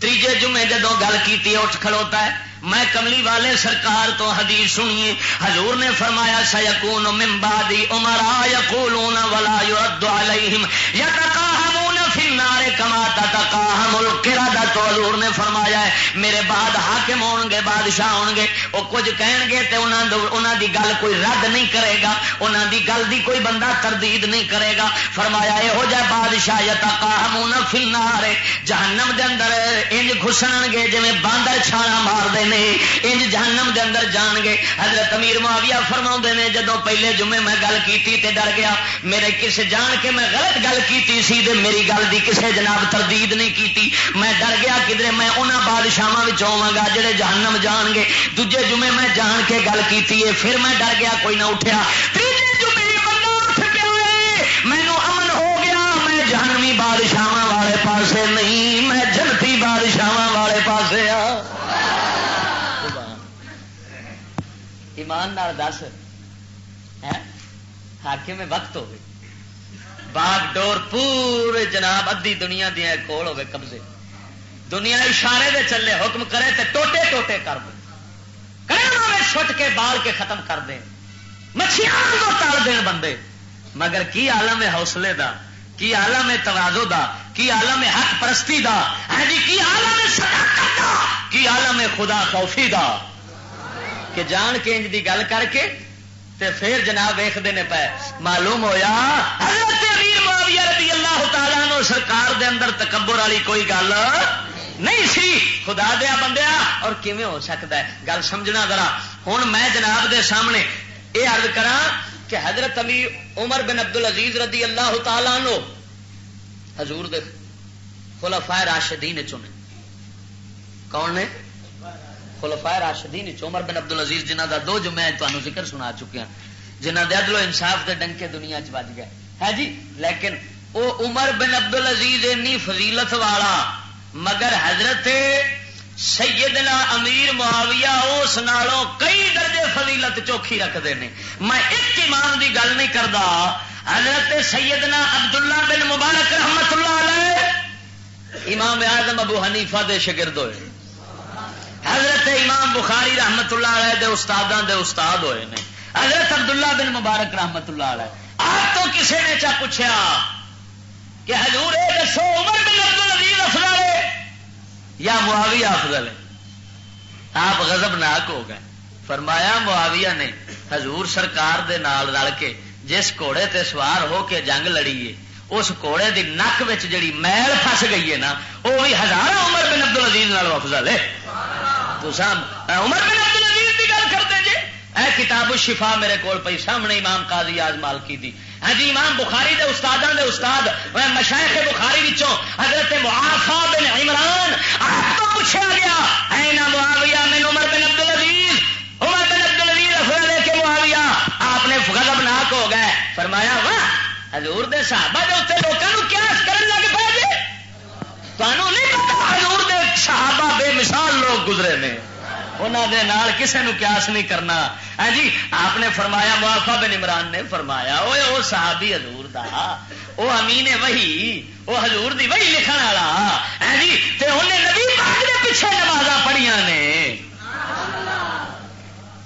تیجے جمعے جدو گل کی اٹھ کھڑوتا ہے۔ میں کملی والے سرکار تو حدیث سنیے حضور نے فرمایا سیکون من بعدی عمرا یقولون ولا يرد علیہم یتقاہمون فی النار کما تتقاہم القردہ تو حضور نے فرمایا ہے میرے بعد حاکم ہون گے، بادشاہ ہون گے، وہ کچھ کہن گے تے انہاں دی گل کوئی رد نہیں کرے گا، انہاں دی گل دی کوئی بندہ تردید نہیں کرے گا۔ فرمایا اے ہو جائے بادشاہ یتقاہمون فی النار، جہنم دے اندر انج گھسن گے، جویں باندر چھانا مار دے نے انج جہنم دے اندر جان گے حضرت امیر معاویہ فرما نے جدو پہلے جمعے میں گل کی تے ڈر گیا، میرے کسے جان کے میں غلط گل کی سی تے میری گل دی کسے جناب تردید نہیں کی میں ڈر گیا کدھر میں انہوں بادشاہ ہوا گا جڑے جہنم جان گے۔ دجے جمعے میں جان کے گل کیتی کی پھر میں ڈر گیا، کوئی نہ اٹھیا۔ مینو امن ہو گیا، میں جہنمی بادشاہ ایمان دس۔ ہاکے وقت ہوگی۔ باغ ڈور پورے جناب ادھی دنیا دیا کول ہوگی قبضے۔ دنیا اشارے دے چلے حکم کرے تے ٹوٹے ٹوٹے کر دے۔ چھٹ کے بال کے ختم کر دیں مچھلیاں تل دین بندے۔ مگر کی عالم ہے حوصلے دا؟ کی عالم ہے توازو دا؟ کی عالم ہے حق پرستی دا؟ ہاں جی کی عالم ہے صداقت دا؟ کی عالم ہے خدا خوفی دا؟ کہ جان کے انج دی گل کر کے تے پھر جناب ویختے نے پے، معلوم ہویا؟ حضرت امیر معاویہ رضی اللہ تعالیٰ نو سرکار دے اندر تکبر والی کوئی گل نہیں سی۔ خدا دیا بندیا، اور کیویں ہو سکتا ہے؟ گل سمجھنا ذرا۔ ہوں میں جناب دے سامنے یہ عرض کرا کہ حضرت امیر عمر بن عبد العزیز رضی اللہ تعالیٰ نو حضور دے خلفائے راشدین چنے کون نے؟ خلفائے راشدین عمر بن عبد العزیز جنہ دا دو جمعے تمہیں ذکر سنا چکے ہیں جنہ دے عدل و انصاف دے ڈنکے دنیا چ بج گئے۔ ہے جی؟ لیکن او عمر بن عبد العزیز اینی فضیلت والا، مگر حضرت سیدنا امیر معاویہ اس نالوں کئی درجے فضیلت چوکھی رکھتے ہیں میں ایک امام دی گل نہیں کرتا حضرت سیدنا عبداللہ بن مبارک رحمت اللہ علیہ، امام اعظم ابو حنیفہ دے شگرد ہوئے۔ حضرت امام بخاری رحمت اللہ علیہ دے استاداں دے استاد ہوئے نے۔ حضرت عبداللہ بن مبارک رحمت اللہ علیہ۔ آپ تو کسی نے چا پوچھا کہ حضور اے دسو عمر بن عبد العزیز افضل ہے یا معاویہ افضل ہے؟ آپ غضب ناک ہو گئے۔ فرمایا معاویہ نے، حضور سرکار دے نال رل کے جس گھوڑے تے سوار ہو کے جنگ لڑی ہے اس گھوڑے دی نک وچ جڑی میل فس گئی ہے نا، وہ بھی ہزار عمر بن عبد العزیز افضل ہے۔ تو عمر بن عبد العزیز کی گل کرتے جی؟ اے کتاب الشفا میرے کول پئی سامنے امام قاضی آج مالکی دی۔ ہاں جی امام بخاری دے استادوں دے استاد مشائخ بخاری وچوں حضرت معافا بن عمران آپ تو پوچھا گیا، اے نا معاویہ من عمر بن عبد العزیز، عمر بن عبد العزیز افضل ہے کہ معاویہ، آپ نے غضب ناک ہو گئے۔ فرمایا، واہ، حضور دے صحابہ دے اتنے لوگوں قیاس کرن لگ پے جی؟ تمہوں نہیں پتا حضور صحابہ بے مثال لوگ گزرے نے۔ انہوں دے نال کسے نو قیاس نہیں کرنا۔ ہاں جی آپ نے فرمایا موافا بن عمران نے فرمایا اوے او صحابی حضور دا۔ او امین وہی وہ حضور دی وہی لکھن والا۔ ہے جی تے انہیں نبی پاک دے پیچھے نمازاں پڑھیاں نے۔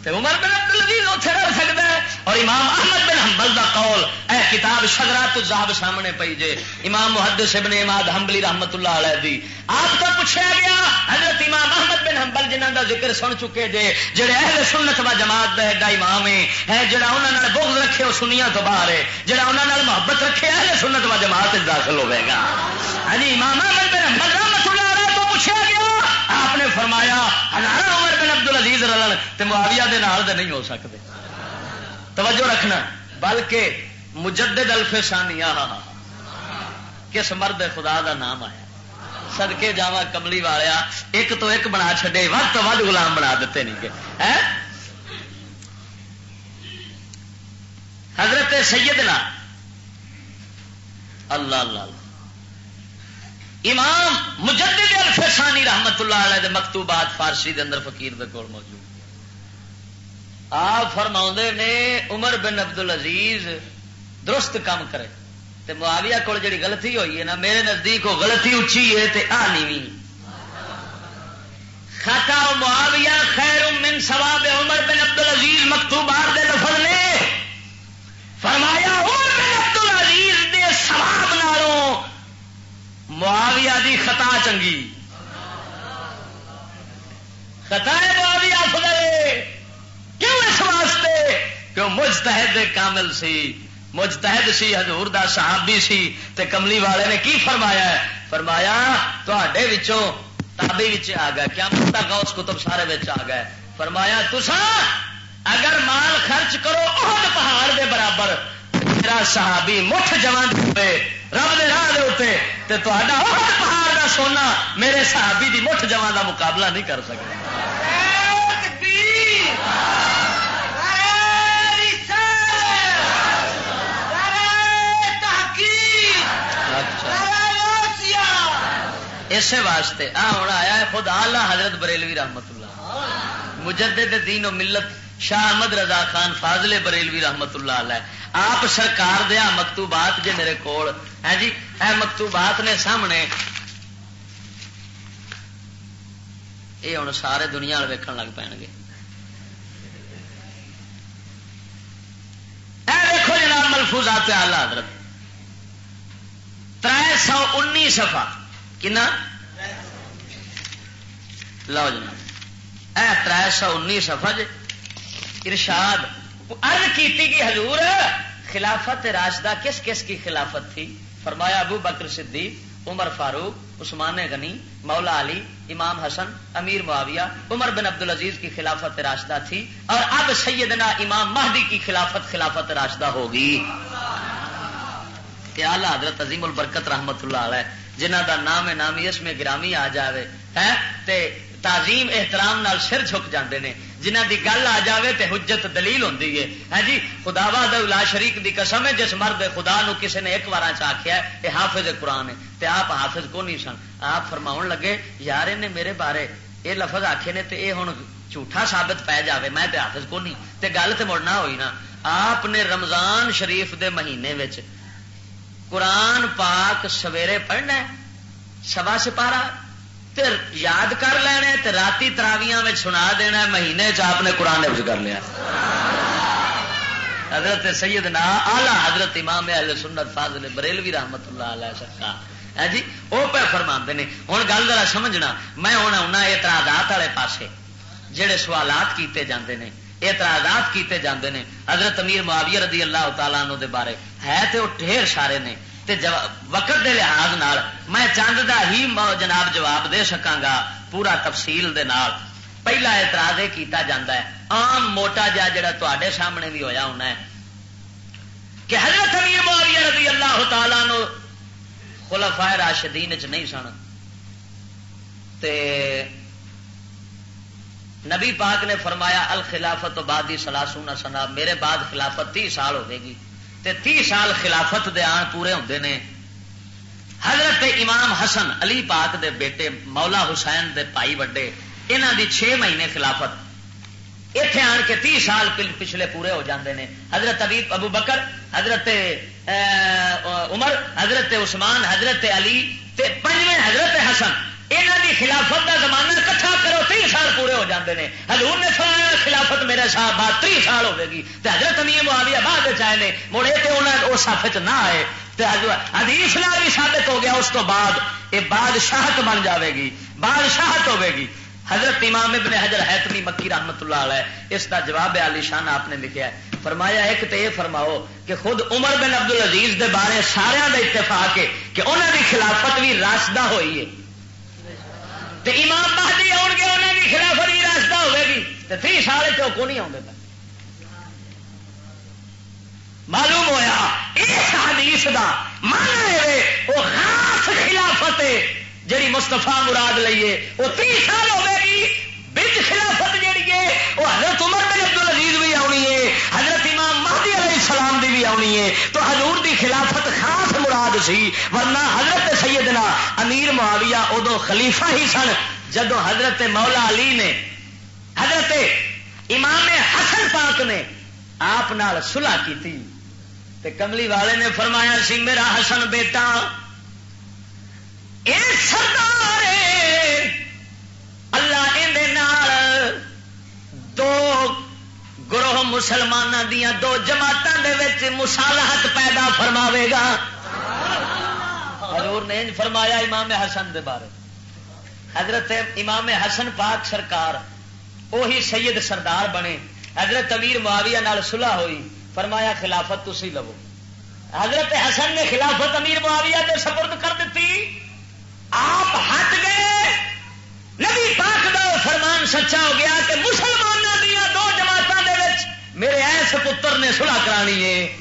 عمر بن عبد العزیز اتنے رہ سکتا ہے اور امام احمد بن حنبل دا قول، اے کتاب شجرات الذهب سامنے پئی جے۔ امام محدث ابن اماد حنبلی رحمت اللہ علیہ دی۔ آپ تو پوچھا گیا، حضرت امام احمد بن حنبل جنہاں دا ذکر سن چکے جے، جڑے اہل سنت و جماعت دا ایڈا امام ہے ہے جڑا انہاں نال بغض رکھے او سنیاں تو باہر ہے جڑا انہاں نال محبت رکھے اہل سنت و جماعت وچ داخل ہوے گا۔ ہاں جی امام احمد بن حنبل رحمت اللہ پوچھا گیا؟ آپ نے فرمایا، ہزارہ عمر بن عبد العزیز رلن، تے معاویہ دے نال دے نہیں ہو سکتے۔ توجہ رکھنا، بلکہ مجدد الف الفسانی ہاں، ہاں، ہاں، کس مرد خدا دا نام آیا؟ سدکے جا کملی والا، ایک تو ایک بنا چھڈے ود تو ود غلام بنا دیتے نہیں کہ حضرت سیدنا، اللہ اللہ اللہ۔ امام مجدد الفسانی رحمت اللہ علیہ دے مکتوبات فارسی دے اندر فقیر دے کول موجود آپ فرما نے عمر بن عبد العزیز درست کام کرے۔ تے معاویہ کو جڑی غلطی ہوئی ہے نا، میرے نزدیک وہ غلطی اچھی ہے تے آ نیوی خطا معاویہ خیر من ثواب عمر بن عبد العزیز مکتوبات دے لفظ نے فرمایا، عمر بن عبد العزیز دے ثواب نالوں معاویہ دی خطا چنگی۔ خطا معاویہ افضل کیوں اس واسطے؟ کیوں مجتہد کامل سی؟ مجتہد سی، حضور دا صحابی سی۔ تے کملی والے نے کی فرمایا ہے؟ فرمایا تے وچوں تابی وچ آ گیا کیا متا اس کتب سارے وچ آ گئے۔ فرمایا تسا اگر مال خرچ کرو بہت پہاڑ دے برابر۔ میرا صحابی مٹھ جوان ہوئے، رب دے راہ دے اتنے تے پہاڑ دا سونا میرے صحابی دی مٹھ جوان دا مقابلہ نہیں کر سکتا اچھا۔ اسی واسطے آ ہوں آیا ہے خود آلہ حضرت بریلوی رحمت اللہ۔ مجدد دین و ملت شاہ احمد رضا خان فاضل بریلوی رحمت اللہ علیہ۔ آپ سرکار دیا مکتوبات جی میرے کول۔ ہے جی اے مکتوبات نے سامنے یہ ہوں سارے دنیا ویکن لگ پے دیکھو جناب ملفوظات آلہ حضرت۔ تر سو انی سفا کنا؟ لو جناب۔ اے تر سو انی سفا جی ارشاد ارد کی کہ حضور، خلافت راشدہ کس کس کی خلافت تھی؟ فرمایا ابو بکر صدیق، عمر فاروق، عثمان غنی، مولا علی، امام حسن، امیر معاویہ، عمر بن عبد العزیز کی خلافت راشدہ تھی، اور اب سیدنا امام مہدی کی خلافت خلافت راشدہ ہوگی۔ کہ اعلیٰ حضرت عظیم البرکت رحمت اللہ علیہ، جنہ دا نام نامی اس میں گرامی آ جائے ہے تے تعظیم، احترام نال سر جھک جاندے نے۔ جنہ دی گل آ جاوے تے حجت دلیل ہوندی ہے۔ ہاں جی خدا وا شریک دی قسم ہے، جس مرد خدا نو کسی نے ایک بار آخیا یہ حافظ قرآن ہے۔ تے آپ حافظ کو نہیں سن؟ آپ فرماؤ لگے، یار نے میرے بارے یہ لفظ آخے نے تے اے ہن جھوٹا ثابت پی جاوے، میں تے حافظ کو نہیں۔ تے گل تے مڑنا ہوئی نا، آپ نے رمضان شریف دے مہینے وچ قرآن پاک سویرے پڑھنا سوا سپارا یاد کر لینے تے راتی تراویاں میں سنا دینا مہینے چ نے قرآن نفز کر لیا۔ حضرت سیدنا آلہ حضرت امام اہل سنت فاضل بریلوی رحمت اللہ علیہ سکا ہے جی؟ وہ پہ فرما نے ہوں گل ذرا سمجھنا، میں ہوں آنا اعتراضات والے پاسے، جڑے سوالات کیتے جاندے نے، اعتراضات کیتے جاندے نے۔ حضرت امیر معاویہ رضی اللہ تعالیٰ عنہ دے بارے، ہے تے وہ ڈھیر سارے نے۔ تے وقت دے لحاظ نال میں چند دا ہی جناب جواب دے سکاں گا پورا تفصیل دے نال۔ پہلا اعتراض یہ کیتا جاندہ ہے، عام موٹا جا جڑا تے سامنے بھی ہویا ہونا ہے، کہ حضرت امیر معاویہ رضی اللہ تعالیٰ عنہ خلفائے راشدین چ نہیں سن۔ تے نبی پاک نے فرمایا الخلافت بعد سلاسونا سنا میرے بعد خلافت تی سال ہوے گی تے تی سال خلافت دے آن پورے ہوندے نے۔ حضرت امام حسن علی پاک دے بیٹے مولا حسین دے پائی وڈے، انہاں دی چھ مہینے خلافت۔ اتے آن کے تی سال پچھلے پورے ہو جاندے نے۔ حضرت ابیب ابو بکر، حضرت عمر، حضرت عثمان، حضرت علی تے پنجویں حضرت حسن۔ یہاں کی خلافت کا زمانہ کٹھا کرو تی سال پورے ہو جاتے ہیں حضور نے فرمایا، خلافت میرے صاحب بعد تی سال ہوے گی۔ تو حضرت امیر معاویہ بعد آئے نے مڑے تو انہیں اس صف چ نہ آئے۔ حدیث نال بھی ثابت ہو گیا، اس تو بعد یہ بادشاہت بن جاوے گی، بادشاہت ہوے گی۔ حضرت امام ابن حجر حیتمی مکی رحمت اللہ علیہ، اس کا جواب علی شان آپ نے لکھا ہے۔ فرمایا، ایک تو یہ فرماؤ کہ خود عمر بن عبد العزیز دے بارے سارا کا اتفاق ہے کہ انہوں کی خلافت بھی راسدہ ہوئی ہے۔ تو امام مہدی آؤ گے انہوں کی خلافت بھی راسدہ ہوے گی۔ تو تھی سال تو کو نہیں آتے معلوم ہوا اس حدیث کا من ہے وہ خاص خلافت ہے جی مستفا مراد لئیے وہ تی سال ہوے گی بچ خلافت جیڑی ہے، وہ حضرت عمر بن عبد العزیز بھی آنی ہے۔ حضرت امام مہدی علیہ السلام بھی آنی ہے۔ تو حضور دی خلافت خاص مراد سی، ورنہ حضرت سیدنا امیر معاویہ ادو خلیفہ ہی سن جدو حضرت مولا علی نے، حضرت امام حسن پاک نے آپ سلاح کی تھی تے کملی والے نے فرمایا، سی میرا حسن بیٹا، اے سردار اللہ اندر دو گروہ مسلمانوں دیا دو جماعتوں مسالحت پیدا فرماوے گا۔ حضور نے فرمایا امام حسن دے بارے۔ حضرت امام حسن پاک سرکار وہی سید سردار بنے۔ حضرت امیر معاویہ نال صلح ہوئی۔ فرمایا خلافت تھی لو۔ حضرت حسن نے خلافت امیر معاویہ دے سپرد کر دیتی آپ ہٹ گئے۔ نبی پاک دا فرمان سچا ہو گیا کہ مسلمانوں دیا دو میرے ایس پتر نے سلا کرانی ہے۔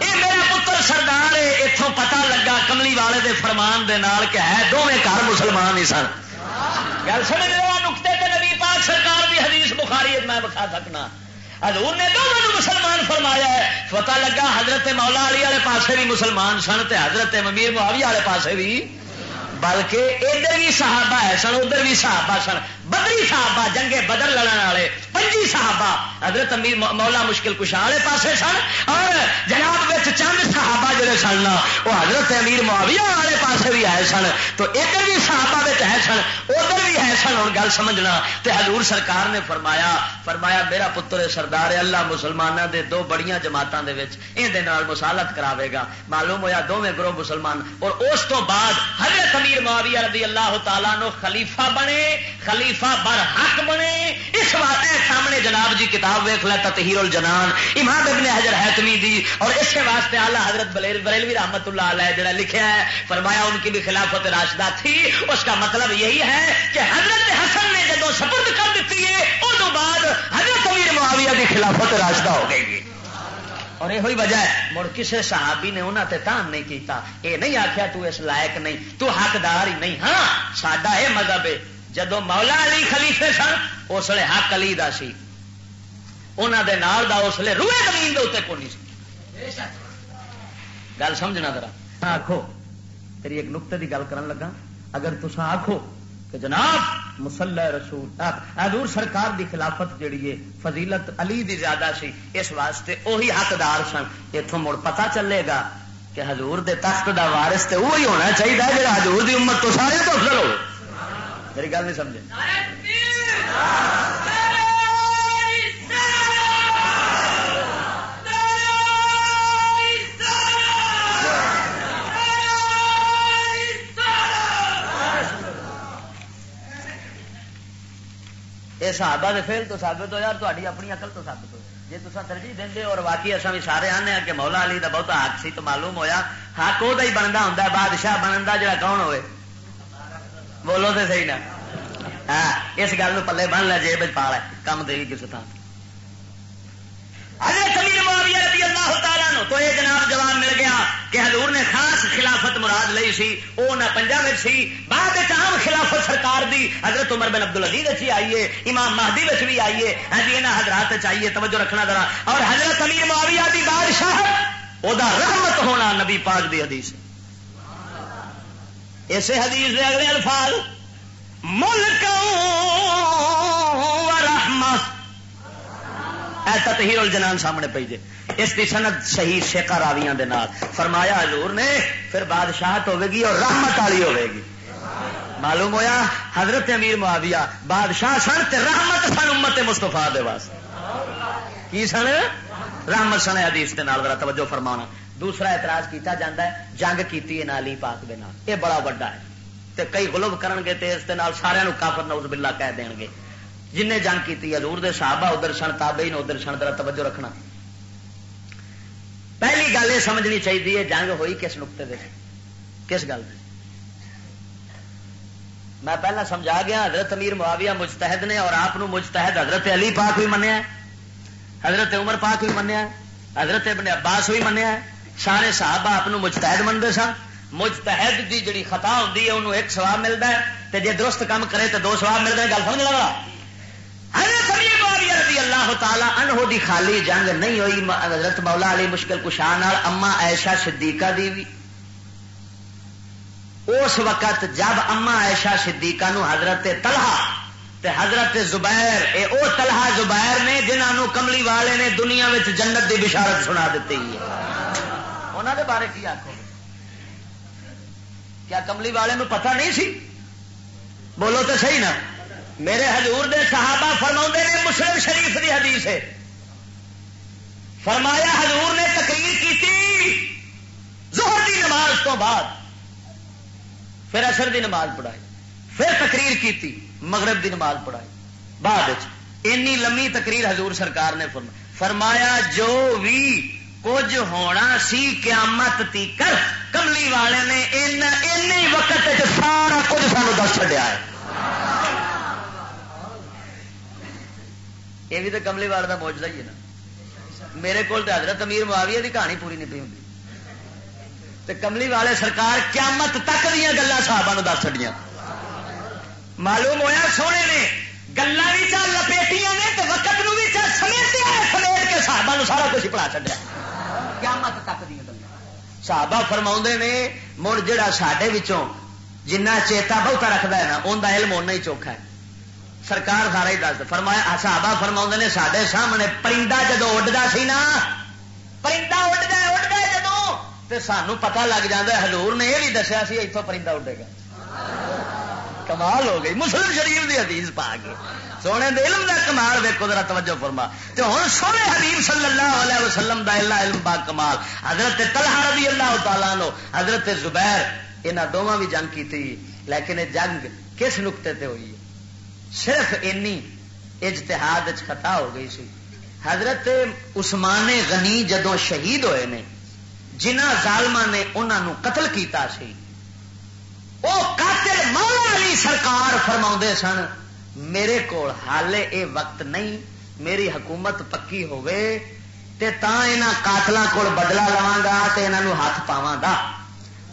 یہ میرا پتر سردار ہے اتوں پتا لگا کملی والے دے فرمان دے نال کہ ہے دونوں گھر مسلمان ہی سن۔ گل سمجھ لو نقطے تے نبی پاک سرکار دی حدیث بخاری میں بتا سکنا۔ حضور نے دونوں مسلمان فرمایا ہے۔ پتا لگا حضرت مولا علی والے پاسے بھی مسلمان سن تے حضرت ممیر معاویہ والے پاسے بھی۔ بلکہ ادھر بھی صحابہ ہے سن، ادھر بھی صحابہ سن۔ بدری صحابہ، جنگے بدر لڑن والے، پنجی صحابہ۔ حضرت امیر مولا مشکل کشا والے پاسے سن، اور جناب چند صحابہ جڑے سن وہ حضرت امیر معاویہ والے پاسے بھی آئے سن۔ تو ادھر بھی صحابہ ہے سن، ادھر بھی ہے سن۔ ہوں گل سمجھنا، تے حضور سرکار نے فرمایا فرمایا میرا پتر سردار اللہ مسلمانوں دے دو بڑیاں جماعتوں کے مسالت کراوے گا۔ معلوم ہوا دونوں گروہ مسلمان۔ اور اس تو بعد حضرت امیر معاویہ رضی اللہ تعالیٰ نو خلیفہ بنے، خلیفہ خلیفہ بر حق بنے۔ اس واسطے سامنے جناب جی کتاب ویخ لے تطہیر الجنان۔ امام ابن حجر حتمی دی۔ اور اس کے واسطے اللہ حضرت بریلوی رحمت اللہ علیہ جڑا لکھا ہے، فرمایا ان کی بھی خلافت راشدہ تھی۔ اس کا مطلب یہی ہے کہ حضرت حسن نے جدو سپرد کر دیتی ہے اس بعد حضرت امیر معاویہ کی خلافت راشدہ ہو گئی۔ اور یہ وجہ ہے، مڑ کسی صحابی نے انہوں نے تان نہیں کیتا۔ اے نہیں آخیا تو اس لائق نہیں، تو حقدار ہی نہیں۔ ہاں سڈا یہ مذہب ہے۔ جدو مولا علی خلیفے سن، اس لیے حق علی دا سی۔ انہوں دے نال دا اس لیے روئے زمین دے اتنے کونی سی۔ گل سمجھنا ذرا۔ آخو تیری ایک نقطے کی گل کرن لگا۔ اگر تسا آخو کہ جناب مسلح رسول حضور سرکار دی خلافت جیڑی ہے، فضیلت علی دی زیادہ سی، اس واسطے وہی حقدار سن۔ اتوں مڑ پتا چلے گا کہ حضور دے تخت دا وارث تے وہی ہونا چاہیے جا حضور دی امت تو سارے تو افضل ہو میری گل نہیں سمجھے۔ یہ صحابہ دے فیل تو ثابت ہو یار تاری اپنی اقل تو ثابت ہو۔ جی تصا ترجیح دیں اور باقی اصا بھی سارے آنے ہاں کہ مولا علی دا بہت حق سی تو معلوم ہویا، حق وہ ہی بنتا ہوں بادشاہ بنتا جا کون ہوئے۔ بولو تو صحیح نا ہاں اس گل پلے بن لے جیب پا لے کم دے گی کسی تھان حضرت امیر معاویہ رضی اللہ تعالیٰ نو تو یہ جناب جواب مل گیا کہ حضور نے خاص خلافت مراد لئی سی وہ نہ پنجاب سی بعد عام خلافت سرکار دی حضرت عمر بن عبد العزیز اچھی آئیے امام مہدی بچ بھی آئیے ہاں جی یہاں حضرات چاہیے توجہ رکھنا ذرا اور حضرت امیر معاویہ دی بادشاہ وہ رحمت ہونا نبی پاک دی حدیث اسے حدیث دے اگلے الفاظ ملک رحمت۔ تطہیر الجنان سامنے پی جے اس کی سنت صحیح شیکا راویاں دے نال۔ فرمایا حضور نے، پھر بادشاہت ہوے گی اور رحمت والی ہوے گی معلوم ہویا، حضرت امیر معاویہ بادشاہ سن تے رحمت سن امت مستفا دے واسطے۔ کی سن؟ رحمت سن حدیث دے نال، ذرا توجہ فرمانا دوسرا اعتراض کیتا جاندہ ہے، جنگ کیتی ہے نالی پاک دے نال۔ یہ بڑا بڑا ہے۔ تے کئی غلب کرن گے تے اس دے نال سارے نو کافر نعوذ باللہ کہہ دین گے۔ جن جنگ کی حضور دے صحابہ ادھر سن تابے ادھر سن در توجہ رکھنا۔ پہلی گل یہ سمجھنی چاہیے جنگ ہوئی کس نقطے دے؟ کس گل دے؟ میں پہلا سمجھا گیا، حضرت امیر معاویہ مجتہد نے اور آپ مجتہد حضرت علی پاک بھی منیا حضرت عمر پاک بھی منیا حضرت ابن عباس بھی منیا سارے صحابہ آپ مجتہد منتے سن۔ مجتہد دی جڑی خطا ہوتی ہے، انہوں ایک سواب ملتا ہے۔ جی درست کام کرے تو دو سواب ملتے ہیں گل سمجھ لگا رضی اللہ تعالی عنہ دی خالی جنگ نہیں ہوئی۔ حضرت مولا علی مشکل کشان اما ایشا صدیقہ دی بھی اس وقت جب اما ایشا صدیقہ نو حضرت طلحہ تے حضرت زبیر، اے او طلحہ زبیر نے جنہوں کملی والے نے دنیا میں جنت دی بشارت سنا دیتی ہے انہوں دے بارے کی آخو کیا کملی والے نو پتہ نہیں سی؟ بولو تو صحیح نا۔ میرے حضور دے صحابہ فرما نے مسلم شریف دی حدیث ہے۔ فرمایا حضور نے تقریر کی زہر دی نماز تو بعد۔ پھر اثر دی نماز پڑھائی۔ پھر تقریر کی مغرب دی نماز پڑھائی۔ بعد اینی لمبی تقریر حضور سرکار نے فرمایا جو بھی کچھ ہونا سی قیامت تی کر۔ کملی والے نے وقت سارا کچھ سانو دس چڈیا ہے۔ یہ بھی تو کملی والا کا موجودہ ہی ہے نا۔ میرے کو حضرت امیر معاویہ کی کہانی پوری نہیں پی ہوں کملی والے سرکار قیامت تک دیا گلا صاحب دس چڑیا معلوم ہویا سونے نے گلا بھی چل لپیٹیاں نے تو وقت نو بھی چل سمیٹیا سمیٹ کے صاحب سارا کچھ پڑھا چڑیا قیامت تک دیا گلا صحابہ فرما نے، مڑ جہا سڈے جنہ چیتا بہتا رکھتا ہے نا انہیں علم اُنہ ہی چوکھا ہے۔ سرکار سارا ہی دس فرمایا صحابہ فرما نے سارے سامنے پرندہ جدو اڈتا سی نا، پرندہ اڈتا اڈتا جدو تو سانو پتا لگ جا ہزور نے یہ بھی دسیا سی اتوں پرندہ اڈے گا۔ کمال ہو گئی۔ مسلم شریف کی حدیث پا کے۔ سونے دے علم کا کمال ویکو ذرا توجہ فرما۔ تو ہوں سونے حبیب صلی اللہ علیہ وسلم دا اللہ علم با کمال۔ حضرت طلحہ رضی اللہ تعالیٰ نو حضرت زبیر یہاں دونوں بھی جنگ کی تھی لیکن جنگ کس نقطے تے ہوئی؟ صرف اینی اجتہاد خطا ہو گئی سی۔ حضرت عثمان غنی جدو شہید ہوئے نے جنہ ظالم نے انہوں قتل کیتا سی وہ قاتل مولا علی سرکار فرما سن۔ میرے کو حالے اے وقت نہیں، میری حکومت پکی ہوے تے تا یہاں قاتلوں کو بدلا لوا گا تے انہوں ہاتھ پاواں گا۔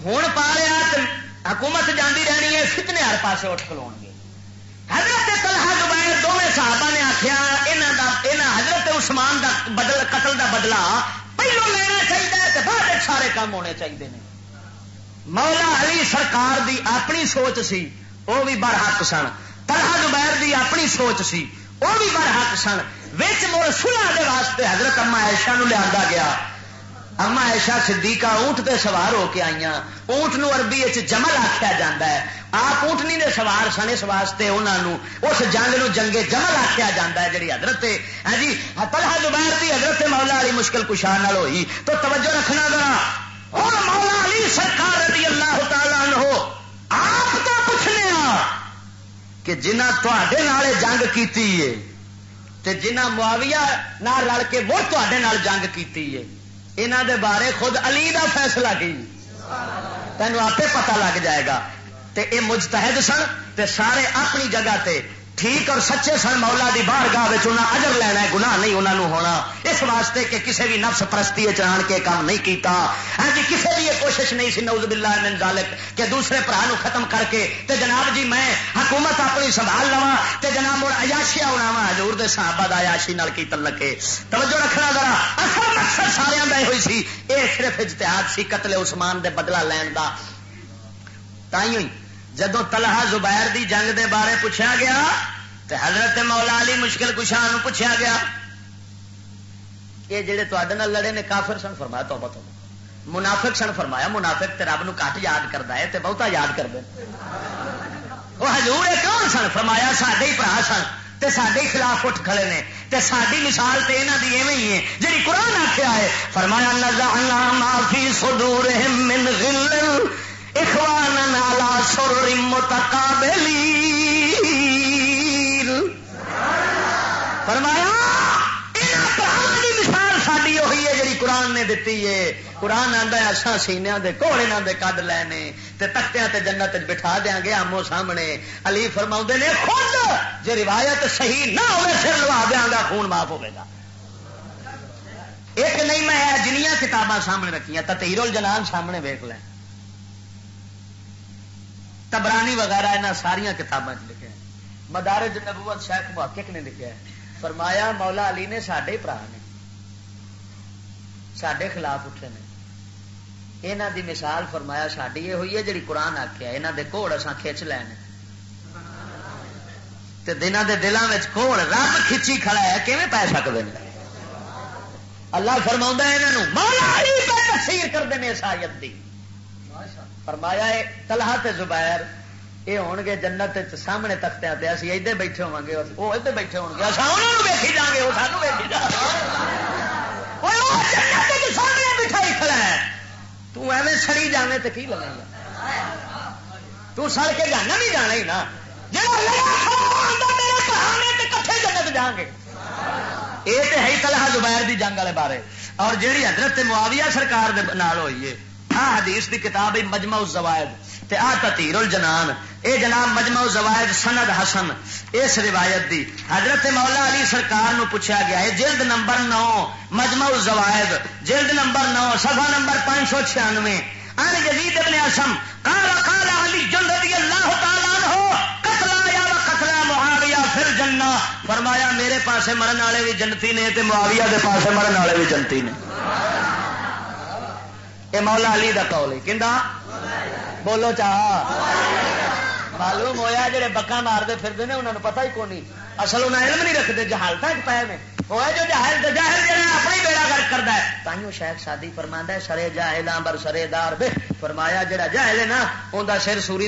ہوں پا رہا حکومت جاندی رہنی ہے، فتنے ہر پاسے اٹھ کلو گے۔ حضرت طلحہ زبیر دونوں صحابہ نے آخیا حضرت عثمان دا بدل، قتل دا بدلا پہلو لینا چاہیے بعد سارے کام ہونے چاہیے مولا علی سرکار دی اپنی سوچ سی وہ بھی برحق سن۔ طلحہ زبیر دی اپنی سوچ سی، وہ بھی برحق سن۔ وچ مڑ سلا دے واسطے حضرت اما ایشا نو لیا گیا۔ اما ایشا صدیقہ اونٹ تے سوار ہو کے آئی اونٹ نو عربی جمل آخیا جا ہے۔ آپ اونٹنی دے سوار سن، اس واسطے انہوں اس جنگ نو جنگے جمل آخیا جا ہے جی حضرت ہاں جی پلہ دوبہر کی حضرت مولا والی مشکل کشان ہوئی۔ تو توجہ رکھنا ذرا۔ اور مولا علی سرکار رضی اللہ تعالیٰ عنہ، آپ تو پوچھنے آ کہ جنہ تے جنگ کیتی ہے تے جنہ معاویہ نہ رل کے وہ تے جنگ کیتی ہے یہاں دے بارے خود علی دا فیصلہ کی۔ تینوں آپ پتہ لگ جائے گا۔ تے اے مجتہد سن تے سارے اپنی جگہ تے ٹھیک اور سچے سن مولا دی باہر گاہ اجر لینا ہے، گناہ نہیں انہوں ہونا۔ اس واسطے کہ کسی بھی نفس پرستی چڑھان کے کام نہیں کیتا۔ ہاں جی کسی بھی یہ کوشش نہیں سی نوز باللہ من ذالک، کہ دوسرے برا ختم کر کے تے جناب جی میں حکومت اپنی سنبھال لوا تے جناب مڑ عیاشیا ہونا وا حضور دے صحابہ دا عیاشی نال کی تلکے توجہ رکھنا ذرا، اصل مقصد سارے بہ ہوئی سی۔ اے صرف اجتہاد سی، قتل عثمان دے بدلہ لین دا۔ تائیں ہوئی۔ جدو تلہا زبیر دی جنگ دے بارے پوچھا گیا تو حضرت مولا علی مشکل کشاہ پوچھا گیا، یہ جڑے تے لڑے نے کافر سن، فرمایا تو بتو منافق سن، فرمایا منافق تے رب نو کٹ یاد کرتا ہے تے بہتا یاد کر دے وہ حضور کون سن؟ فرمایا سڈے ہی برا سن۔ تے سڈے خلاف اٹھ کھڑے نے۔ تے ساری مثال تے یہاں کی ایویں ہی ہے۔ جی قرآن آخیا ہے، فرمایا، نزعنا ما فی صدورہم من غل۔ اخوانا سر متقابلی فرمایا مثال ساری وہی ہے جی قرآن نے دیتی ہے۔ قرآن آتا ہے اصا سینیا کے گھوڑے نہ کد لینے تختیا تے جنت بٹھا دیا گے آمو سامنے۔ علی فرما نے، خود جی روایت صحیح نہ ہوئے پھر لوا دیا گا، خون معاف ہوگا ایک نہیں، میں جنیاں کتاباں سامنے رکھیاں تیر الجنان سامنے ویک لیں۔ تبرانی وغیرہ یہاں ساریا کتابیں لکھے ہیں۔ مدارج نبوت شیخ محقق نے لکھا ہے فرمایا، مولا علی نے سڈے برا نے سڈے خلاف اٹھے نے۔ یہاں دی مثال فرمایا ساری یہ ہوئی ہے جی قرآن آخیا یہاں دے کوڑ اصا کھچ لینے دنوں کے دلوں میں کوڑ رب کھچی کھڑا ہے کیون پی سکتے ہیں اللہ فرما یہاں مولا تفسیر کرتے ہیں سایت دی۔ فرمایا تلہا تے زبیر یہ ہو گے جنت سامنے تختیا پہ اسی ادھر بیٹھے ہوا گے وہ ادھر بیٹھے ہو گے اسا انہاں نوں ویکھی جا گے وہ سانو ویکھی جا سامنے بٹھائی کھڑا ہے۔ تو ایویں سڑی جانے تو کی لگے گا تو سڑ کے جانا بھی جانا ہی نا۔ جڑا لگا آندا میرے سامنے تے کٹھے جنت جان گے۔ یہ تو ہے تلہا زبیر دی جنگ والے بارے۔ اور جیڑی حضرت معاویہ سرکار دے نال ہوئی ہے حدیث دی کتاب ہے مجمع الزوائد، تے آ تطیر الجنان۔ اے جناب مجمع الزوائد سند حسن، اس روایت دی۔ حضرت مولا علی سرکار نو پوچھا گیا ہے، جلد نمبر نو، مجمع الزوائد۔ جلد نمبر نو، صفحہ نمبر پانچ سو چھیانوے۔ ان جدید ابن اسم قال قال علی جل رضی اللہ تعالی عنہ، قتلا یا قتلا معاویہ پھر جنہ فرمایا، میرے پاسے مرن والے بھی جنتی نے، تے معاویہ دے پاسے مرن والے بھی جنتی نے۔ یہ مولا علی کا کال ہے۔ کہ بولو چاہ معلوم ہوا جہے بکا مارتے پھرتے ہیں انہوں نے پتا ہی کون اصل انہیں علم نہیں رکھتے جہالت پائے میں وہ جو جہل جہل جہاں اپنا بیڑا گرک کرتا ہے۔ تائیوں شاید شادی فرما ہے، سرے جاہل بر سرے دار بے۔ فرمایا جڑا جہل ہے نا انہیں سر سوری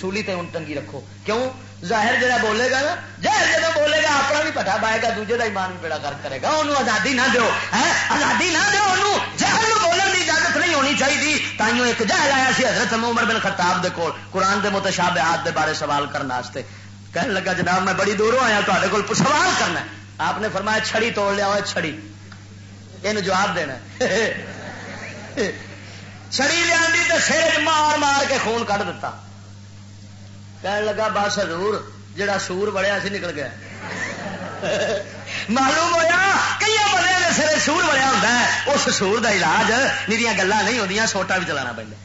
سولی تے ٹنگی رکھو۔ کیوں؟ ظاہر جہاں بولے گا نا جہر جب بولے گا، اپنا بھی پٹا پائے گا دوجے کا ایمان بھی بیڑا گرک کرے گا۔ انہوں آزادی نہ دو ہاں؟ آزادی نہ دو انہوں جہل بولنے کی اجازت نہیں ہونی چاہیے تائیوں ایک جہل آیا سی، حضرت عمر بن خطاب دے کول، قرآن دے متشابہات دے بارے سوال کرنے کہنے لگا، جناب میں بڑی دوروں آیا تے کو سوال کرنا ہے۔ آپ نے فرمایا چھڑی توڑ لیا ہوئے چھڑی۔ یہ جواب دینا چھڑی لیا تو سر مار مار کے خون کٹ دیتا کہنے لگا، بس حضور، جڑا سور بڑیا سی نکل گیا۔ معلوم ہوا کئی بڑے سر سور بڑیا ہوتا ہے۔ اس سور کا علاج میرا گلا نہیں ہوتی سوٹا بھی چلانا پہلے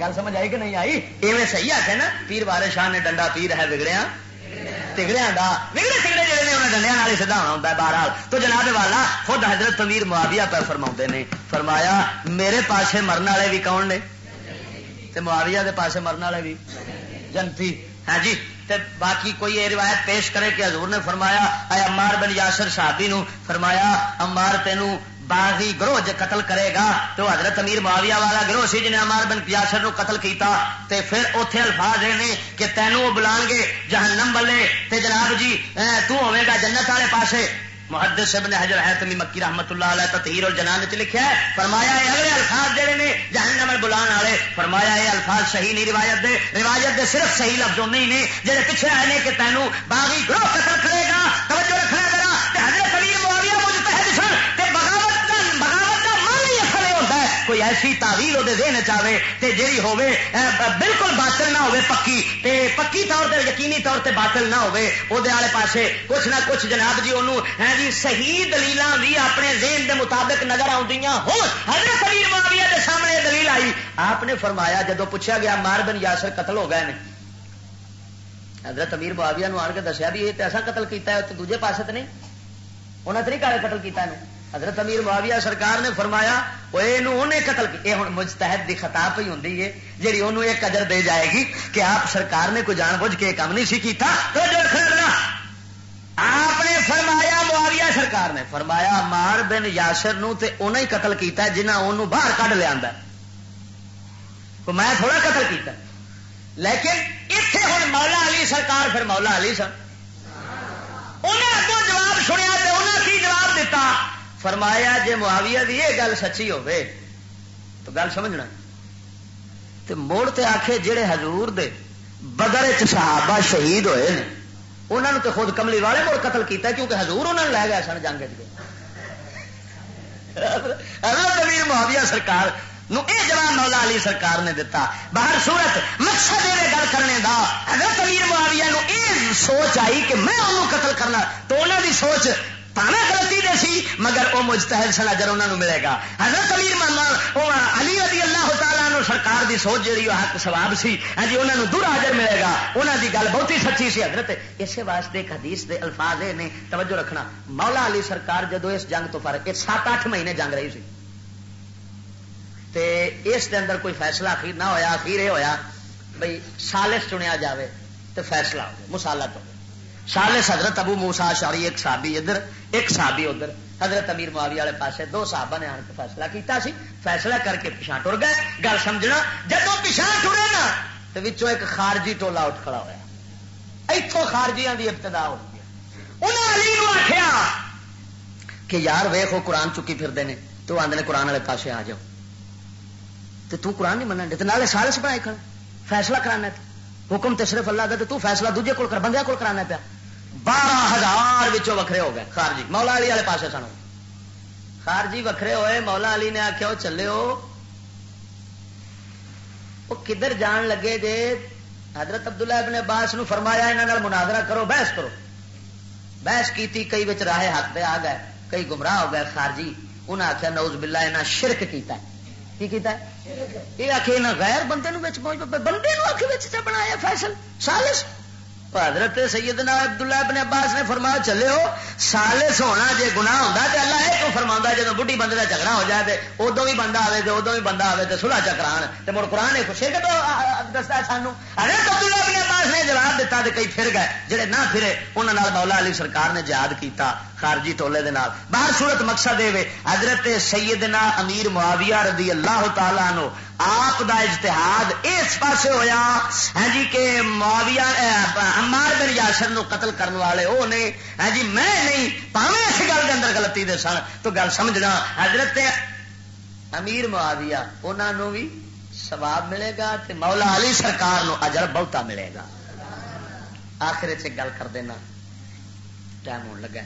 گل سمجھ آئی کہ نہیں آئی؟ ایویں صحیح آ نا، پیر بارے شاہ نے ڈنڈا پیر ہے، بگڑیا۔ تگڑیا بگڑے تگڑے جڑے نے انہیں ڈنڈیا ہی سدھا ہوتا ہے بہرحال۔ تو جناب والا، خود حضرت تمیر معاویہ پہ فرما نے، فرمایا، میرے پاسے مرن والے بھی کون نے؟ معاویہ دے پاسے مرن والے بھی جنتی ہاں جی۔ تے باقی کوئی یہ روایت پیش کرے کہ حضور نے فرمایا، اے امار بن یاسر صحابی نو، فرمایا امار تینو باغی گروہ جے قتل کرے گا تو حضرت امیر معاویہ والا گروہ سی جنہیں امار بن یاسر نو قتل کیتا تے پھر اوتھے الفاظ نے کہ تینوں وہ بلان گے جہنم بلے تے جناب جی تو ہوے گا جنت والے پاسے۔ محدث ابن حجر حیتمی مکی رحمت اللہ علیہ تطہیر الجنان وچ لکھیا ہے، فرمایا اے اگلے الفاظ جڑے نے جہنم بلان والے، فرمایا اے الفاظ صحیح نہیں، روایت دے روایت دے صرف صحیح لفظ نہیں نے، جڑے پیچھے آئے نے کہ تینوں باغی گروہ قتل کرے گا۔ کوئی ایسی تعویل وہ ذہن چاہے تے جیڑی ہوے بالکل باطل نہ ہوے پکی۔ تے پکی طور تے، یقینی طور تے باطل نہ ہوے او والے پاسے کچھ نہ کچھ جناب جی انہوں ہے جی صحیح دلیل بھی اپنے ذہن دے مطابق نظر آدیاں ہو حضرت امیر معاویہ دے سامنے دلیل آئی۔ آپ نے فرمایا جدو پوچھا گیا مار بن یاسر قتل ہو گئے حضرت امیر معاویہ نو آن کے دسیا بھی یہ تو ایسا قتل کیتا ہے تو دوجے پاسے تو نہیں؟ انہیں تو نہیں کالے قتل کیتا ہے حضرت امیر معاویہ سرکار نے فرمایا، وہ انہیں قتل کی۔ ہوں مجتحد کی خطا پی ہوں جی انہوں ایک قدر دے جائے گی کہ آپ سرکار نے کوئی جان بوجھ کے کام نہیں سی کیتا۔ تو آپ نے فرمایا، معاویہ سرکار نے فرمایا، مار بن یاسر نو تے انہیں ہی قتل کیتا ہے جنہ انہوں باہر کھ لیا میں تھوڑا قتل کیتا لیکن اتنے ہوں مولا علی سرکار، پھر مولا علی سن۔ انہیں اگوں جواب سنیا تو انہیں کی جواب دیتا فرمایا جی معاویہ دی یہ گل سچی ہوے تو گل سمجھنا۔ تو موڑ تے آخے جڑے حضور دے بدر صحابہ شہید ہوئے نے انہوں نے تو خود کملی والے مڑ قتل کیتا کیونکہ حضور انہوں نے لے گیا سن جنگ امیر معاویہ سرکار نو اے جواب مولا علی سرکار نے دیتا باہر صورت مقصد یہ گل کرنے دا، حضرت امیر معاویہ نو اے سوچ آئی کہ میں انہوں قتل کرنا، تو انہوں دی سوچ پاوے غلطی دے سی، مگر وہ مجتہد سن اجر انہوں ملے گا۔ حضرت امیر محمد علی رضی اللہ تعالیٰ نو سرکار دی سوچ جی حق سواب سی ہاں جی انہوں دور حاضر ملے گا۔ انہوں دی گل بہت ہی سچی سی۔ حضرت اسی واسطے ایک حدیث دے الفاظ نے توجہ رکھنا۔ مولا علی سرکار جدو اس جنگ تو فرق سات اٹھ مہینے جنگ رہی سی۔ تے اس دے اندر کوئی فیصلہ اخیر نہ ہویا، اخیر یہ ہویا بھائی سالس چنیا جاوے تو فیصلہ ہو مسالت ہو سالس حضرت ابو موسا شاری ایک صحابی ادھر، ایک صحابی ادھر۔ حضرت امیر معاویہ والے پاسے دو صحابہ نے آن کے فیصلہ کیتا سی۔ فیصلہ کر کے پیچھا ٹر گئے۔ گل سمجھنا جب پیچھا ٹرے نا، تو ایک خارجی ٹولا اٹھ کھڑا ہوا اتوں خارجیاں دی ابتدا ہو گئی۔ انہیں علی نو آخیا کہ یار ویخ وہ قرآن چکی پھرتے ہیں تو آدھے قرآن والے پاسے آ جاؤ۔ تو تو قرآن نہیں منع تو نالے سارے بنائے کھڑا فیصلہ کرانا حکم تو صرف اللہ کا تو فیصلہ دوجے کول کر بندے کول کرانا پیا۔ بارہ ہزار وکھرے ہو گئے۔ خارجی، مولا علی والے پاس سن خارجی وکھرے ہوئے، مولا علی نے آخیا چلے وہ کدھر جان لگے جے حضرت عبداللہ ابن عباس نو فرمایا یہاں مناظرہ کرو، بحث کرو۔ بحث کی کئی بچ راہ حق پہ آ گئے، کئی گمراہ ہو گئے۔ خارجی انہیں آخیا نوز بلا یہاں شرک کیتا ہے۔ کی کیتا ہے؟ یہ آخ غیر بندے بندے آخ بنایا فیصل، سالس۔ حضرت سیدنا عبداللہ ابن عباس نے فرمایا، چلے ہو، سالس ہونا جی گنا ہوتا تو اللہ یہ تو فرما جب بڑھی بندے کا جھگڑا ہو جائے تو ادو بھی بندہ آئے تو ادو بھی بندہ آئے تو سلا چکران تو مڑ قرآن نے خوشی کہ دستا سانو۔ حضرت عبداللہ ابن عباس نے جواب دیتا تو کئی پھر گئے جہے نہ پھرے انہوں مولا علی سرکار نے یاد کیتا خارجی ٹولے دے نال۔ باہر صورت مقصد دے حضرت سیدنا امیر معاویہ رضی اللہ تعالیٰ نو آپ دا اجتہاد اس پاسے ہویا ہے جی کہ معاویہ امار بن یاسر نو قتل کرنے والے وہ نے، ہے جی میں نہیں پاوے اس گل کے اندر غلطی دے سن تو گل سمجھنا۔ حضرت امیر معاویہ انہوں بھی ثواب ملے گا تے مولا علی سرکار نو اجر بہتا ملے گا۔ آخر چ گل کر دینا، ٹائم ہونے لگا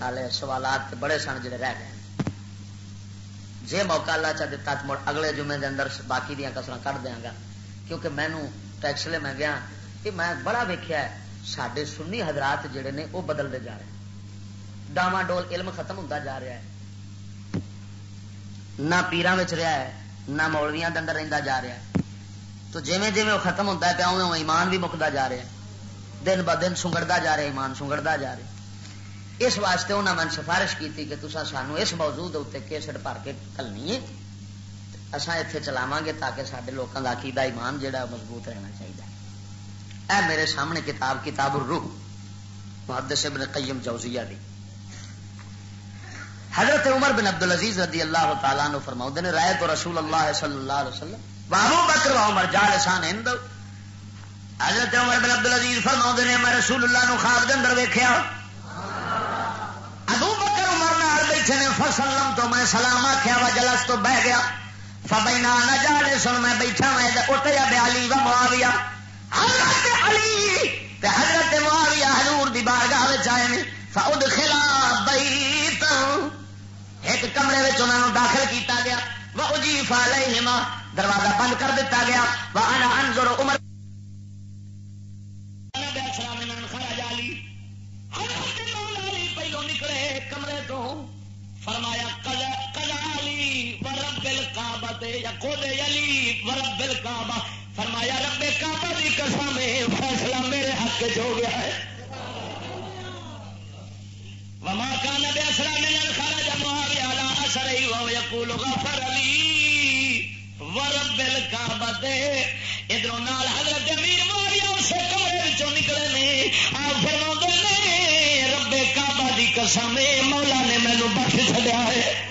والے سوالات بڑے سن جڑے رہ گئے۔ جی موقع اللہ چا دیتا تو اگلے جمعے دے اندر باقی دیا کسر کٹ دیا گا۔ کیونکہ مینو ٹیکسلے میں گیا کہ میں بڑا ویکیا ہے سڈے سنی حضرات جڑے نے وہ بدلتے جا رہے ڈاواں ڈول علم ختم ہوتا جا رہا ہے۔ نہ پیران رہا ہے، نہ مولویا اندر رہتا جا رہا ہے۔ تو جیویں جیویں وہ ختم ہوتا ہے پیا ایمان بھی مکتا جا رہا ہے۔ دن ب دن سنگڑتا جا رہا ہے، ایمان سنگڑتا جا رہا ہے۔ اس واسطے انہوں نے سفارش کی کہ تصا سانو اس موضوع اتنے کیسٹ بھر کے کلنی ہے۔ اصا اتنے چلاو گے تاکہ سارے لوگوں کا عقیدہ ایمان جہا مضبوط رہنا چاہیے اے میرے سامنے کتاب کتاب الروح، محدث ابن قیم جوزیہ دی۔ حضرت عمر بن عبد العزیز رضی اللہ تعالیٰ نے فرماؤ نے رائے تو رسول اللہ صلی اللہ علیہ وسلم بابو بکر و عمر جالسان ہند۔ حضرت عمر بن عبد العزیز فرماؤ نے، میں رسول اللہ نو خواب دے اندر ویکھیا۔ بیٹھے نے فسلم تو میں سلام آخیا وا، جلس تو بہ گیا۔ فبینا نہ جانے سن میں بیٹھا میں اٹھیا بے علی و معاویہ۔ حضرت علی، تے حضرت معاویہ حضور دی بارگاہ آئے نے۔ فاؤد خلا بیت ایک کمرے میں انہوں نے داخل کیتا گیا۔ وہ اجی فالحما دروازہ بند کر دیتا گیا۔ وہ انا انظر عمر کابت یا کودے علی ورب بل کابا فرمایا، رب کابا کی قسم ہے فیصلہ میرے حق جو گیا ہے۔ وما كان بأسرى من خرج معاوية على أسره وهو يقول غفر لي ورب الكعبة ادھر نال حضرت امیر معاویہ اس کمرے نکلے نے۔ آپ فرما نے، رب کعبہ دی قسم مولا نے مینو بخش چڑیا ہے۔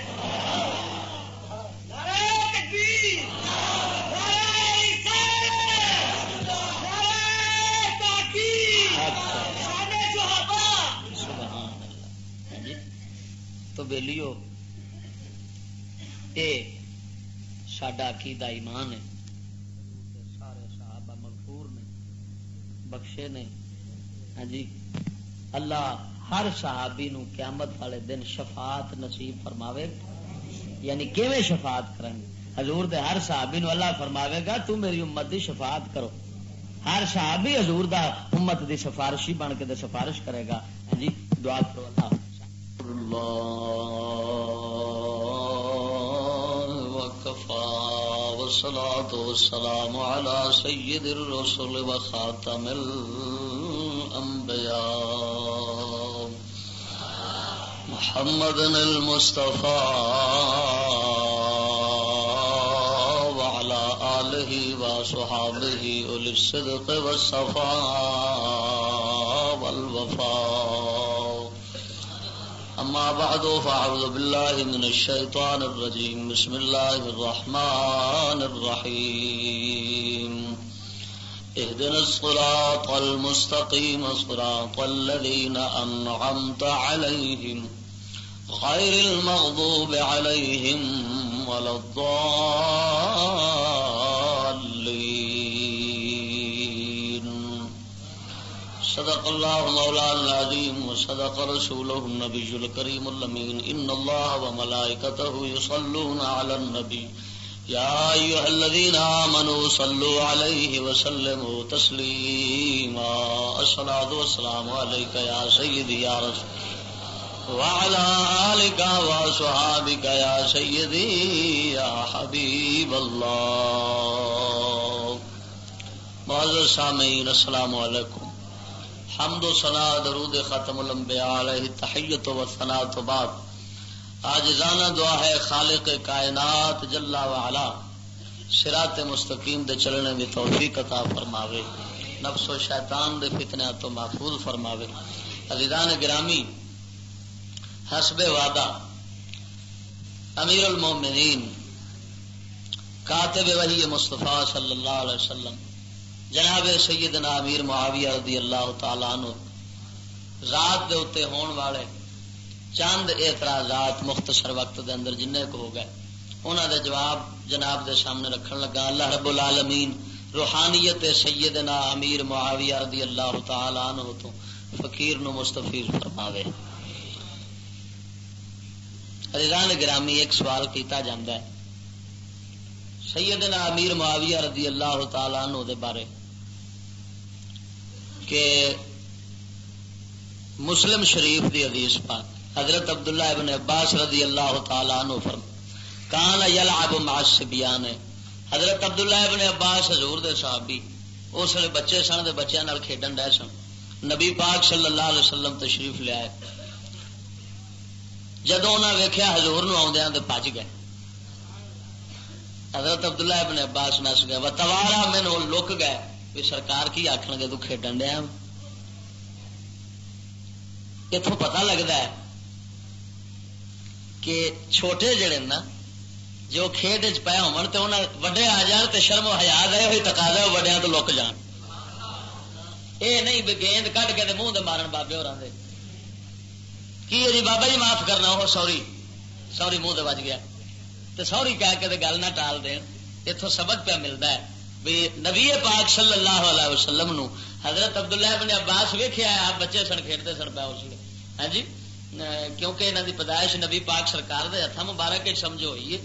تو بےلیو اے ساڈا عقیدہ ایمان ہے۔ سارے صحابہ مغفور نے، بخشے نے۔ ہاں جی اللہ ہر صحابی نو قیامت والے دن شفاعت نصیب فرماوے یعنی کیویں شفاعت کریں حضور دے ہر صحابی نو اللہ فرماوے گا، تو میری امت دی شفاعت کرو۔ ہر صحابی حضور دا امت دی سفارشی بن کے دے سفارش کرے گا۔ ہاں جی دعا کرو اللہ۔ وكفى والصلاة والسلام على سيد الرسل وخاتم الأنبياء محمد المصطفى وعلى آله وصحابه أولي الصدق والصفاء والوفاء أما بعد، فأعوذ بالله من الشيطان الرجيم. بسم الله الرحمن الرحيم. اهدنا الصراط المستقيم، صراط الذين أنعمت عليهم، غير المغضوب عليهم ولا الضالين. صدق الله مولانا العظيم وصدق رسوله النبي الكريم اللمين إن الله وملائكته يصلون على النبي يا أيها الذين آمنوا صلوا عليه وسلموا تسليما الصلاة والسلام عليك يا سيدي يا رسول وعلى آلك وصحابك يا سيدي يا حبيب الله معزز سامعين السلام عليكم حمد و سنا درود ختم الانبیاء علیہ تحیت و سنا تو بعد۔ آج زانا دعا ہے خالق کائنات جلا وعلا سرات مستقیم دے چلنے میں توفیق عطا فرماوے۔ نفس و شیطان دے فتنے تو محفوظ فرماوے۔ عزیزان گرامی، حسب وعدہ، امیر المومنین، کاتب وحی مصطفیٰ صلی اللہ علیہ وسلم جناب سیدنا امیر معاویہ رضی اللہ تعالیٰ عنہ ذات دے اتے ہون والے چند اعتراضات مختصر وقت دے اندر جن کو ہو گئے۔ انہوں دے جواب جناب دے سامنے رکھن لگا۔ اللہ رب العالمین روحانیت سیدنا امیر معاویہ رضی اللہ تعالیٰ عنہ تو فقیر نو مستفیض فرماوے۔ عزیزان گرامی، ایک سوال کیتا جاندہ ہے۔ سیدنا امیر معاویہ رضی اللہ تعالیٰ عنہ دے بارے۔ کہ مسلم شریف دی حدیث پاک، حضرت عبداللہ ابن عباس رضی اللہ تعالیٰ عنہ فرم، کان یلعب مع السبیان حضرت عبداللہ ابن عباس حضور دے صحابی، اس نے بچے سن دے بچیاں نال کھیڈن ڈے سن۔ نبی پاک صلی اللہ علیہ وسلم تشریف لے آئے۔ جدو انہیں ویکھیا حضور نو آدھا ہاں تو بج گئے۔ حضرت عبداللہ ابن عباس نس گئے وہ توارا لک گئے۔ بھی سرکار کی آخر گے تو کھیڈن دیا اتوں پتا لگتا ہے کہ چھوٹے جڑے نا جو کھیڈ چ پے ہو وڈے آ جان تو شرم ہزار رہے ہوئی تکا دے وڈیا تو لک جان یہ نہیں بھی گیند کٹ کے منہ دے مارن بابے ہو کی جی بابا جی معاف کرنا وہ سوری سوری منہ بج گیا تو سوری کہہ کے گل نہ ٹال دین اتوں سبق پہ ملتا ہے بھی نبی پاک صلی اللہ علیہ وسلم نو حضرت عبداللہ ابن عباس ویخیا آپ بچے سن کھیلتے سن پہ اس لیے۔ ہاں جی؟ کیونکہ انہوں دی پیدائش نبی پاک سرکار دے ہاتھ مبارک سمجھو ہوئی ہے۔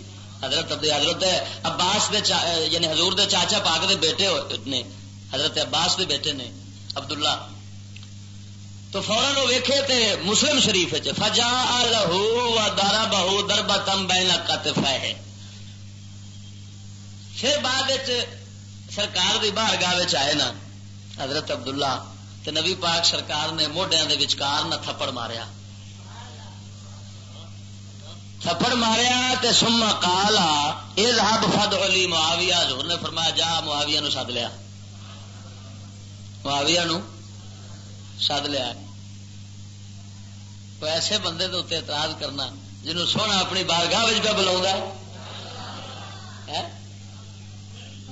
حضرت حضرت عباس دے یعنی حضور دے چاچا پاک دے بیٹے نے، حضرت عباس دے بیٹے نے، عبداللہ۔ تو فوراً وہ ویکھے تے مسلم شریف فجا لہو و دارا بہو دربا تم بین ہے پھر بعد سرکار دی باہر گاہ آئے نا، حضرت عبداللہ، تے نبی پاک سرکار نے موڈیا کے وچکار نہ تھپڑ ماریا۔ تھپڑ ماریا تے سما کالا یہ رب فد علی معاویہ۔ حضور نے فرمایا، جا معاویہ نو سد لیا۔ معاویہ نو سد لیا۔ کوئی ایسے بندے کے اتنے اعتراض کرنا، جنہوں سونا اپنی بارگاہ پہ بلا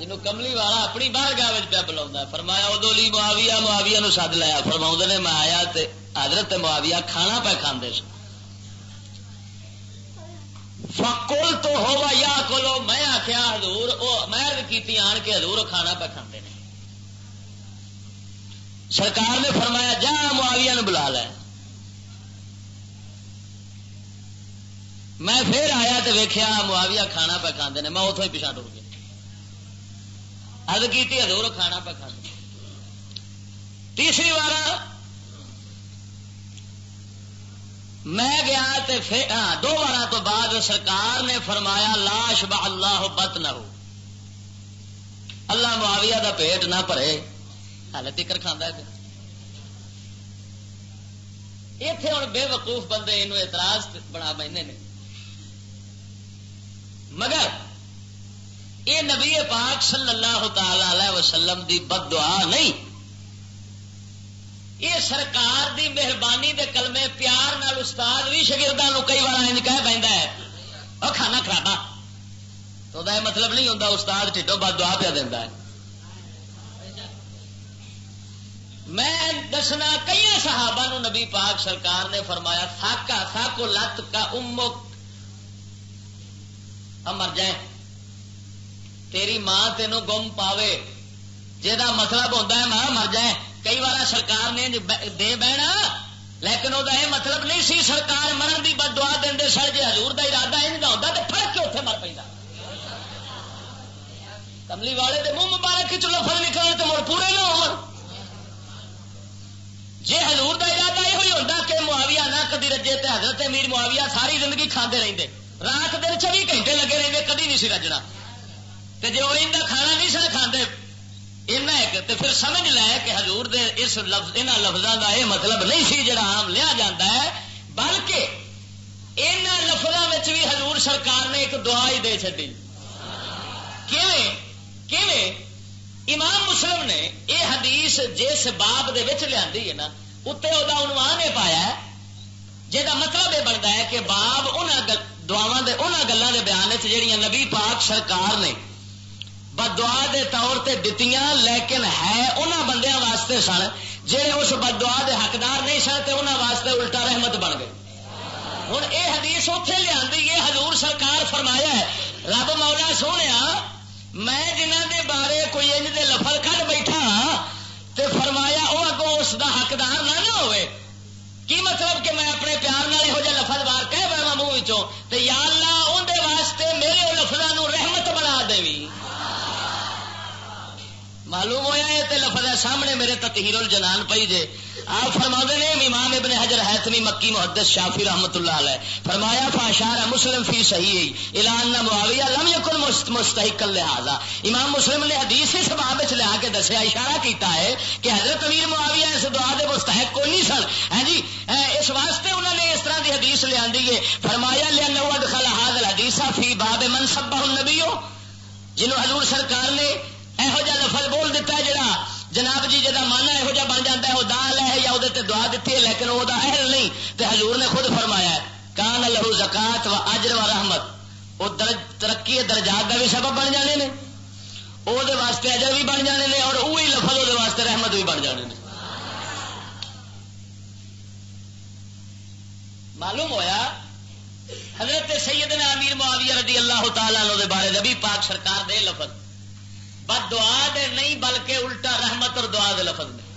جنہوں کملی والا اپنی بارگاہ پہ بلا فرمایا ادو لی معاویہ معاویہ نو سد لیا فرما نے، میں آیا تے حضرت معاویہ کھانا پہ کھانے سن۔ فکول تو ہوا یا کولو میں آخیا ہزور میں کی آن کے ہزور کھانا پہ کھانے سرکار نے فرمایا، جا معاویہ نے بلا لے۔ میں پھر آیا تو ویخیا معاویہ کھانا پہ کھانے میں اتوں ہی پیچھا ٹر گیا۔ اد کی ہزور کھانا پہ کھانے تیسری بار میں گیا تے ہاں دو بار تو بعد سرکار نے فرمایا لاش با اللہ بت نہ ہو اللہ معاویہ دا پیٹ نہ بھرے۔ ہال تکر کھانا پہ اتے ہوں بے وقوف بندے یہ اعتراض بنا بہنے نے۔ مگر یہ نبی پاک صلی اللہ تعالی علیہ وسلم دی بد دعا نہیں۔ یہ سرکار دی مہربانی دے کلمے پیار نال استاد بھی شگردوں کئی بار انج کہہ پہ ہے۔ اور کھانا خرابا تو یہ مطلب نہیں ہوتا استاد ٹھڈو بد دعا پیا دینا ہے۔ میں دسنا کئی صحابہ نو نبی پاک سرکار نے فرمایا تھاکا تھاکو لت کا امک۔ مر جائے تیری ماں تینوں گم پاوے۔ جہاں مطلب ہوتا ہے ماں مر جائے۔ کئی بار سرکار نے دے بہنا۔ لیکن وہ یہ مطلب نہیں سی، سرکار مرن کی بد دعا دے سر۔ جی ہزور کا ارادہ یہ ہوتا تو فرق کے اتنے مر پہ کملی والے دے منہ مبارک چلو فل نکلنے تو مڑ پورے نہ ہو جی ہزور کا ارادہ یہ ہوتا کہ معاویہ نہ کدی رجے تے حضرت امیر معاویہ ساری زندگی کھانے رہتے رات دن چوبی گھنٹے لگے رہتے کدی نہیں سی رجنا۔ جی وہ کھانا نہیں سر کھانے ایک تو پھر سمجھ لے کہ حضور دے اس لفظ ان لفظوں کا یہ مطلب نہیں سی جڑا عام لیا جاتا ہے، بلکہ ان لفظوں میں بھی حضور سرکار نے ایک دعا ہی دے چی امام مسلم نے یہ حدیث جس باب دے وچ لیا ہے نا اتنے وہ عنوان یہ پایا ہے جہاں مطلب یہ بنتا ہے کہ باب ان دعوا ان گلوں کے بیان چیڑیاں نبی پاک سرکار نے بدعا دے طور تے دتیاں لیکن ہے انہاں بندیاں واسطے سن جہے اس بدعا دے حقدار نہیں سن تے انہاں واسطے الٹا رحمت بن گئے ہوں یہ حدیث اتنے لیا حضور سرکار فرمایا ہے رب مولا سونے میں جنہ دے بارے کوئی انج دے لفظ کھ بیٹھا تے فرمایا وہ اگوں اس دا حقدار نہ نہ ہوئے کی مطلب کہ میں اپنے پیار نال یہو جہ لفظ بار کہہ پڑا منہ یا اللہ اندر واسطے میرے لفظوں رحمت بنا دے معلوم ہوا یہ تو لفظ ہے سامنے میرے تطہیر الجنان پئی جے۔ آپ فرما نے امام ابن حجر حیثمی مکی محدث شافی رحمت اللہ علیہ فرمایا فاشار مسلم فی صحیح اعلان معاویہ لم یکن مستحق لہذا۔ امام مسلم نے حدیث اس باب لیا کے دسیا، اشارہ کیتا ہے کہ حضرت امیر معاویہ اس دعا دے مستحق کوئی نہیں سن۔ ہے جی اس واسطے انہوں نے اس طرح کی حدیث لیا ہے۔ فرمایا لیا نو ادخل حاضر حدیثہ فی باب من سبہ النبی جنہوں حضور سرکار نے یہو جہ لفظ بول دیتا ہے جڑا جناب جی جا مانا یہو جہ بن جاتا ہے وہ دال ہے یا وہ دعا دیتی ہے لیکن وہ اہل نہیں تو حضور نے خود فرمایا ہے کان لہو زکات و اجر و رحمت وہ ترقی درجات کا بھی سبب بن جانے نے وہ واسطے اجر بھی بن جانے نے اور وہی لفظ وہ واسطے رحمت بھی بن جانے نے معلوم ہویا حضرت سیدنا امیر معاویہ رضی اللہ تعالیٰ دے بارے نبی پاک سرکار دے لفظ بد دعا دے نہیں، بلکہ الٹا رحمت اور دعا دے لفظ میں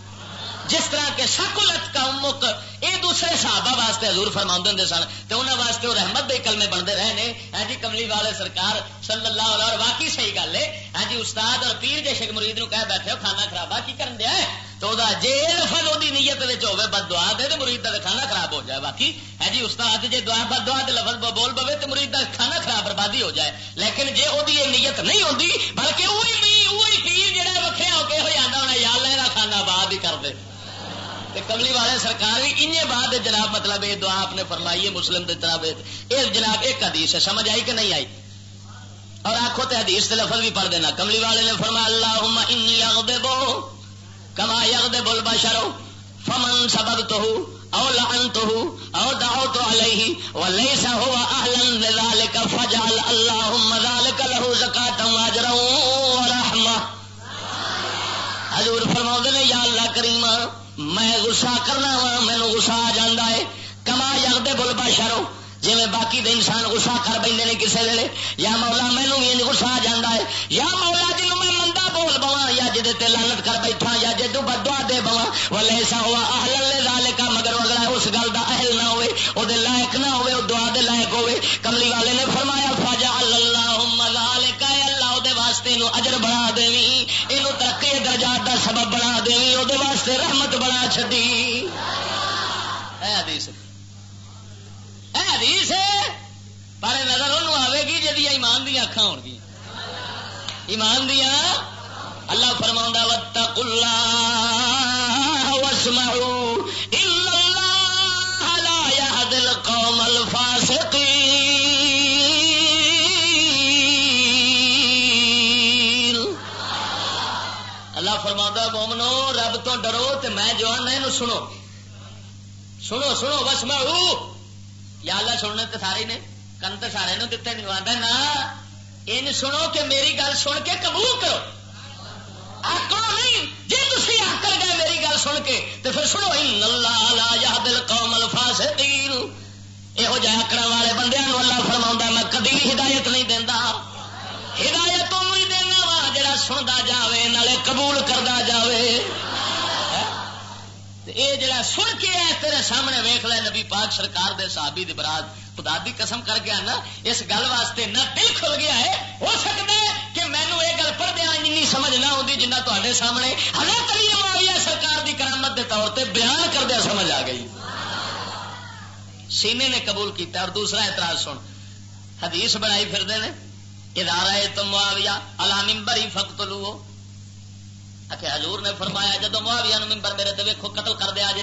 جس طرح کے سکولت کا امک یہ دوسرے صحابہ واسطے حضور فرما ہوں سن تو انہوں واسطے وہ رحمت دے کلمے بنتے رہے ہیں ہاں جی کملی والے سرکار صلی اللہ علیہ اور واقعی صحیح گل ہے۔ ہاں جی استاد اور پیر جے شک مرید نو کہہ بیٹھے ہو، کھانا خرابہ کی کرن دیا ہے؟ تو جی لفظ وہ نیت ہوے بد دعا دے تو مرید کا کھانا خراب ہو جائے۔ باقی ہے جی استاد جی دعا بد دعا دے لفظ بول پوے تو مرید کا کھانا خراب بربادی ہو جائے۔ لیکن جی وہ نیت نہیں ہوتی بلکہ وہی وہی پیر جہاں وکرا ہو کے ہو جانا ہونا، یا اللہ کھانا بعد ہی کر دے۔ کملی والے سرکار بھی ان بعد جناب مطلب یہ دعا آپ نے فرمائی ہے، مسلم طرح یہ جناب ایک حدیث ہے، سمجھ آئی کہ نہیں آئی؟ اور آخو تو حدیث لفظ بھی پڑھ دینا۔ کملی والے نے فرمایا اللہ کما یغ بول بشرو فمن سبب تو او لعن تو او دعو تو علیہ ولیسا ہوا اہلن ذالک فجعل اللہم ذالک لہو زکاة واجرا ورحمہ حضور فرماؤ نے، یا اللہ کریم، میں گسا کرنا وا مینو گسا آ جا ہے۔ کما یگ بل باشرو جی میں باقی دے انسان گسا کر پہ کسی ویلے، یا مولا مینو بھی گسا آ جا ہے، یا مولا جنوب میں مندا بول بوا یا جی لانت کر بیٹھا یا جی بدوا دے بوا وہ ایسا ہوا اہل لال کا مگر اگلا اس گل کا اہل نہ ہوئے وہ لائق نہ ہوئے وہ دعا دے لائق ہوئے۔ کملی والے نے فرمایا، فاجا اللہ لال کا اللہ وہ واسطے اجر بنا دیں یہ ترقی درجات کا سبب بنا دیں وہ واسطے رحمت بنا چڈی حدیث۔ حدیث ہے پر نظر انہوں آئے گی جی ایمان دیا اکھان ہو گیا ایمان دیا اللہ فرما وت کلا وسمعوا الا الله لا يهدي القوم الفاسقين اللہ فرما مومنو رب تو ڈرو تو میں جو آنا یہ سنو سنو سنو وسمعوا یا اللہ سننے تو سارے نے، کن تو سارے نے دتے نہیں آتا نا ان سنو کہ میری گل سن کے قبول کرو۔ آکڑو نہیں؟ جی تھی آکڑ گئے میری گل سن کے تو پھر سنو اللہ یا دل قوم الفاظ یہو جہ آکڑ والے بندے اللہ فرما میں کدی ہدایت نہیں دینا ہدایت تو ہی دینا وا جا سنتا جائے نالے قبول کرتا جائے یہ جڑا سن کے ہے، تیرے سامنے ویخ لے، نبی پاک سرکار دے صحابی دی برات خدا دی قسم کر کے آنا، اس گل واسطے نہ دل کھل گیا ہے، ہو سکتا ہے کہ مینو یہ گل پڑھ دیا این سمجھ نہ آتی جنہ تے سامنے حضرت علی معاویہ سرکار دی کرامت دے طور تے بیان کر دیا سمجھ آ گئی۔ سینے نے قبول کیتا اور دوسرا اعتراض سن۔ حدیث بنائی پھر دے ادارہ تم معاویہ علام بری فخت لو کہ حضور نے فرمایا جدو معاویہ ممبر میرے تو ویکو قتل کر دیا جی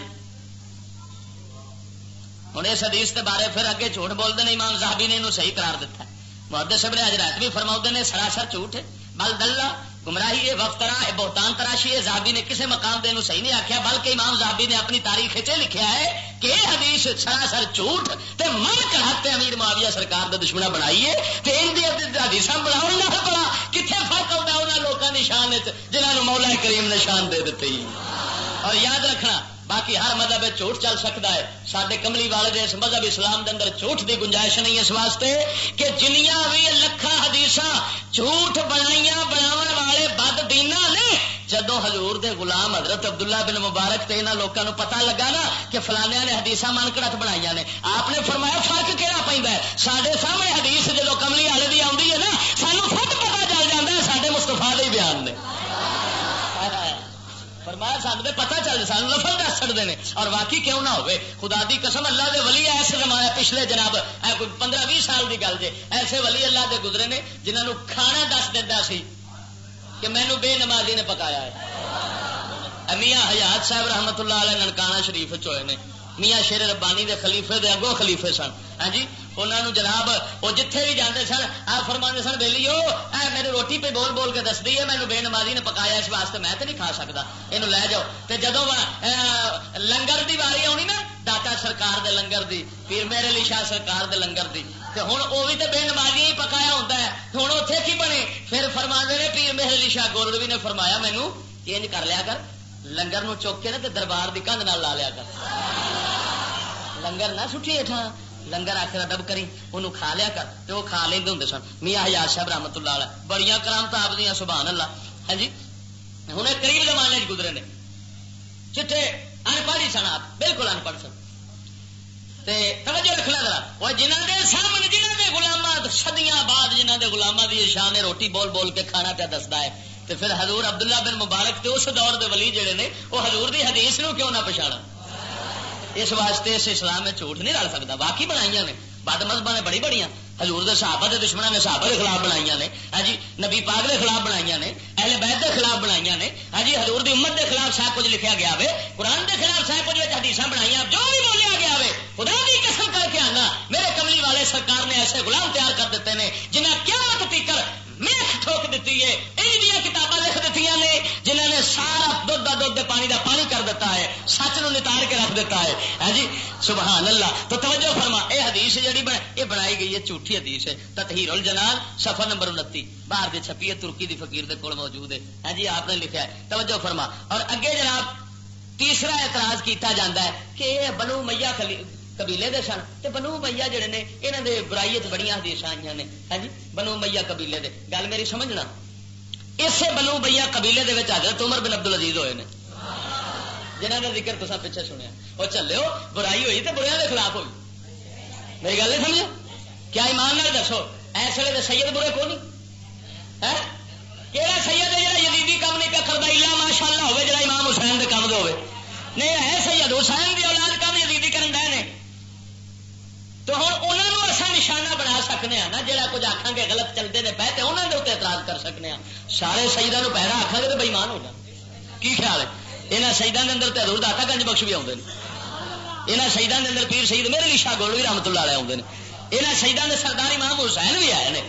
ہوں اس حدیث کے بارے پھر اگے جھوٹ بولتے ہیں امام صاحبی نے انہوں صحیح قرار دیتا ہے۔ محدث صاحب نے حضرات بھی فرما نے، سراسر جھوٹ ہے۔ بل دلہ گمراہی ہے، وقت وفترا ہے، بہتان تراشی ہے۔ زہبی نے کسی مقام دے نو صحیح نہیں آخیا بلکہ امام زہبی نے اپنی تاریخ چ لکھیا ہے کہ یہ حدیث سراسر جھوٹ تے من کراتے امیر معاویہ سرکار دے دشمنا بنائی ہے۔ تے ان دی حدیث بناؤ نہ بڑا کتنے فرق ہوتا ہے؟ انہوں لوگوں نشان جنہوں مولا کریم نے شان دے دیتے اور یاد رکھنا باقی ہر مذہب جھوٹ چل سکتا ہے۔ سارے کملی والے دے اس مذہب اسلام دے اندر جھوٹ دی گنجائش نہیں اس واسطے کہ جنیاں بھی لکھا حدیث جھوٹ بنائیاں بناو والے بد دینا نے۔ جدو حضور دے غلام حضرت عبداللہ بن مبارک تے انہاں لوکاں نو پتہ لگا نا کہ فلانیاں نے حدیث من کڑت بنائی نے۔ آپ نے فرمایا فرق کہڑا پہ سارے سامنے حدیث جدو کملی والے دی آئی ہے نا سانو خود پتا چل جاتا ہے سارے مستفا ہی بیان نے۔ فرمایا سان دے پتا چل سان لفظ دس چڑتے ہیں اور واقعی کیوں نہ ہوئے؟ خدا دی قسم، اللہ دے ولی ایسے زمانے پچھلے جناب کوئی پندرہ بھی سال دی گل جے، ایسے ولی اللہ دے گزرے نے جنہوں نے کھانا دس دینا سی کہ مینو بے نمازی نے پکایا ہے۔ میاں حیات صاحب رحمت اللہ علیہ ننکانا شریف چوئے نے۔ میاں شیر ربانی دے خلیفے دے اگو خلیفے سن۔ ہاں جی؟ انہوں جناب وہ جتھے بھی جانے سن، آ فرما سن بہلی اے میرے روٹی پہ بول بول کے دستی ہے مینو بے نمازی نے پکایا، اس واسطے میں تو نہیں کھا سکتا یہ لے جاؤ۔ تو جدو لنگر دی واری آنی نا، داتا سرکار دے لنگر دی، پیر میرے علی شاہ سرکار دے لنگر دی۔ ہوں وہ بھی تو بے نمازی ہی پکایا ہوتا ہے۔ ہوں اتنے کی بنے؟ پھر فرما نے پیر میرے علی شاہ گولڈوی نے فرمایا مینو چینج کر لیا کر، لنگر نو چوک کے نا دربار کی کندھ لا لیا کر۔ لنگر نہ سٹی ہٹا لنگر آخر ادب کری انہوں کھا لیا کر تو وہ کھا لیں ہوں سن۔ میاں ہزار صاحب رحمت اللہ علیہ بڑی کرامت آپ دیا سبحان اللہ۔ ہاں جی؟ ہوں قریب زمانے گزرے نے۔ چٹے ان پڑھ ہی سن آپ، بالکل ان پڑھ سن توجہ رکھنا ذرا۔ وہ جنہوں کے سامنے جنہوں کے گلاما سدیاں بعد جنہوں کے گلاما کی شان روٹی بول بول کے کھانا پہ دستا ہے۔ تو پھر حضور عبداللہ بن مبارک تے اس دور دے ولی جڑے نے وہ حضور دی حدیث نو کیوں نہ پچھاڑا اس واسطے اس اسلام میں جھوٹ نہیں رل سکتا۔ باقی بنائی نے۔ بد مذہب نے بڑی بڑی ہزور کے صحابہ کے دشمنوں نے صحابہ کے خلاف بنائی نے۔ ہاں جی نبی پاک کے خلاف بنائی نے۔ اہل بیت کے خلاف بنائی نے۔ ہاں جی ہزور کی امت کے خلاف سب کچھ لکھا گیا ہے قرآن کے خلاف سب کچھ حدیث بنائی جو بھی بولیا گیا ہے خدا کی قسم کر کے آنا۔ میرے کملی والے سرکار نے ایسے غلام تیار کر دیتے ہیں جنہیں کیا تیکر میخ ٹھوک دیتی ہے یہ کتابیں لکھ دیتی نے جنہوں نے سارا دھد کا دھد پانی کا پانی کر دیتا ہے، سچ نو نتار کے رکھ دیتا ہے۔ ہاں جی؟ سبحان اللہ۔ تو توجہ فرما یہ حدیث جہی یہ بنائی گئی ہے، جھوٹھی حدیث ہے۔ تطہیر الجنان سفر نمبر انتی۔ باہر کی چھپی ہے، ترکی دی فقیر دے کول موجود ہے۔ ہاں جی؟ آپ نے لکھا ہے۔ توجہ فرما۔ اور اگے جناب تیسرا اعتراض کیتا جاتا ہے کہ بنو میاں قبیلے دے سن تے بنو میا جڑے نے یہاں دے برائی بڑی حدیث آئی نے۔ ہاں جی بنو میا قبیلے دے۔ گل میری سمجھنا؟ اسے بنو میا قبیلے دے وچ حضرت عمر بن عبد العزیز ہوئے نے۔ جنہ کا ذکر تصا پیچھے سنیا۔ وہ چلے برائی ہوئی تو بریا کے خلاف ہوئی۔ میری گل نہیں سمجھو کیا ایمان نال دسو؟ اس ویلے سید برے کو نہیں ہاں؟ کہڑا سید ہے جا یزیدی کام نہیں کرتا الا ماشاء اللہ ہوے جا امام حسین کے کام دے ہوے نہیں ہے سید حسین کی اولاد کام یزیدی کرن دے نے۔ تو ہوں انہوں اصا نشانہ بنا سکتے ہیں نا جہاں کچھ آخان گے گلت چلتے ہیں پہ تو انہوں کے اتنے اعتراض کر سکتے ہیں سارے شہیدان پہرا آخا گے تو بےمان ہو جائے کی خیال ہے؟ یہاں شہیدان کے اندر تو تحرور داتا گنج بخش بھی آتے ہیں یہاں شہیدان کے اندر پیر شہید میرے لیے شاہ گول بھی رحمت اللہ والے آتے ہیں یہاں شہیدان کے سردار امام حسین بھی آئے ہیں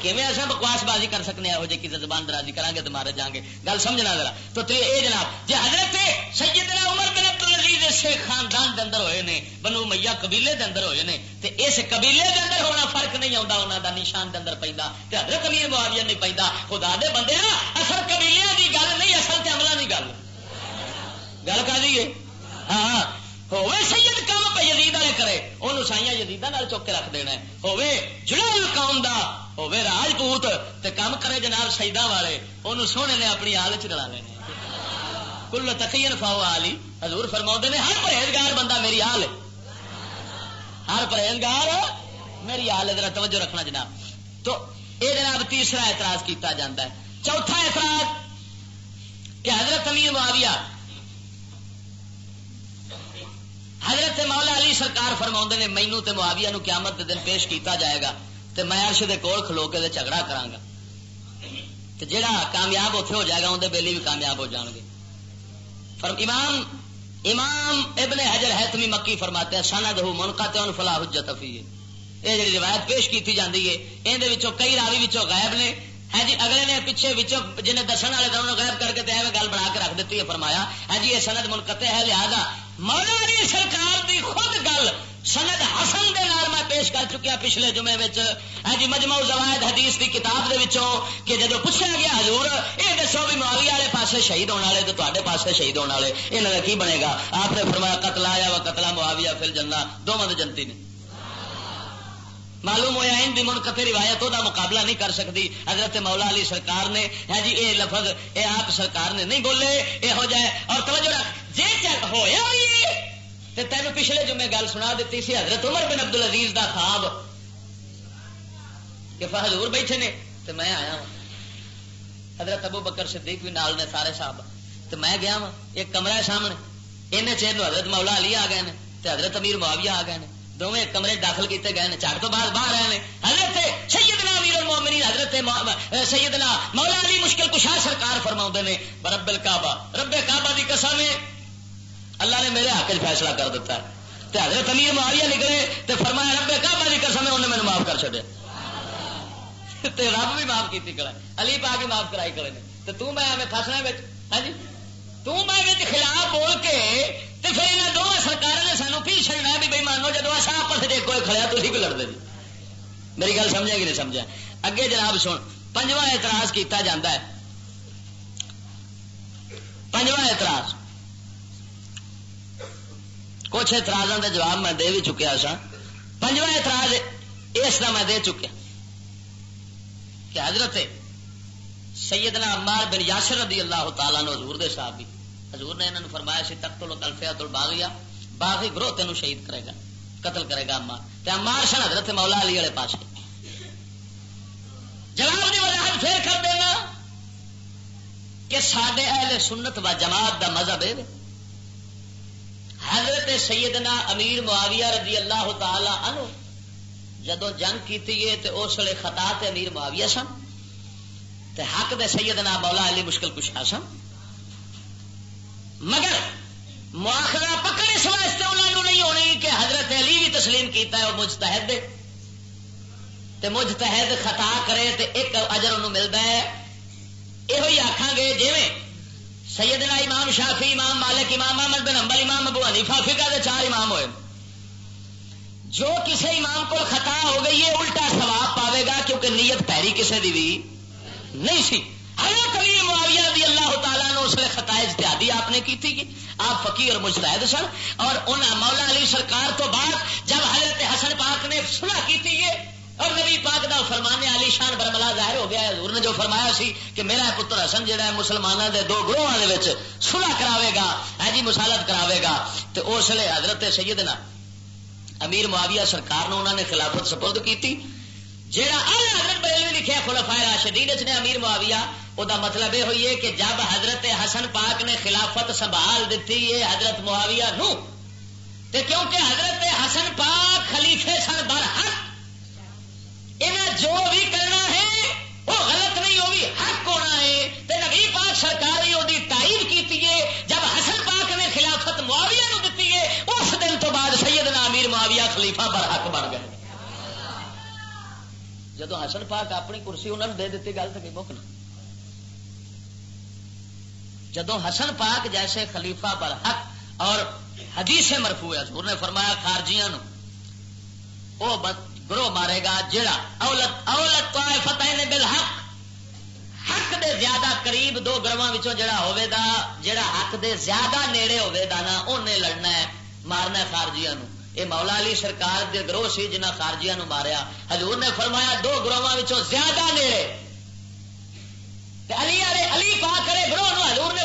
کیسے بکواس بازی کر سکتے ہیں؟ جی کسی زبان درازی کریں گے تو مارے جان گے۔ گل سمجھنا ذرا۔ تو اے جناب جی حضرت سیدنا عمر بن عبد العزیز اس خاندان دے اندر ہوئے نے، بنو میاں قبیلے دے اندر ہوئے نے، تے اس قبیلے دے اندر ہونا فرق نہیں آتا انہوں دا نشان دے اندر پیندا، تے حضرت امیر معاویہ نہیں پیندا۔ خدا دے بندے نا، اصل قبیلے دی گل نہیں، اصل تے عملہ دی گل۔ گل کر دیے ہاں۔, ہاں۔ ہوے سید کام پہ یزید والے کرے انہوں سائیاں یزیداں چک کے رکھ دینا ہوے جڑا قوم دا، ہوے راجپوت تے کام کرے جناب شہیداں والے انہوں سونے نے اپنی آل چ رلا لینے کل تقین فاؤ آلی، حضور فرما نے، ہر پرہیزگار بندہ میری آل ہے۔ ہر پرہیزگار میری آل ہے توجہ رکھنا جناب۔ تو یہ جناب تیسرا اعتراض کیتا جاتا ہے۔ چوتھا اعتراض کہ حضرت امیر معاویہ حضرت مولا علی سرکار فرما نے مینو تے معاویہ نو قیامت دے دن پیش کیتا جائے گا تے میں عرش دے کول کھلو کے دے جھگڑا کراں گا۔ تے جڑا کامیاب اوتھے ہو جائے گا، اون دے بیلی بھی کامیاب ہو جان گے۔ فرم، امام امام ابن حجر ہے مکی فرماتے ہیں سانا دہو منقاتے ان فلا حجت فی یہ جی روایت پیش کی جاتی ہے اندر کئی راوی وچوں غائب نے۔ ہے جی اگلے نے پیچھے جنہیں دسن والے دونوں غائب کر کے ایویں گل بنا کے رکھ دیتی ہے، فرمایا ہے جی یہ سند منقطع ہے، لہذا مولا علی سرکار دی خود گل سند حسن دے نال میں پیش کر چکیا پچھلے جمعے ہاں جی مجمع زوائد حدیث دی کتاب دے وچوں کہ جدو پوچھا گیا حضور یہ دسو بھی معاویہ والے پاسے شہید ہونے والے تو تے پاسے شہید ہونے والے یہاں کا کی بنے گا؟ آپ نے فرمایا، قتل آیا و قتلا معاویہ فل جنہ دونوں جنتی نے۔ معلوم ہوا ان دی منقطع روایت وہ مقابلہ نہیں کر سکتی۔ حضرت مولا علی سرکار نے ہے جی اے لفظ، اے آپ سرکار نے نہیں بولے یہ ہو جائے اور توجہ رکھ جی ہویا بھی تین پچھلے جمعے گل سنا دیتی سی حضرت عمر بن عبد العزیز دا خواب۔ کہ حضور بیٹھے نے تو میں آیا ہوں حضرت ابو بکر صدیق بھی نال نے سارے صاحب۔ تو میں گیا وا ایک کمرہ ہے سامنے۔ ان چیر حضرت مولا علی آ گئے حضرت امیر معاویہ آ گئے دونوں کمرے داخل کیتے گئے چٹ تو بعد باہر آئے حضرت سیدنا امیر المومنین حضرت سیدنا مولا علی مشکل کشا سرکار فرما نے رب الکعبہ۔ رب کعبہ دی قسم اللہ نے میرے حق فیصلہ کر دیتا ہے۔ تے حضرت امیر معاویہ نکلے تے فرمایا، رب کعبہ دی قسم انہیں مینوں معاف کر چڑیا تے رب بھی معاف کیتی کڑا علی پا کے معاف کرائی کڑے نے۔ تے تو میں ہمیں پھسنا ہاں جی؟ تو میں خلاف بول کے تے پھر یہاں دونوں سرکار نے سانو کی چڑنا بھی بھائی مانو جب اصا آپس سے کوئی کھڑیا تو بھی لڑتے جی؟ میری گل سمجھا کہ نہیں سمجھا اگے جناب سن، پنجواں اعتراض کیتا جاتا ہے۔ پنجواں اعتراض۔ کچھ اعتراضوں کا جواب میں دے بھی چکیا سا پنجواں اعتراض اس کا میں دے چکیا۔ کہ حضرت سیدنا عمار بن یاسر رضی اللہ تعالیٰ نے حضور دے صاحب بھی حضور نے انہوں نے فرمایا سی تخت لو الفیا تل باغیا باغی گروہ تینوں شہید کرے گا، قتل کرے گا امار تے امار سن حضرت مولا علی والے پاس جواب کی جی، وضاحت پھر کر دینا کہ سڈے اہل سنت و جماعت دا مذہب ہے۔ حضرت سیدنا امیر معاویہ رضی اللہ تعالی عنہ جدو جنگ کیتی ہے تو اس ویلے خطا تے امیر معاویہ سن، تے حق دے سیدنا مولا علی مشکل کشا سن۔ مگر مواخرہ پکڑ اس واسطے انہوں نہیں ہونی کہ حضرت علی بھی تسلیم کیتا ہے اور مجتہد تے مجتہد خطا کرے تے ایک اجر انہوں ملتا ہے۔ یہ آخان گے جی سیدنا امام شافی امام مالک، امام احمد بن امبل امام ابو حنیفہ، فقہ دے چار امام ہوئے۔ جو کسی امام کو خطا ہو گئی ہے، الٹا ثواب پاوے گا کیونکہ نیت پیری کسی دی بھی نہیں سی۔ حضرت معاویہ رضی اللہ تعالیٰ نے اس نے خطا اجتہادی آپ نے کی تھی آپ فقیر اور مجتہد سن اور ان مولا علی سرکار تو بعد جب حضرت حسن پاک نے سنا کی تھی اور نبی پاک دا فرمانے علی شان برملا ظاہر ہو گیا حضور نے جو فرمایا سی کہ میرا پتر حسن جہا ہے مسلمانوں دے دو گروہ سلا کراوے گا ہے جی مسالت کراوے گا۔ تو اس لیے حضرت سیدنا امیر معاویہ سرکار نے انہوں نے خلافت سپرد کی تھی جہاں حضرت بریلوی لکھا خلفائے راشدین نے امیر معاویہ وہ مطلب یہ ہوئی ہے کہ جب حضرت حسن پاک نے خلافت سنبھال دیتی ہے حضرت معاویہ نو تے کیونکہ حضرت حسن پاک خلیفے سن بر حق انہیں جو بھی کرنا ہے وہ غلط نہیں ہوگی حق ہونا ہے تے نبی پاک سرکار نے وہی تعریف کی جب حسن پاک نے خلافت معاویہ نو دیتی ہے اس دن تو بعد سیدنا امیر معاویہ خلیفہ بر حق بن گئے جدو حسن پاک اپنی کرسی انہوں نے دے دیتی گل تو مکنا جدو حسن پاک جیسے خلیفہ پر حق اور حدیث مرفوع ہے، حضور نے فرمایا خارجیاں وہ گروہ مارے گا جڑا اولت اولت تو فتح نے بل حق دے زیادہ قریب دو گروہ جڑا ہوے دا جڑا حق دے زیادہ نیڑے ہوے دا نا انہیں لڑنا ہے، مارنا ہے خارجیاں نو۔ یہ مولا علی سرکار دے گروہ سی جنہ خارجیاں نو ماریا۔ حضور نے فرمایا دو گروہ زیادہ نیڑے۔ علی علی علی پا کرے گروہ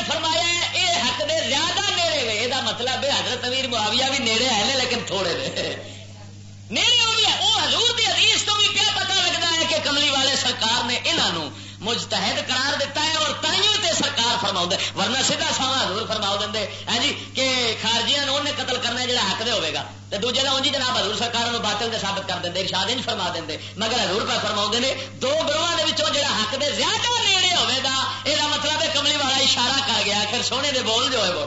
فرمایا، اے حق دے زیادہ نیڑے وے. یہ مطلب ہے حضرت امیر معاویہ بھی نیڑے ہے لیکن تھوڑے وے۔ نیڑے ہو گیا۔ وہ حضور دی حدیث تو بھی کیا پتا لگتا ہے کہ کملی والے سرکار نے انہوں مجتہد قرار دیتا ہے اور تائیوں تے سرکار فرما ورنہ سیدھا ساوا حضور فرما دیں ہاں جی کہ خارجیاں انہیں قتل کرنا ہے جڑا حق دے ہوے گا۔ تو دوجے کا انجی جناب حضور سرکار نے باطل دے ثابت کر دیں ارشاد انج فرما دیں مگر حضور پہ فرما نے، دو گروہ کے جڑا حق دے زیادہ نیڑے ہوے گا یہ مطلب ہے کملی والا اشارہ کر گیا، پھر سونے دے بول جو ہے وہ۔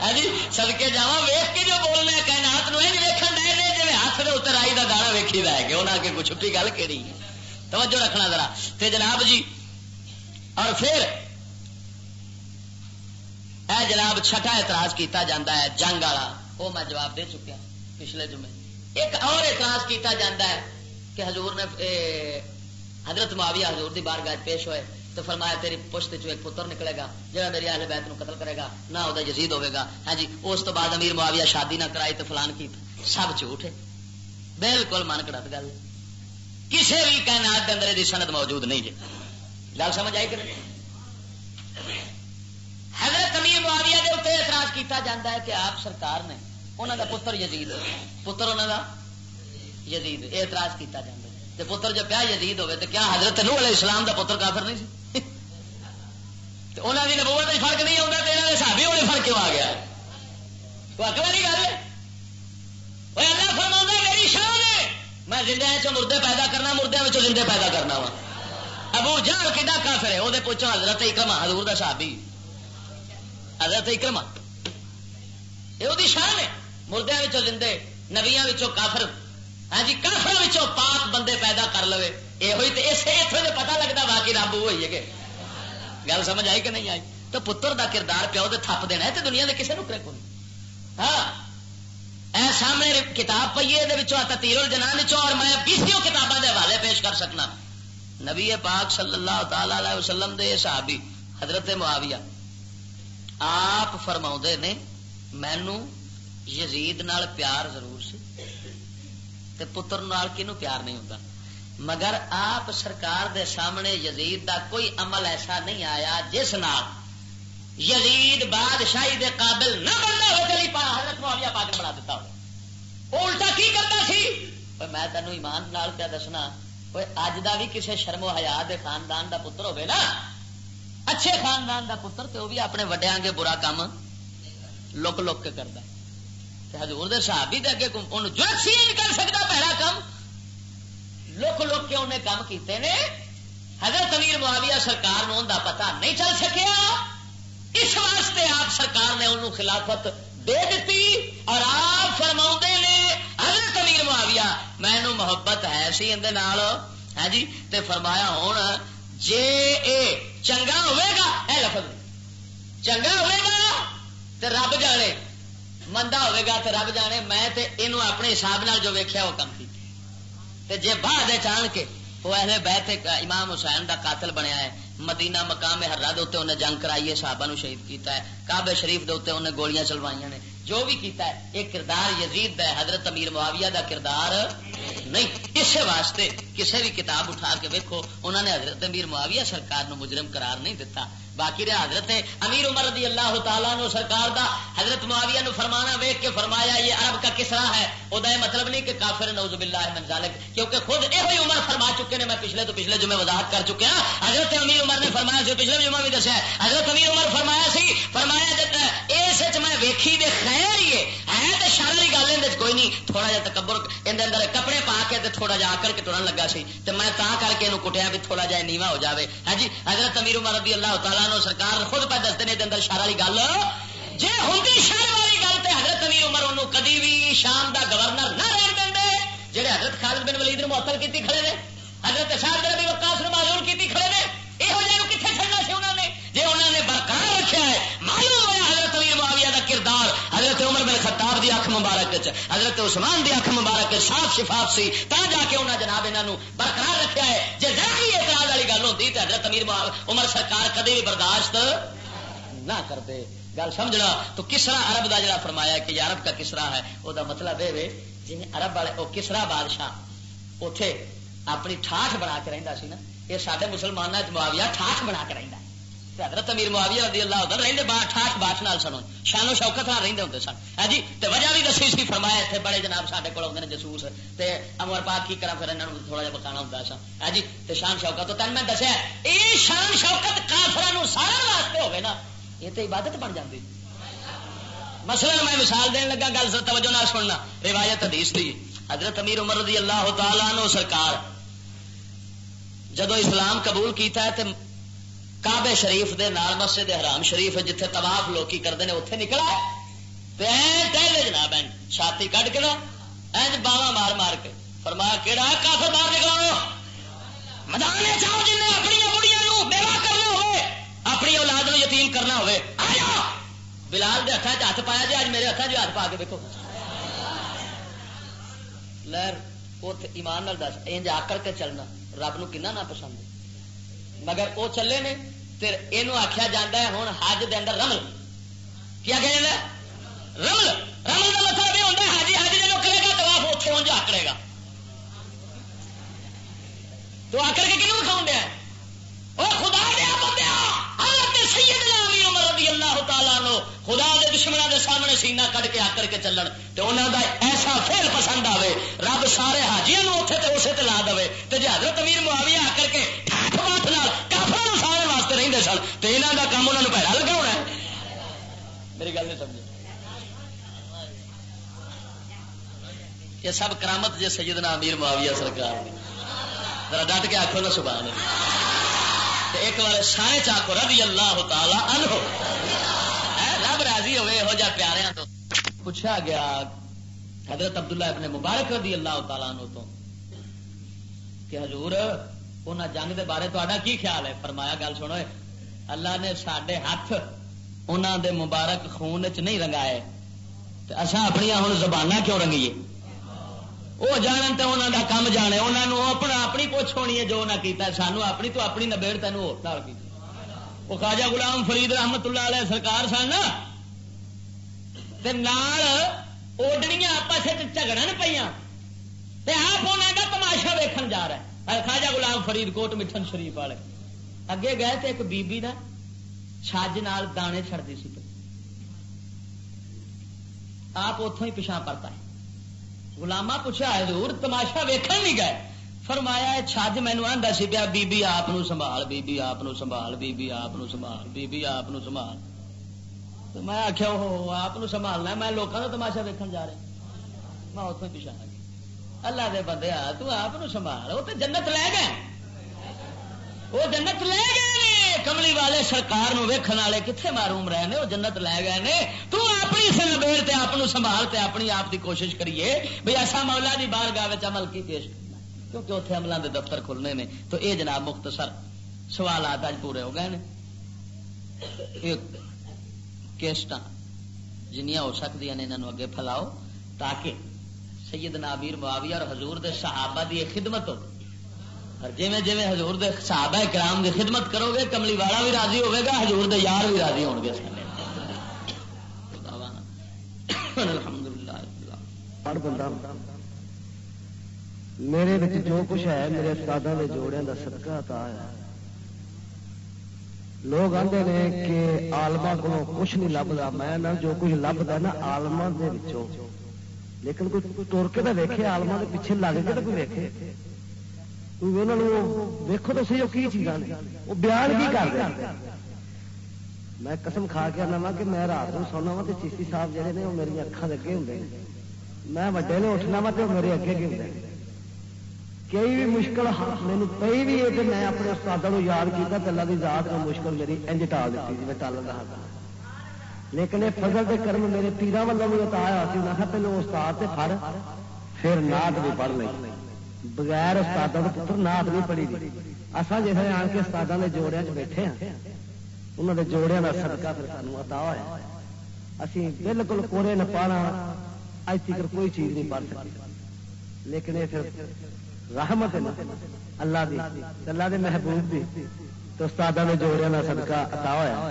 ہاں جی سدکے جا ویخ کے جو بولنے کائنات نو ویکن ڈے نے جی ہاتھ کے اتر آئی کا دانا ویکھی رہ گیا انہیں کے کچھ چھٹی گل کہڑی توجہ رکھنا ذرا۔ تے جناب جی اور پھر اے جناب چھٹا اعتراض کیتا جاتا ہے، جنگ والا وہ میں جواب دے چکیا پچھلے جمعے۔ ایک اور اعتراض کیتا جاتا ہے کہ حضور نے حضرت معاویہ حضور دی بار گاہ پیش ہوئے تو فرمایا تیری پشت چو ایک پتر نکلے گا جہاں میری اہل بیت نو قتل کرے گا، نہ وہ یزید ہوے گا۔ ہاں جی اس تو بعد امیر معاویہ شادی نہ کرائی تو فلان کی، سب جھوٹ ہے۔ بالکل من کڑت گل۔ کسی بھی کائنات کے اندر یہ سند موجود نہیں جی گل سمجھ آئی کہ حضرت امیر معاویہ کے اتنے اعتراض کیتا جاتا ہے کہ آپ سرکار نے انہوں کا پتر یزید، پتر انہوں کا یزید، اعتراض کیتا جاتا ہے۔ پتر جو پیا یزید ہوئے تو کیا حضرت نو علیہ السلام دا پتر کافر نہیں سی؟ انہوں کی نبوت فرق نہیں آتا تو یہاں کے سابی ہونے فرق کیوں آ گیا؟ تو اکل نہیں گل اللہ فرما میری شان ہے۔ میں زندہ چ مردے پیدا کرنا مردے زندے پیدا کرنا وا۔ ابو جہل کھا کافر ہے؟ وہ پوچھو حضرت اکرما حضور دا صحابی۔ حضرت اکرما یہ وہی شان ہے۔ مردے زندے نبیا کافر۔ ہاں جی کافر پاک بندے پیدا کر لو یہ اسے اتوں سے پتا لگتا باقی رب وہ ہوئی ہے کہ۔ گل سمجھ آئی کہ نہیں آئی؟ تو پتر دا کردار پیو دے تھپ دینا ہے تو دنیا کے کسی نو کرے کو ہاں۔ اے سامنے کتاب پی ہے تیر الجنان چو اور میں بیسوں کتابوں کے حوالے پیش کر سکنا۔ نبی پاک صلی اللہ تعالی علیہ وسلم دے صحابی، حضرت معاویہ، آپ فرما نے مینو یزید نال پیار ضرور سی، تے پتر نال کنو پیار نہیں ہوتا مگر آپ سرکار دے سامنے یزید دا کوئی عمل ایسا نہیں آیا جس نال یزید بادشاہی دے قابل نہ بننا ہو چلی پا حضرت معاویہ پاک بنا دیتا ہو الٹا کی کرتا سی؟ میں تینوں ایمان نال پیا دسنا اج دا بھی کسی شرم و حیا دے خاندان دا پتر ہوگی نا اچھے خاندان دا پتر تو وہ بھی اپنے وڈیا کے برا کام لک لک کے کرتا حضور دے صحابی دے اگے جرت سی نہیں کر سکتا پہلا کام لک لک کے انہیں کام کیتے نے حضرت امیر معاویہ سرکار نو دا پتا نہیں چل سکیا اس واسطے آپ سرکار نے انہوں خلافت دے دیتی اور آپ فرما نے حضرت امیر معاویہ میں محبت ہے سی اندر نال۔ ہے جی؟ تے فرمایا ہوں جے اے چنگا ہوئے گا، اے لفظ۔ چنگا ہوئے گا تے رب جانے۔ مندا ہوئے گا تے رب جانے۔ میں تے اینو اپنے حساب نال جو ویکھیا وہ کم کیتے۔ تے جے بعد چان کے وہ اہل بیت امام حسین دا قاتل بنیا ہے۔ مدینہ مقام ہرا دے انہیں جنگ کرائی ہے صحابہ نو شہید کیتا ہے۔ کعبے شریف دے انہیں گولیاں چلوائی نے۔ جو بھی کیتا ہے یہ کردار یزید دا ہے، حضرت امیر معاویہ دا کردار نہیں اس واسطے کسی بھی کتاب اٹھا کے ویکو انہوں نے حضرت امیر معاویہ سرکار نو مجرم قرار نہیں دیتا باقی رہا حضرت امیر عمر رضی اللہ تعالیٰ نو سرکار دا۔ حضرت معاویہ نو فرمانا ویک کے فرمایا، یہ عرب کا کسرا ہے؟ وہ مطلب نہیں کہ کافر نوز باللہ من ذالک، کیونکہ خود یہ عمر فرما چکے نے، میں پچھلے تو پچھلے جمعے وضاحت کر چکے ہیں حضرت امیر عمر نے فرمایا، جو پچھلے جمعہ بھی دسیا حضرت امیر عمر فرمایا سی، فرمایا اس میں ویکھی دے خیر ہی ہے تو شالی گل اندر کوئی نہیں، تھوڑا جا تکبر، اندر کپڑے پا کے تھوڑا جا کر کے ٹرن لگا سی۔ تو میں تا کر کے کٹیا بھی تھوڑا جہا نیوا ہو جاوے۔ ہاں جی حضرت امیر عمر رضی اللہ تعالیٰ نو سرکار خود پہ دستے نے اندر شہر والی گل۔ جی ہوں شہر والی گل تو حضرت امیر عمر انہوں کدی بھی شام دا گورنر نہ رہن دیں جہے حضرت خالد بن ولید نے معطل کی کھڑے نے، حضرت شاہ بھی وکاس نے معذور کی کھڑے نے یہو جہاں کتنے چڑنا سی انہوں نے جی انہوں نے برقرار رکھا ہے معلوم ہوا حضرت امیر معاویہ دا کردار حضرت عمر بن خطاب دی اکھ مبارک چ حضرت عثمان دی اکھ مبارک صاف شفاف سی، تا جا کے انہوں جناب انہوں برقرار رکھا ہے۔ جی ذرا اعتراض والی گل ہوتی تو حضرت امیر عمر سرکار کدی بھی برداشت نہ کرتے۔ گل سمجھنا، تو کسرا ارب کا جڑا فرمایا کہ یہ ارب کا کسرا ہے وہ مطلب یہ جی ارب والے وہ کسرا بادشاہ اتے اپنی ٹھاٹ بنا کے رہتا سی نا، یہ سارے مسلمانوں معاویہ ٹھاٹ بنا کے رہتا حضرت امیر معاویہ رضی اللہ ادھر رہتے با ٹھاٹ باٹ نال سنو شانو شوکت نال رہتے ہوتے سن۔ ہے جی تو وجہ بھی دسی سی، فرمایا اتنے بڑے جناب سارے کو آتے ہیں جسوس۔ تے امر پاک کی کرا پھر انہوں تھوڑا جہا بکانا ہوتا سا۔ ہے جی تو شان شوکت تو تین میں دسیا یہ شان شوکت کافر سارا واسطے ہوگی نا، یہ تو عبادت بن جاتی مثلا میں مثال دین لگا، گل سر توجہ نہ سننا۔ روایت حدیث تھی حضرت امیر عمر رضی اللہ تعالیٰ نو سرکار جدو اسلام قبول کیتا ہے، تے کعبے شریف دے نال مسجد حرام شریف جتھے طواف لوکی کرتے ہیں اتنے نکلا پہلے جناب چھاتی کٹ کے این باوا مار مار کے۔ فرمایا کہڑا کافر باہر نکلو میدان چاہو جن اپنی بڑیاں بیوا کرنا ہوئے، اپنی اولاد نو یتیم کرنا ہوئے۔ آیا بلال دے ہاتھ ہاتھ پایا جی اج میرے ہاتھ ہاتھ پا کے دیکھو لہر ایمان نال دس، انج آ کے چلنا، رب نو کنا نہ پسند مگر وہ چلے نے یہ آخیا جا ہے ہوں حج دے اندر رمل۔ کیا کہ رمل۔ رمل کا مطلب یہ ہوتا ہے، حاجی حج جب کرے گا تو آپ اتوں آکڑے گا۔ تو آکر کے کنوں کھاؤ دیا وہ خدا دیا بندیا حضرت سیدنا امیر عمر رضی اللہ تعالیٰ نو خدا دے دشمنوں دے سامنے سینہ کٹ کے آکر کے چلن تے انہاں دا ایسا فعل پسند آوے، رب سارے حاجیاں نو اوتھے تے اسے تے لا دے تے جے حضرت امیر معاویہ آ کے ٹھاٹ ماٹ نال کافراں نو سارے واسطے سن تے انہاں دا کام انہاں نو پیڑا لگا ہونا ہے میری گل نہیں سمجھ یہ سب کرامت جے سیدنا امیر معاویہ سرکار دی ذرا ڈٹ کے آخو نا سبحان اللہ ایک بار سائے چاکو رضی اللہ تعالی عنہ رب راضی ہوئے ہو جا پیارے تو پوچھا گیا حضرت عبداللہ ابن مبارک رضی اللہ تعالیٰ عنہ تو کہ حضور انہاں جنگ دے بارے تو کی خیال ہے فرمایا گل سنو اللہ نے سڈے ہاتھ انہاں دے مبارک خون چ نہیں رنگائے اصا اپنی ہوں زبانہ کیوں رنگیے وہ جان تو انہوں کا کام جانے انہوں اپنا اپنی پوچھ ہونی ہے جو انہیں کیتا سانو اپنی تو اپنی نبیڑ تین کی وہ خواجہ غلام فرید رحمت اللہ علیہ سرکار سن اوڈنیاں آپس جھگڑن پہ آپ انہیں کا تماشا ویکن جا رہا ہے خواجہ گلام فرید کوٹ مٹھن شریف والے۔ اگے گئے تو ایک بی بی نا چھج نال دانے چڑتی سی آپ اتوں ہی پچھا پرتا ہے۔ گلاما پوچھا، حضور تماشا ویکن نہیں گئے؟ فرمایا چھج مینو آتا سی پیا بی بی آپ سنبھال بی بی آپ سنبھال بی بی آپ سنبھال بی بی آپ سنبھال۔ میں آخیا وہ آپ سنبھالنا میں لوگوں کا تماشا ویکن جا رہا میں اتوں پچھا گیا اللہ دے بندے آ، تو آپ سنبھال، وہ تو جنت لے گئے۔ وہ جنت لے گئے کملی والے سرکار ویکن والے کتنے معروم رہے ہیں وہ جنت لے گئے نے۔ تو اپنی سے نبیڑ تے آپ سنبھال تے اپنی آپ کی کوشش کریے بھائی ایسا مولا دی بار گاہ عمل کی پیش کرنا۔ کیونکہ اتنے عملوں کے دفتر کھلنے میں تو یہ جناب مختصر سوالات اج پورے ہو گئے ہیں کیسٹ جنیاں ہو سکتی ہیں انہوں اگے پھیلاؤ تاکہ سیدنا امیر معاویہ اور حضور دے صحابہ دی خدمت ہو۔ اور جی میں جی میں حضور دے صحابہ کرام دی خدمت کرو گے، کملی والا بھی راضی ہوئے گا، حضور دے یار بھی راضی ہو گے۔ میرے جو کچھ ہے، میرے استادوں کے جوڑے کا صدقہ تا ہے۔ لوگ آتے ہیں کہ آلما کو کچھ نہیں لبتا میں جو کچھ لبتا نا آلما لیکن کوئی تر کے تو ویکے آلما کے پیچھے لگ کے تو کوئی ویکے ویکو تو سی وہ کی چیزاں وہ بیان کی کر رہے میں قسم کھا کے آنا وا کہ میں رات کو سونا وا تو چیشتی صاحب جہے نے وہ میری اکھان اگے ہوں میں وڈے نے اٹھنا وا تو میرے اگے کے ہوں کئی بھی مشکل مینو پی بھی ہے کہ میں اپنے استادوں یاد کیا اللہ کی ذات میں مشکل میری انج ٹال دیتی جی میں ٹال رہا تھا لیکن یہ فضل کے کرم میرے پیرا والوں بھی اتایا سی میں پہلے استاد سے فر پھر نات بھی پڑھ لی بغیر استادوں کے پتر نات بھی پڑھی دی۔ اصا جیسے آن کے استادوں کے جوڑیا چ بیٹھے ہیں انہوں نے جوڑیا کا سدکا پھر سانو اتا ہوا اسی بالکل کورے نہ پانا اج تک کوئی چیز نہیں پڑھ سکتی لیکن یہ پھر رحمت اللہ دی، اللہ دے محبوب دی، تو استاد نے جوڑیا کا سدکا اتا ہوا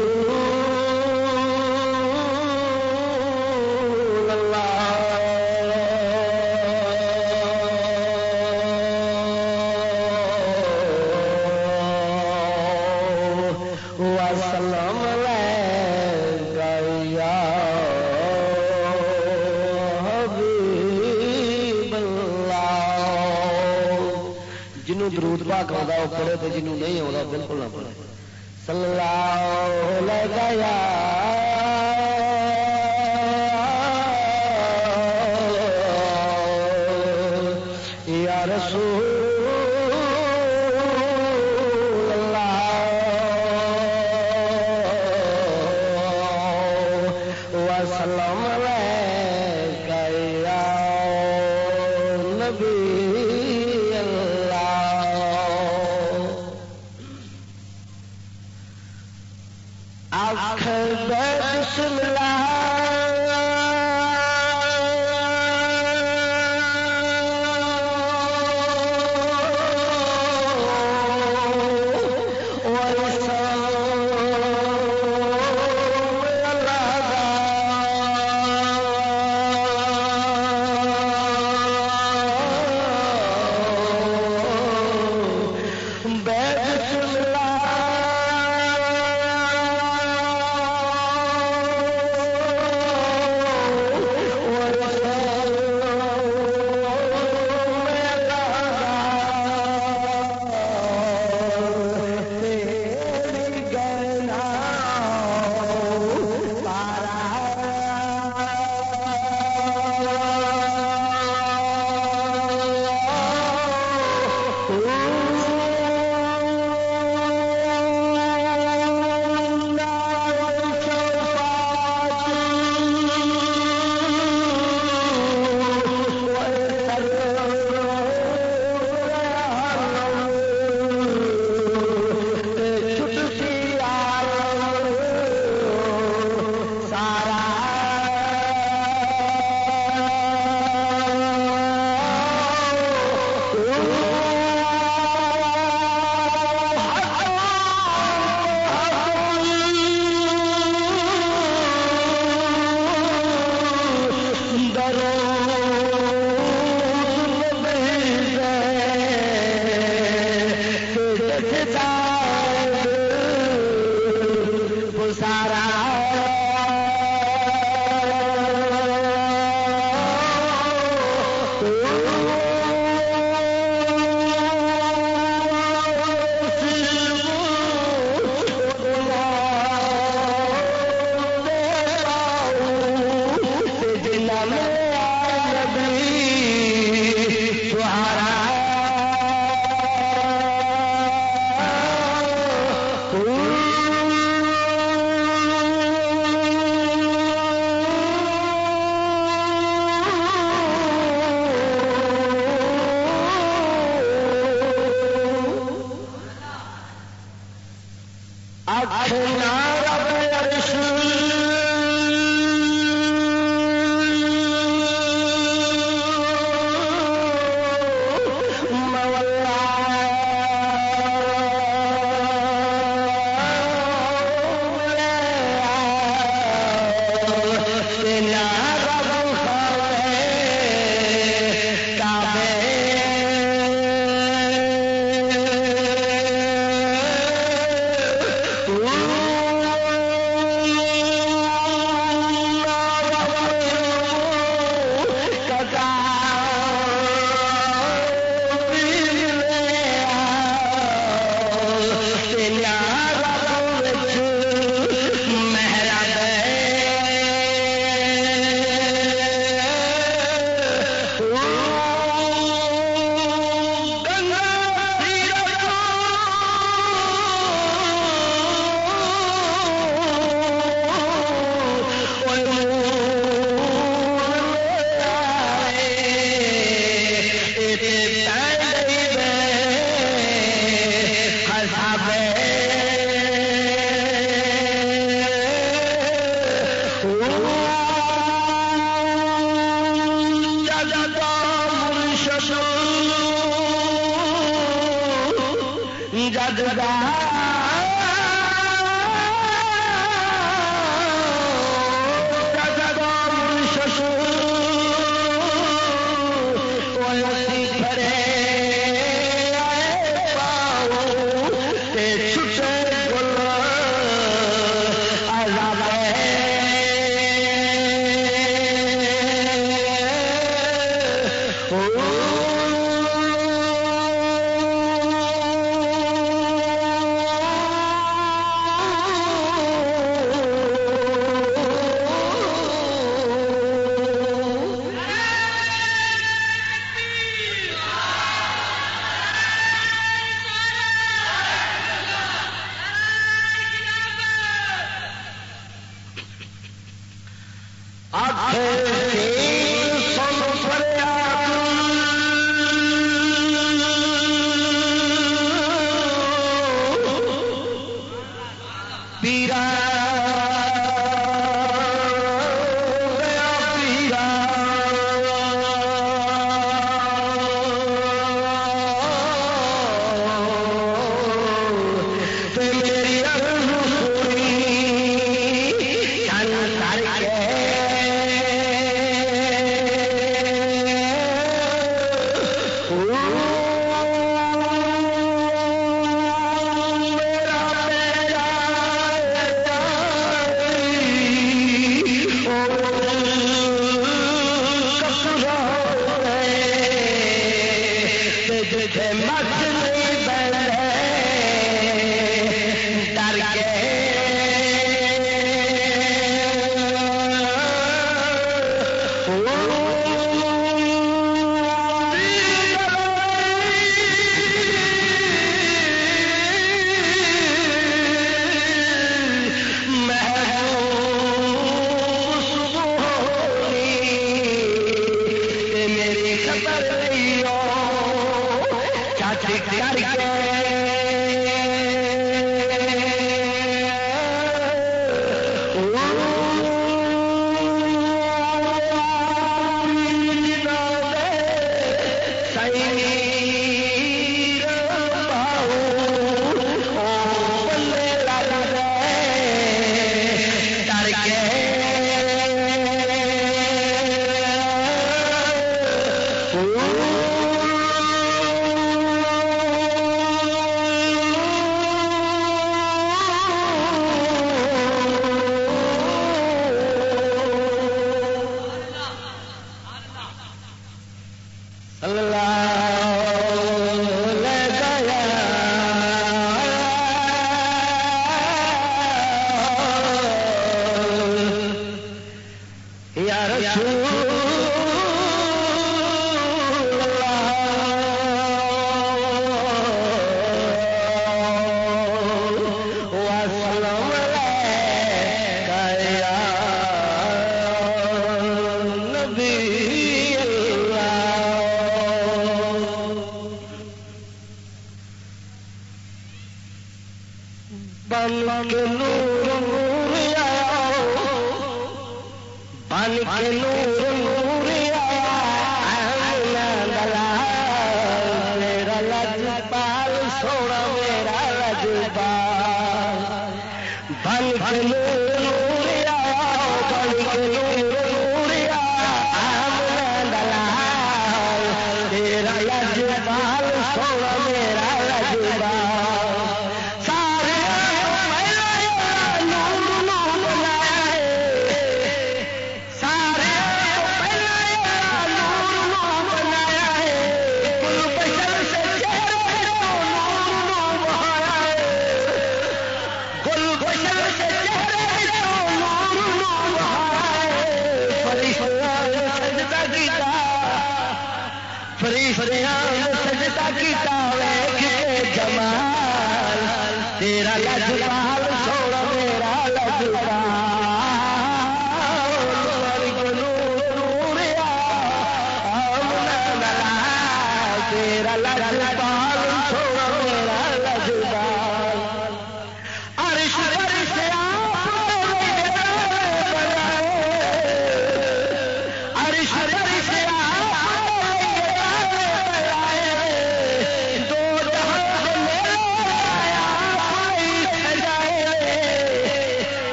پاک آتا وہ پڑھے تو جنوب نہیں آتا بالکل نہ پڑھے صلی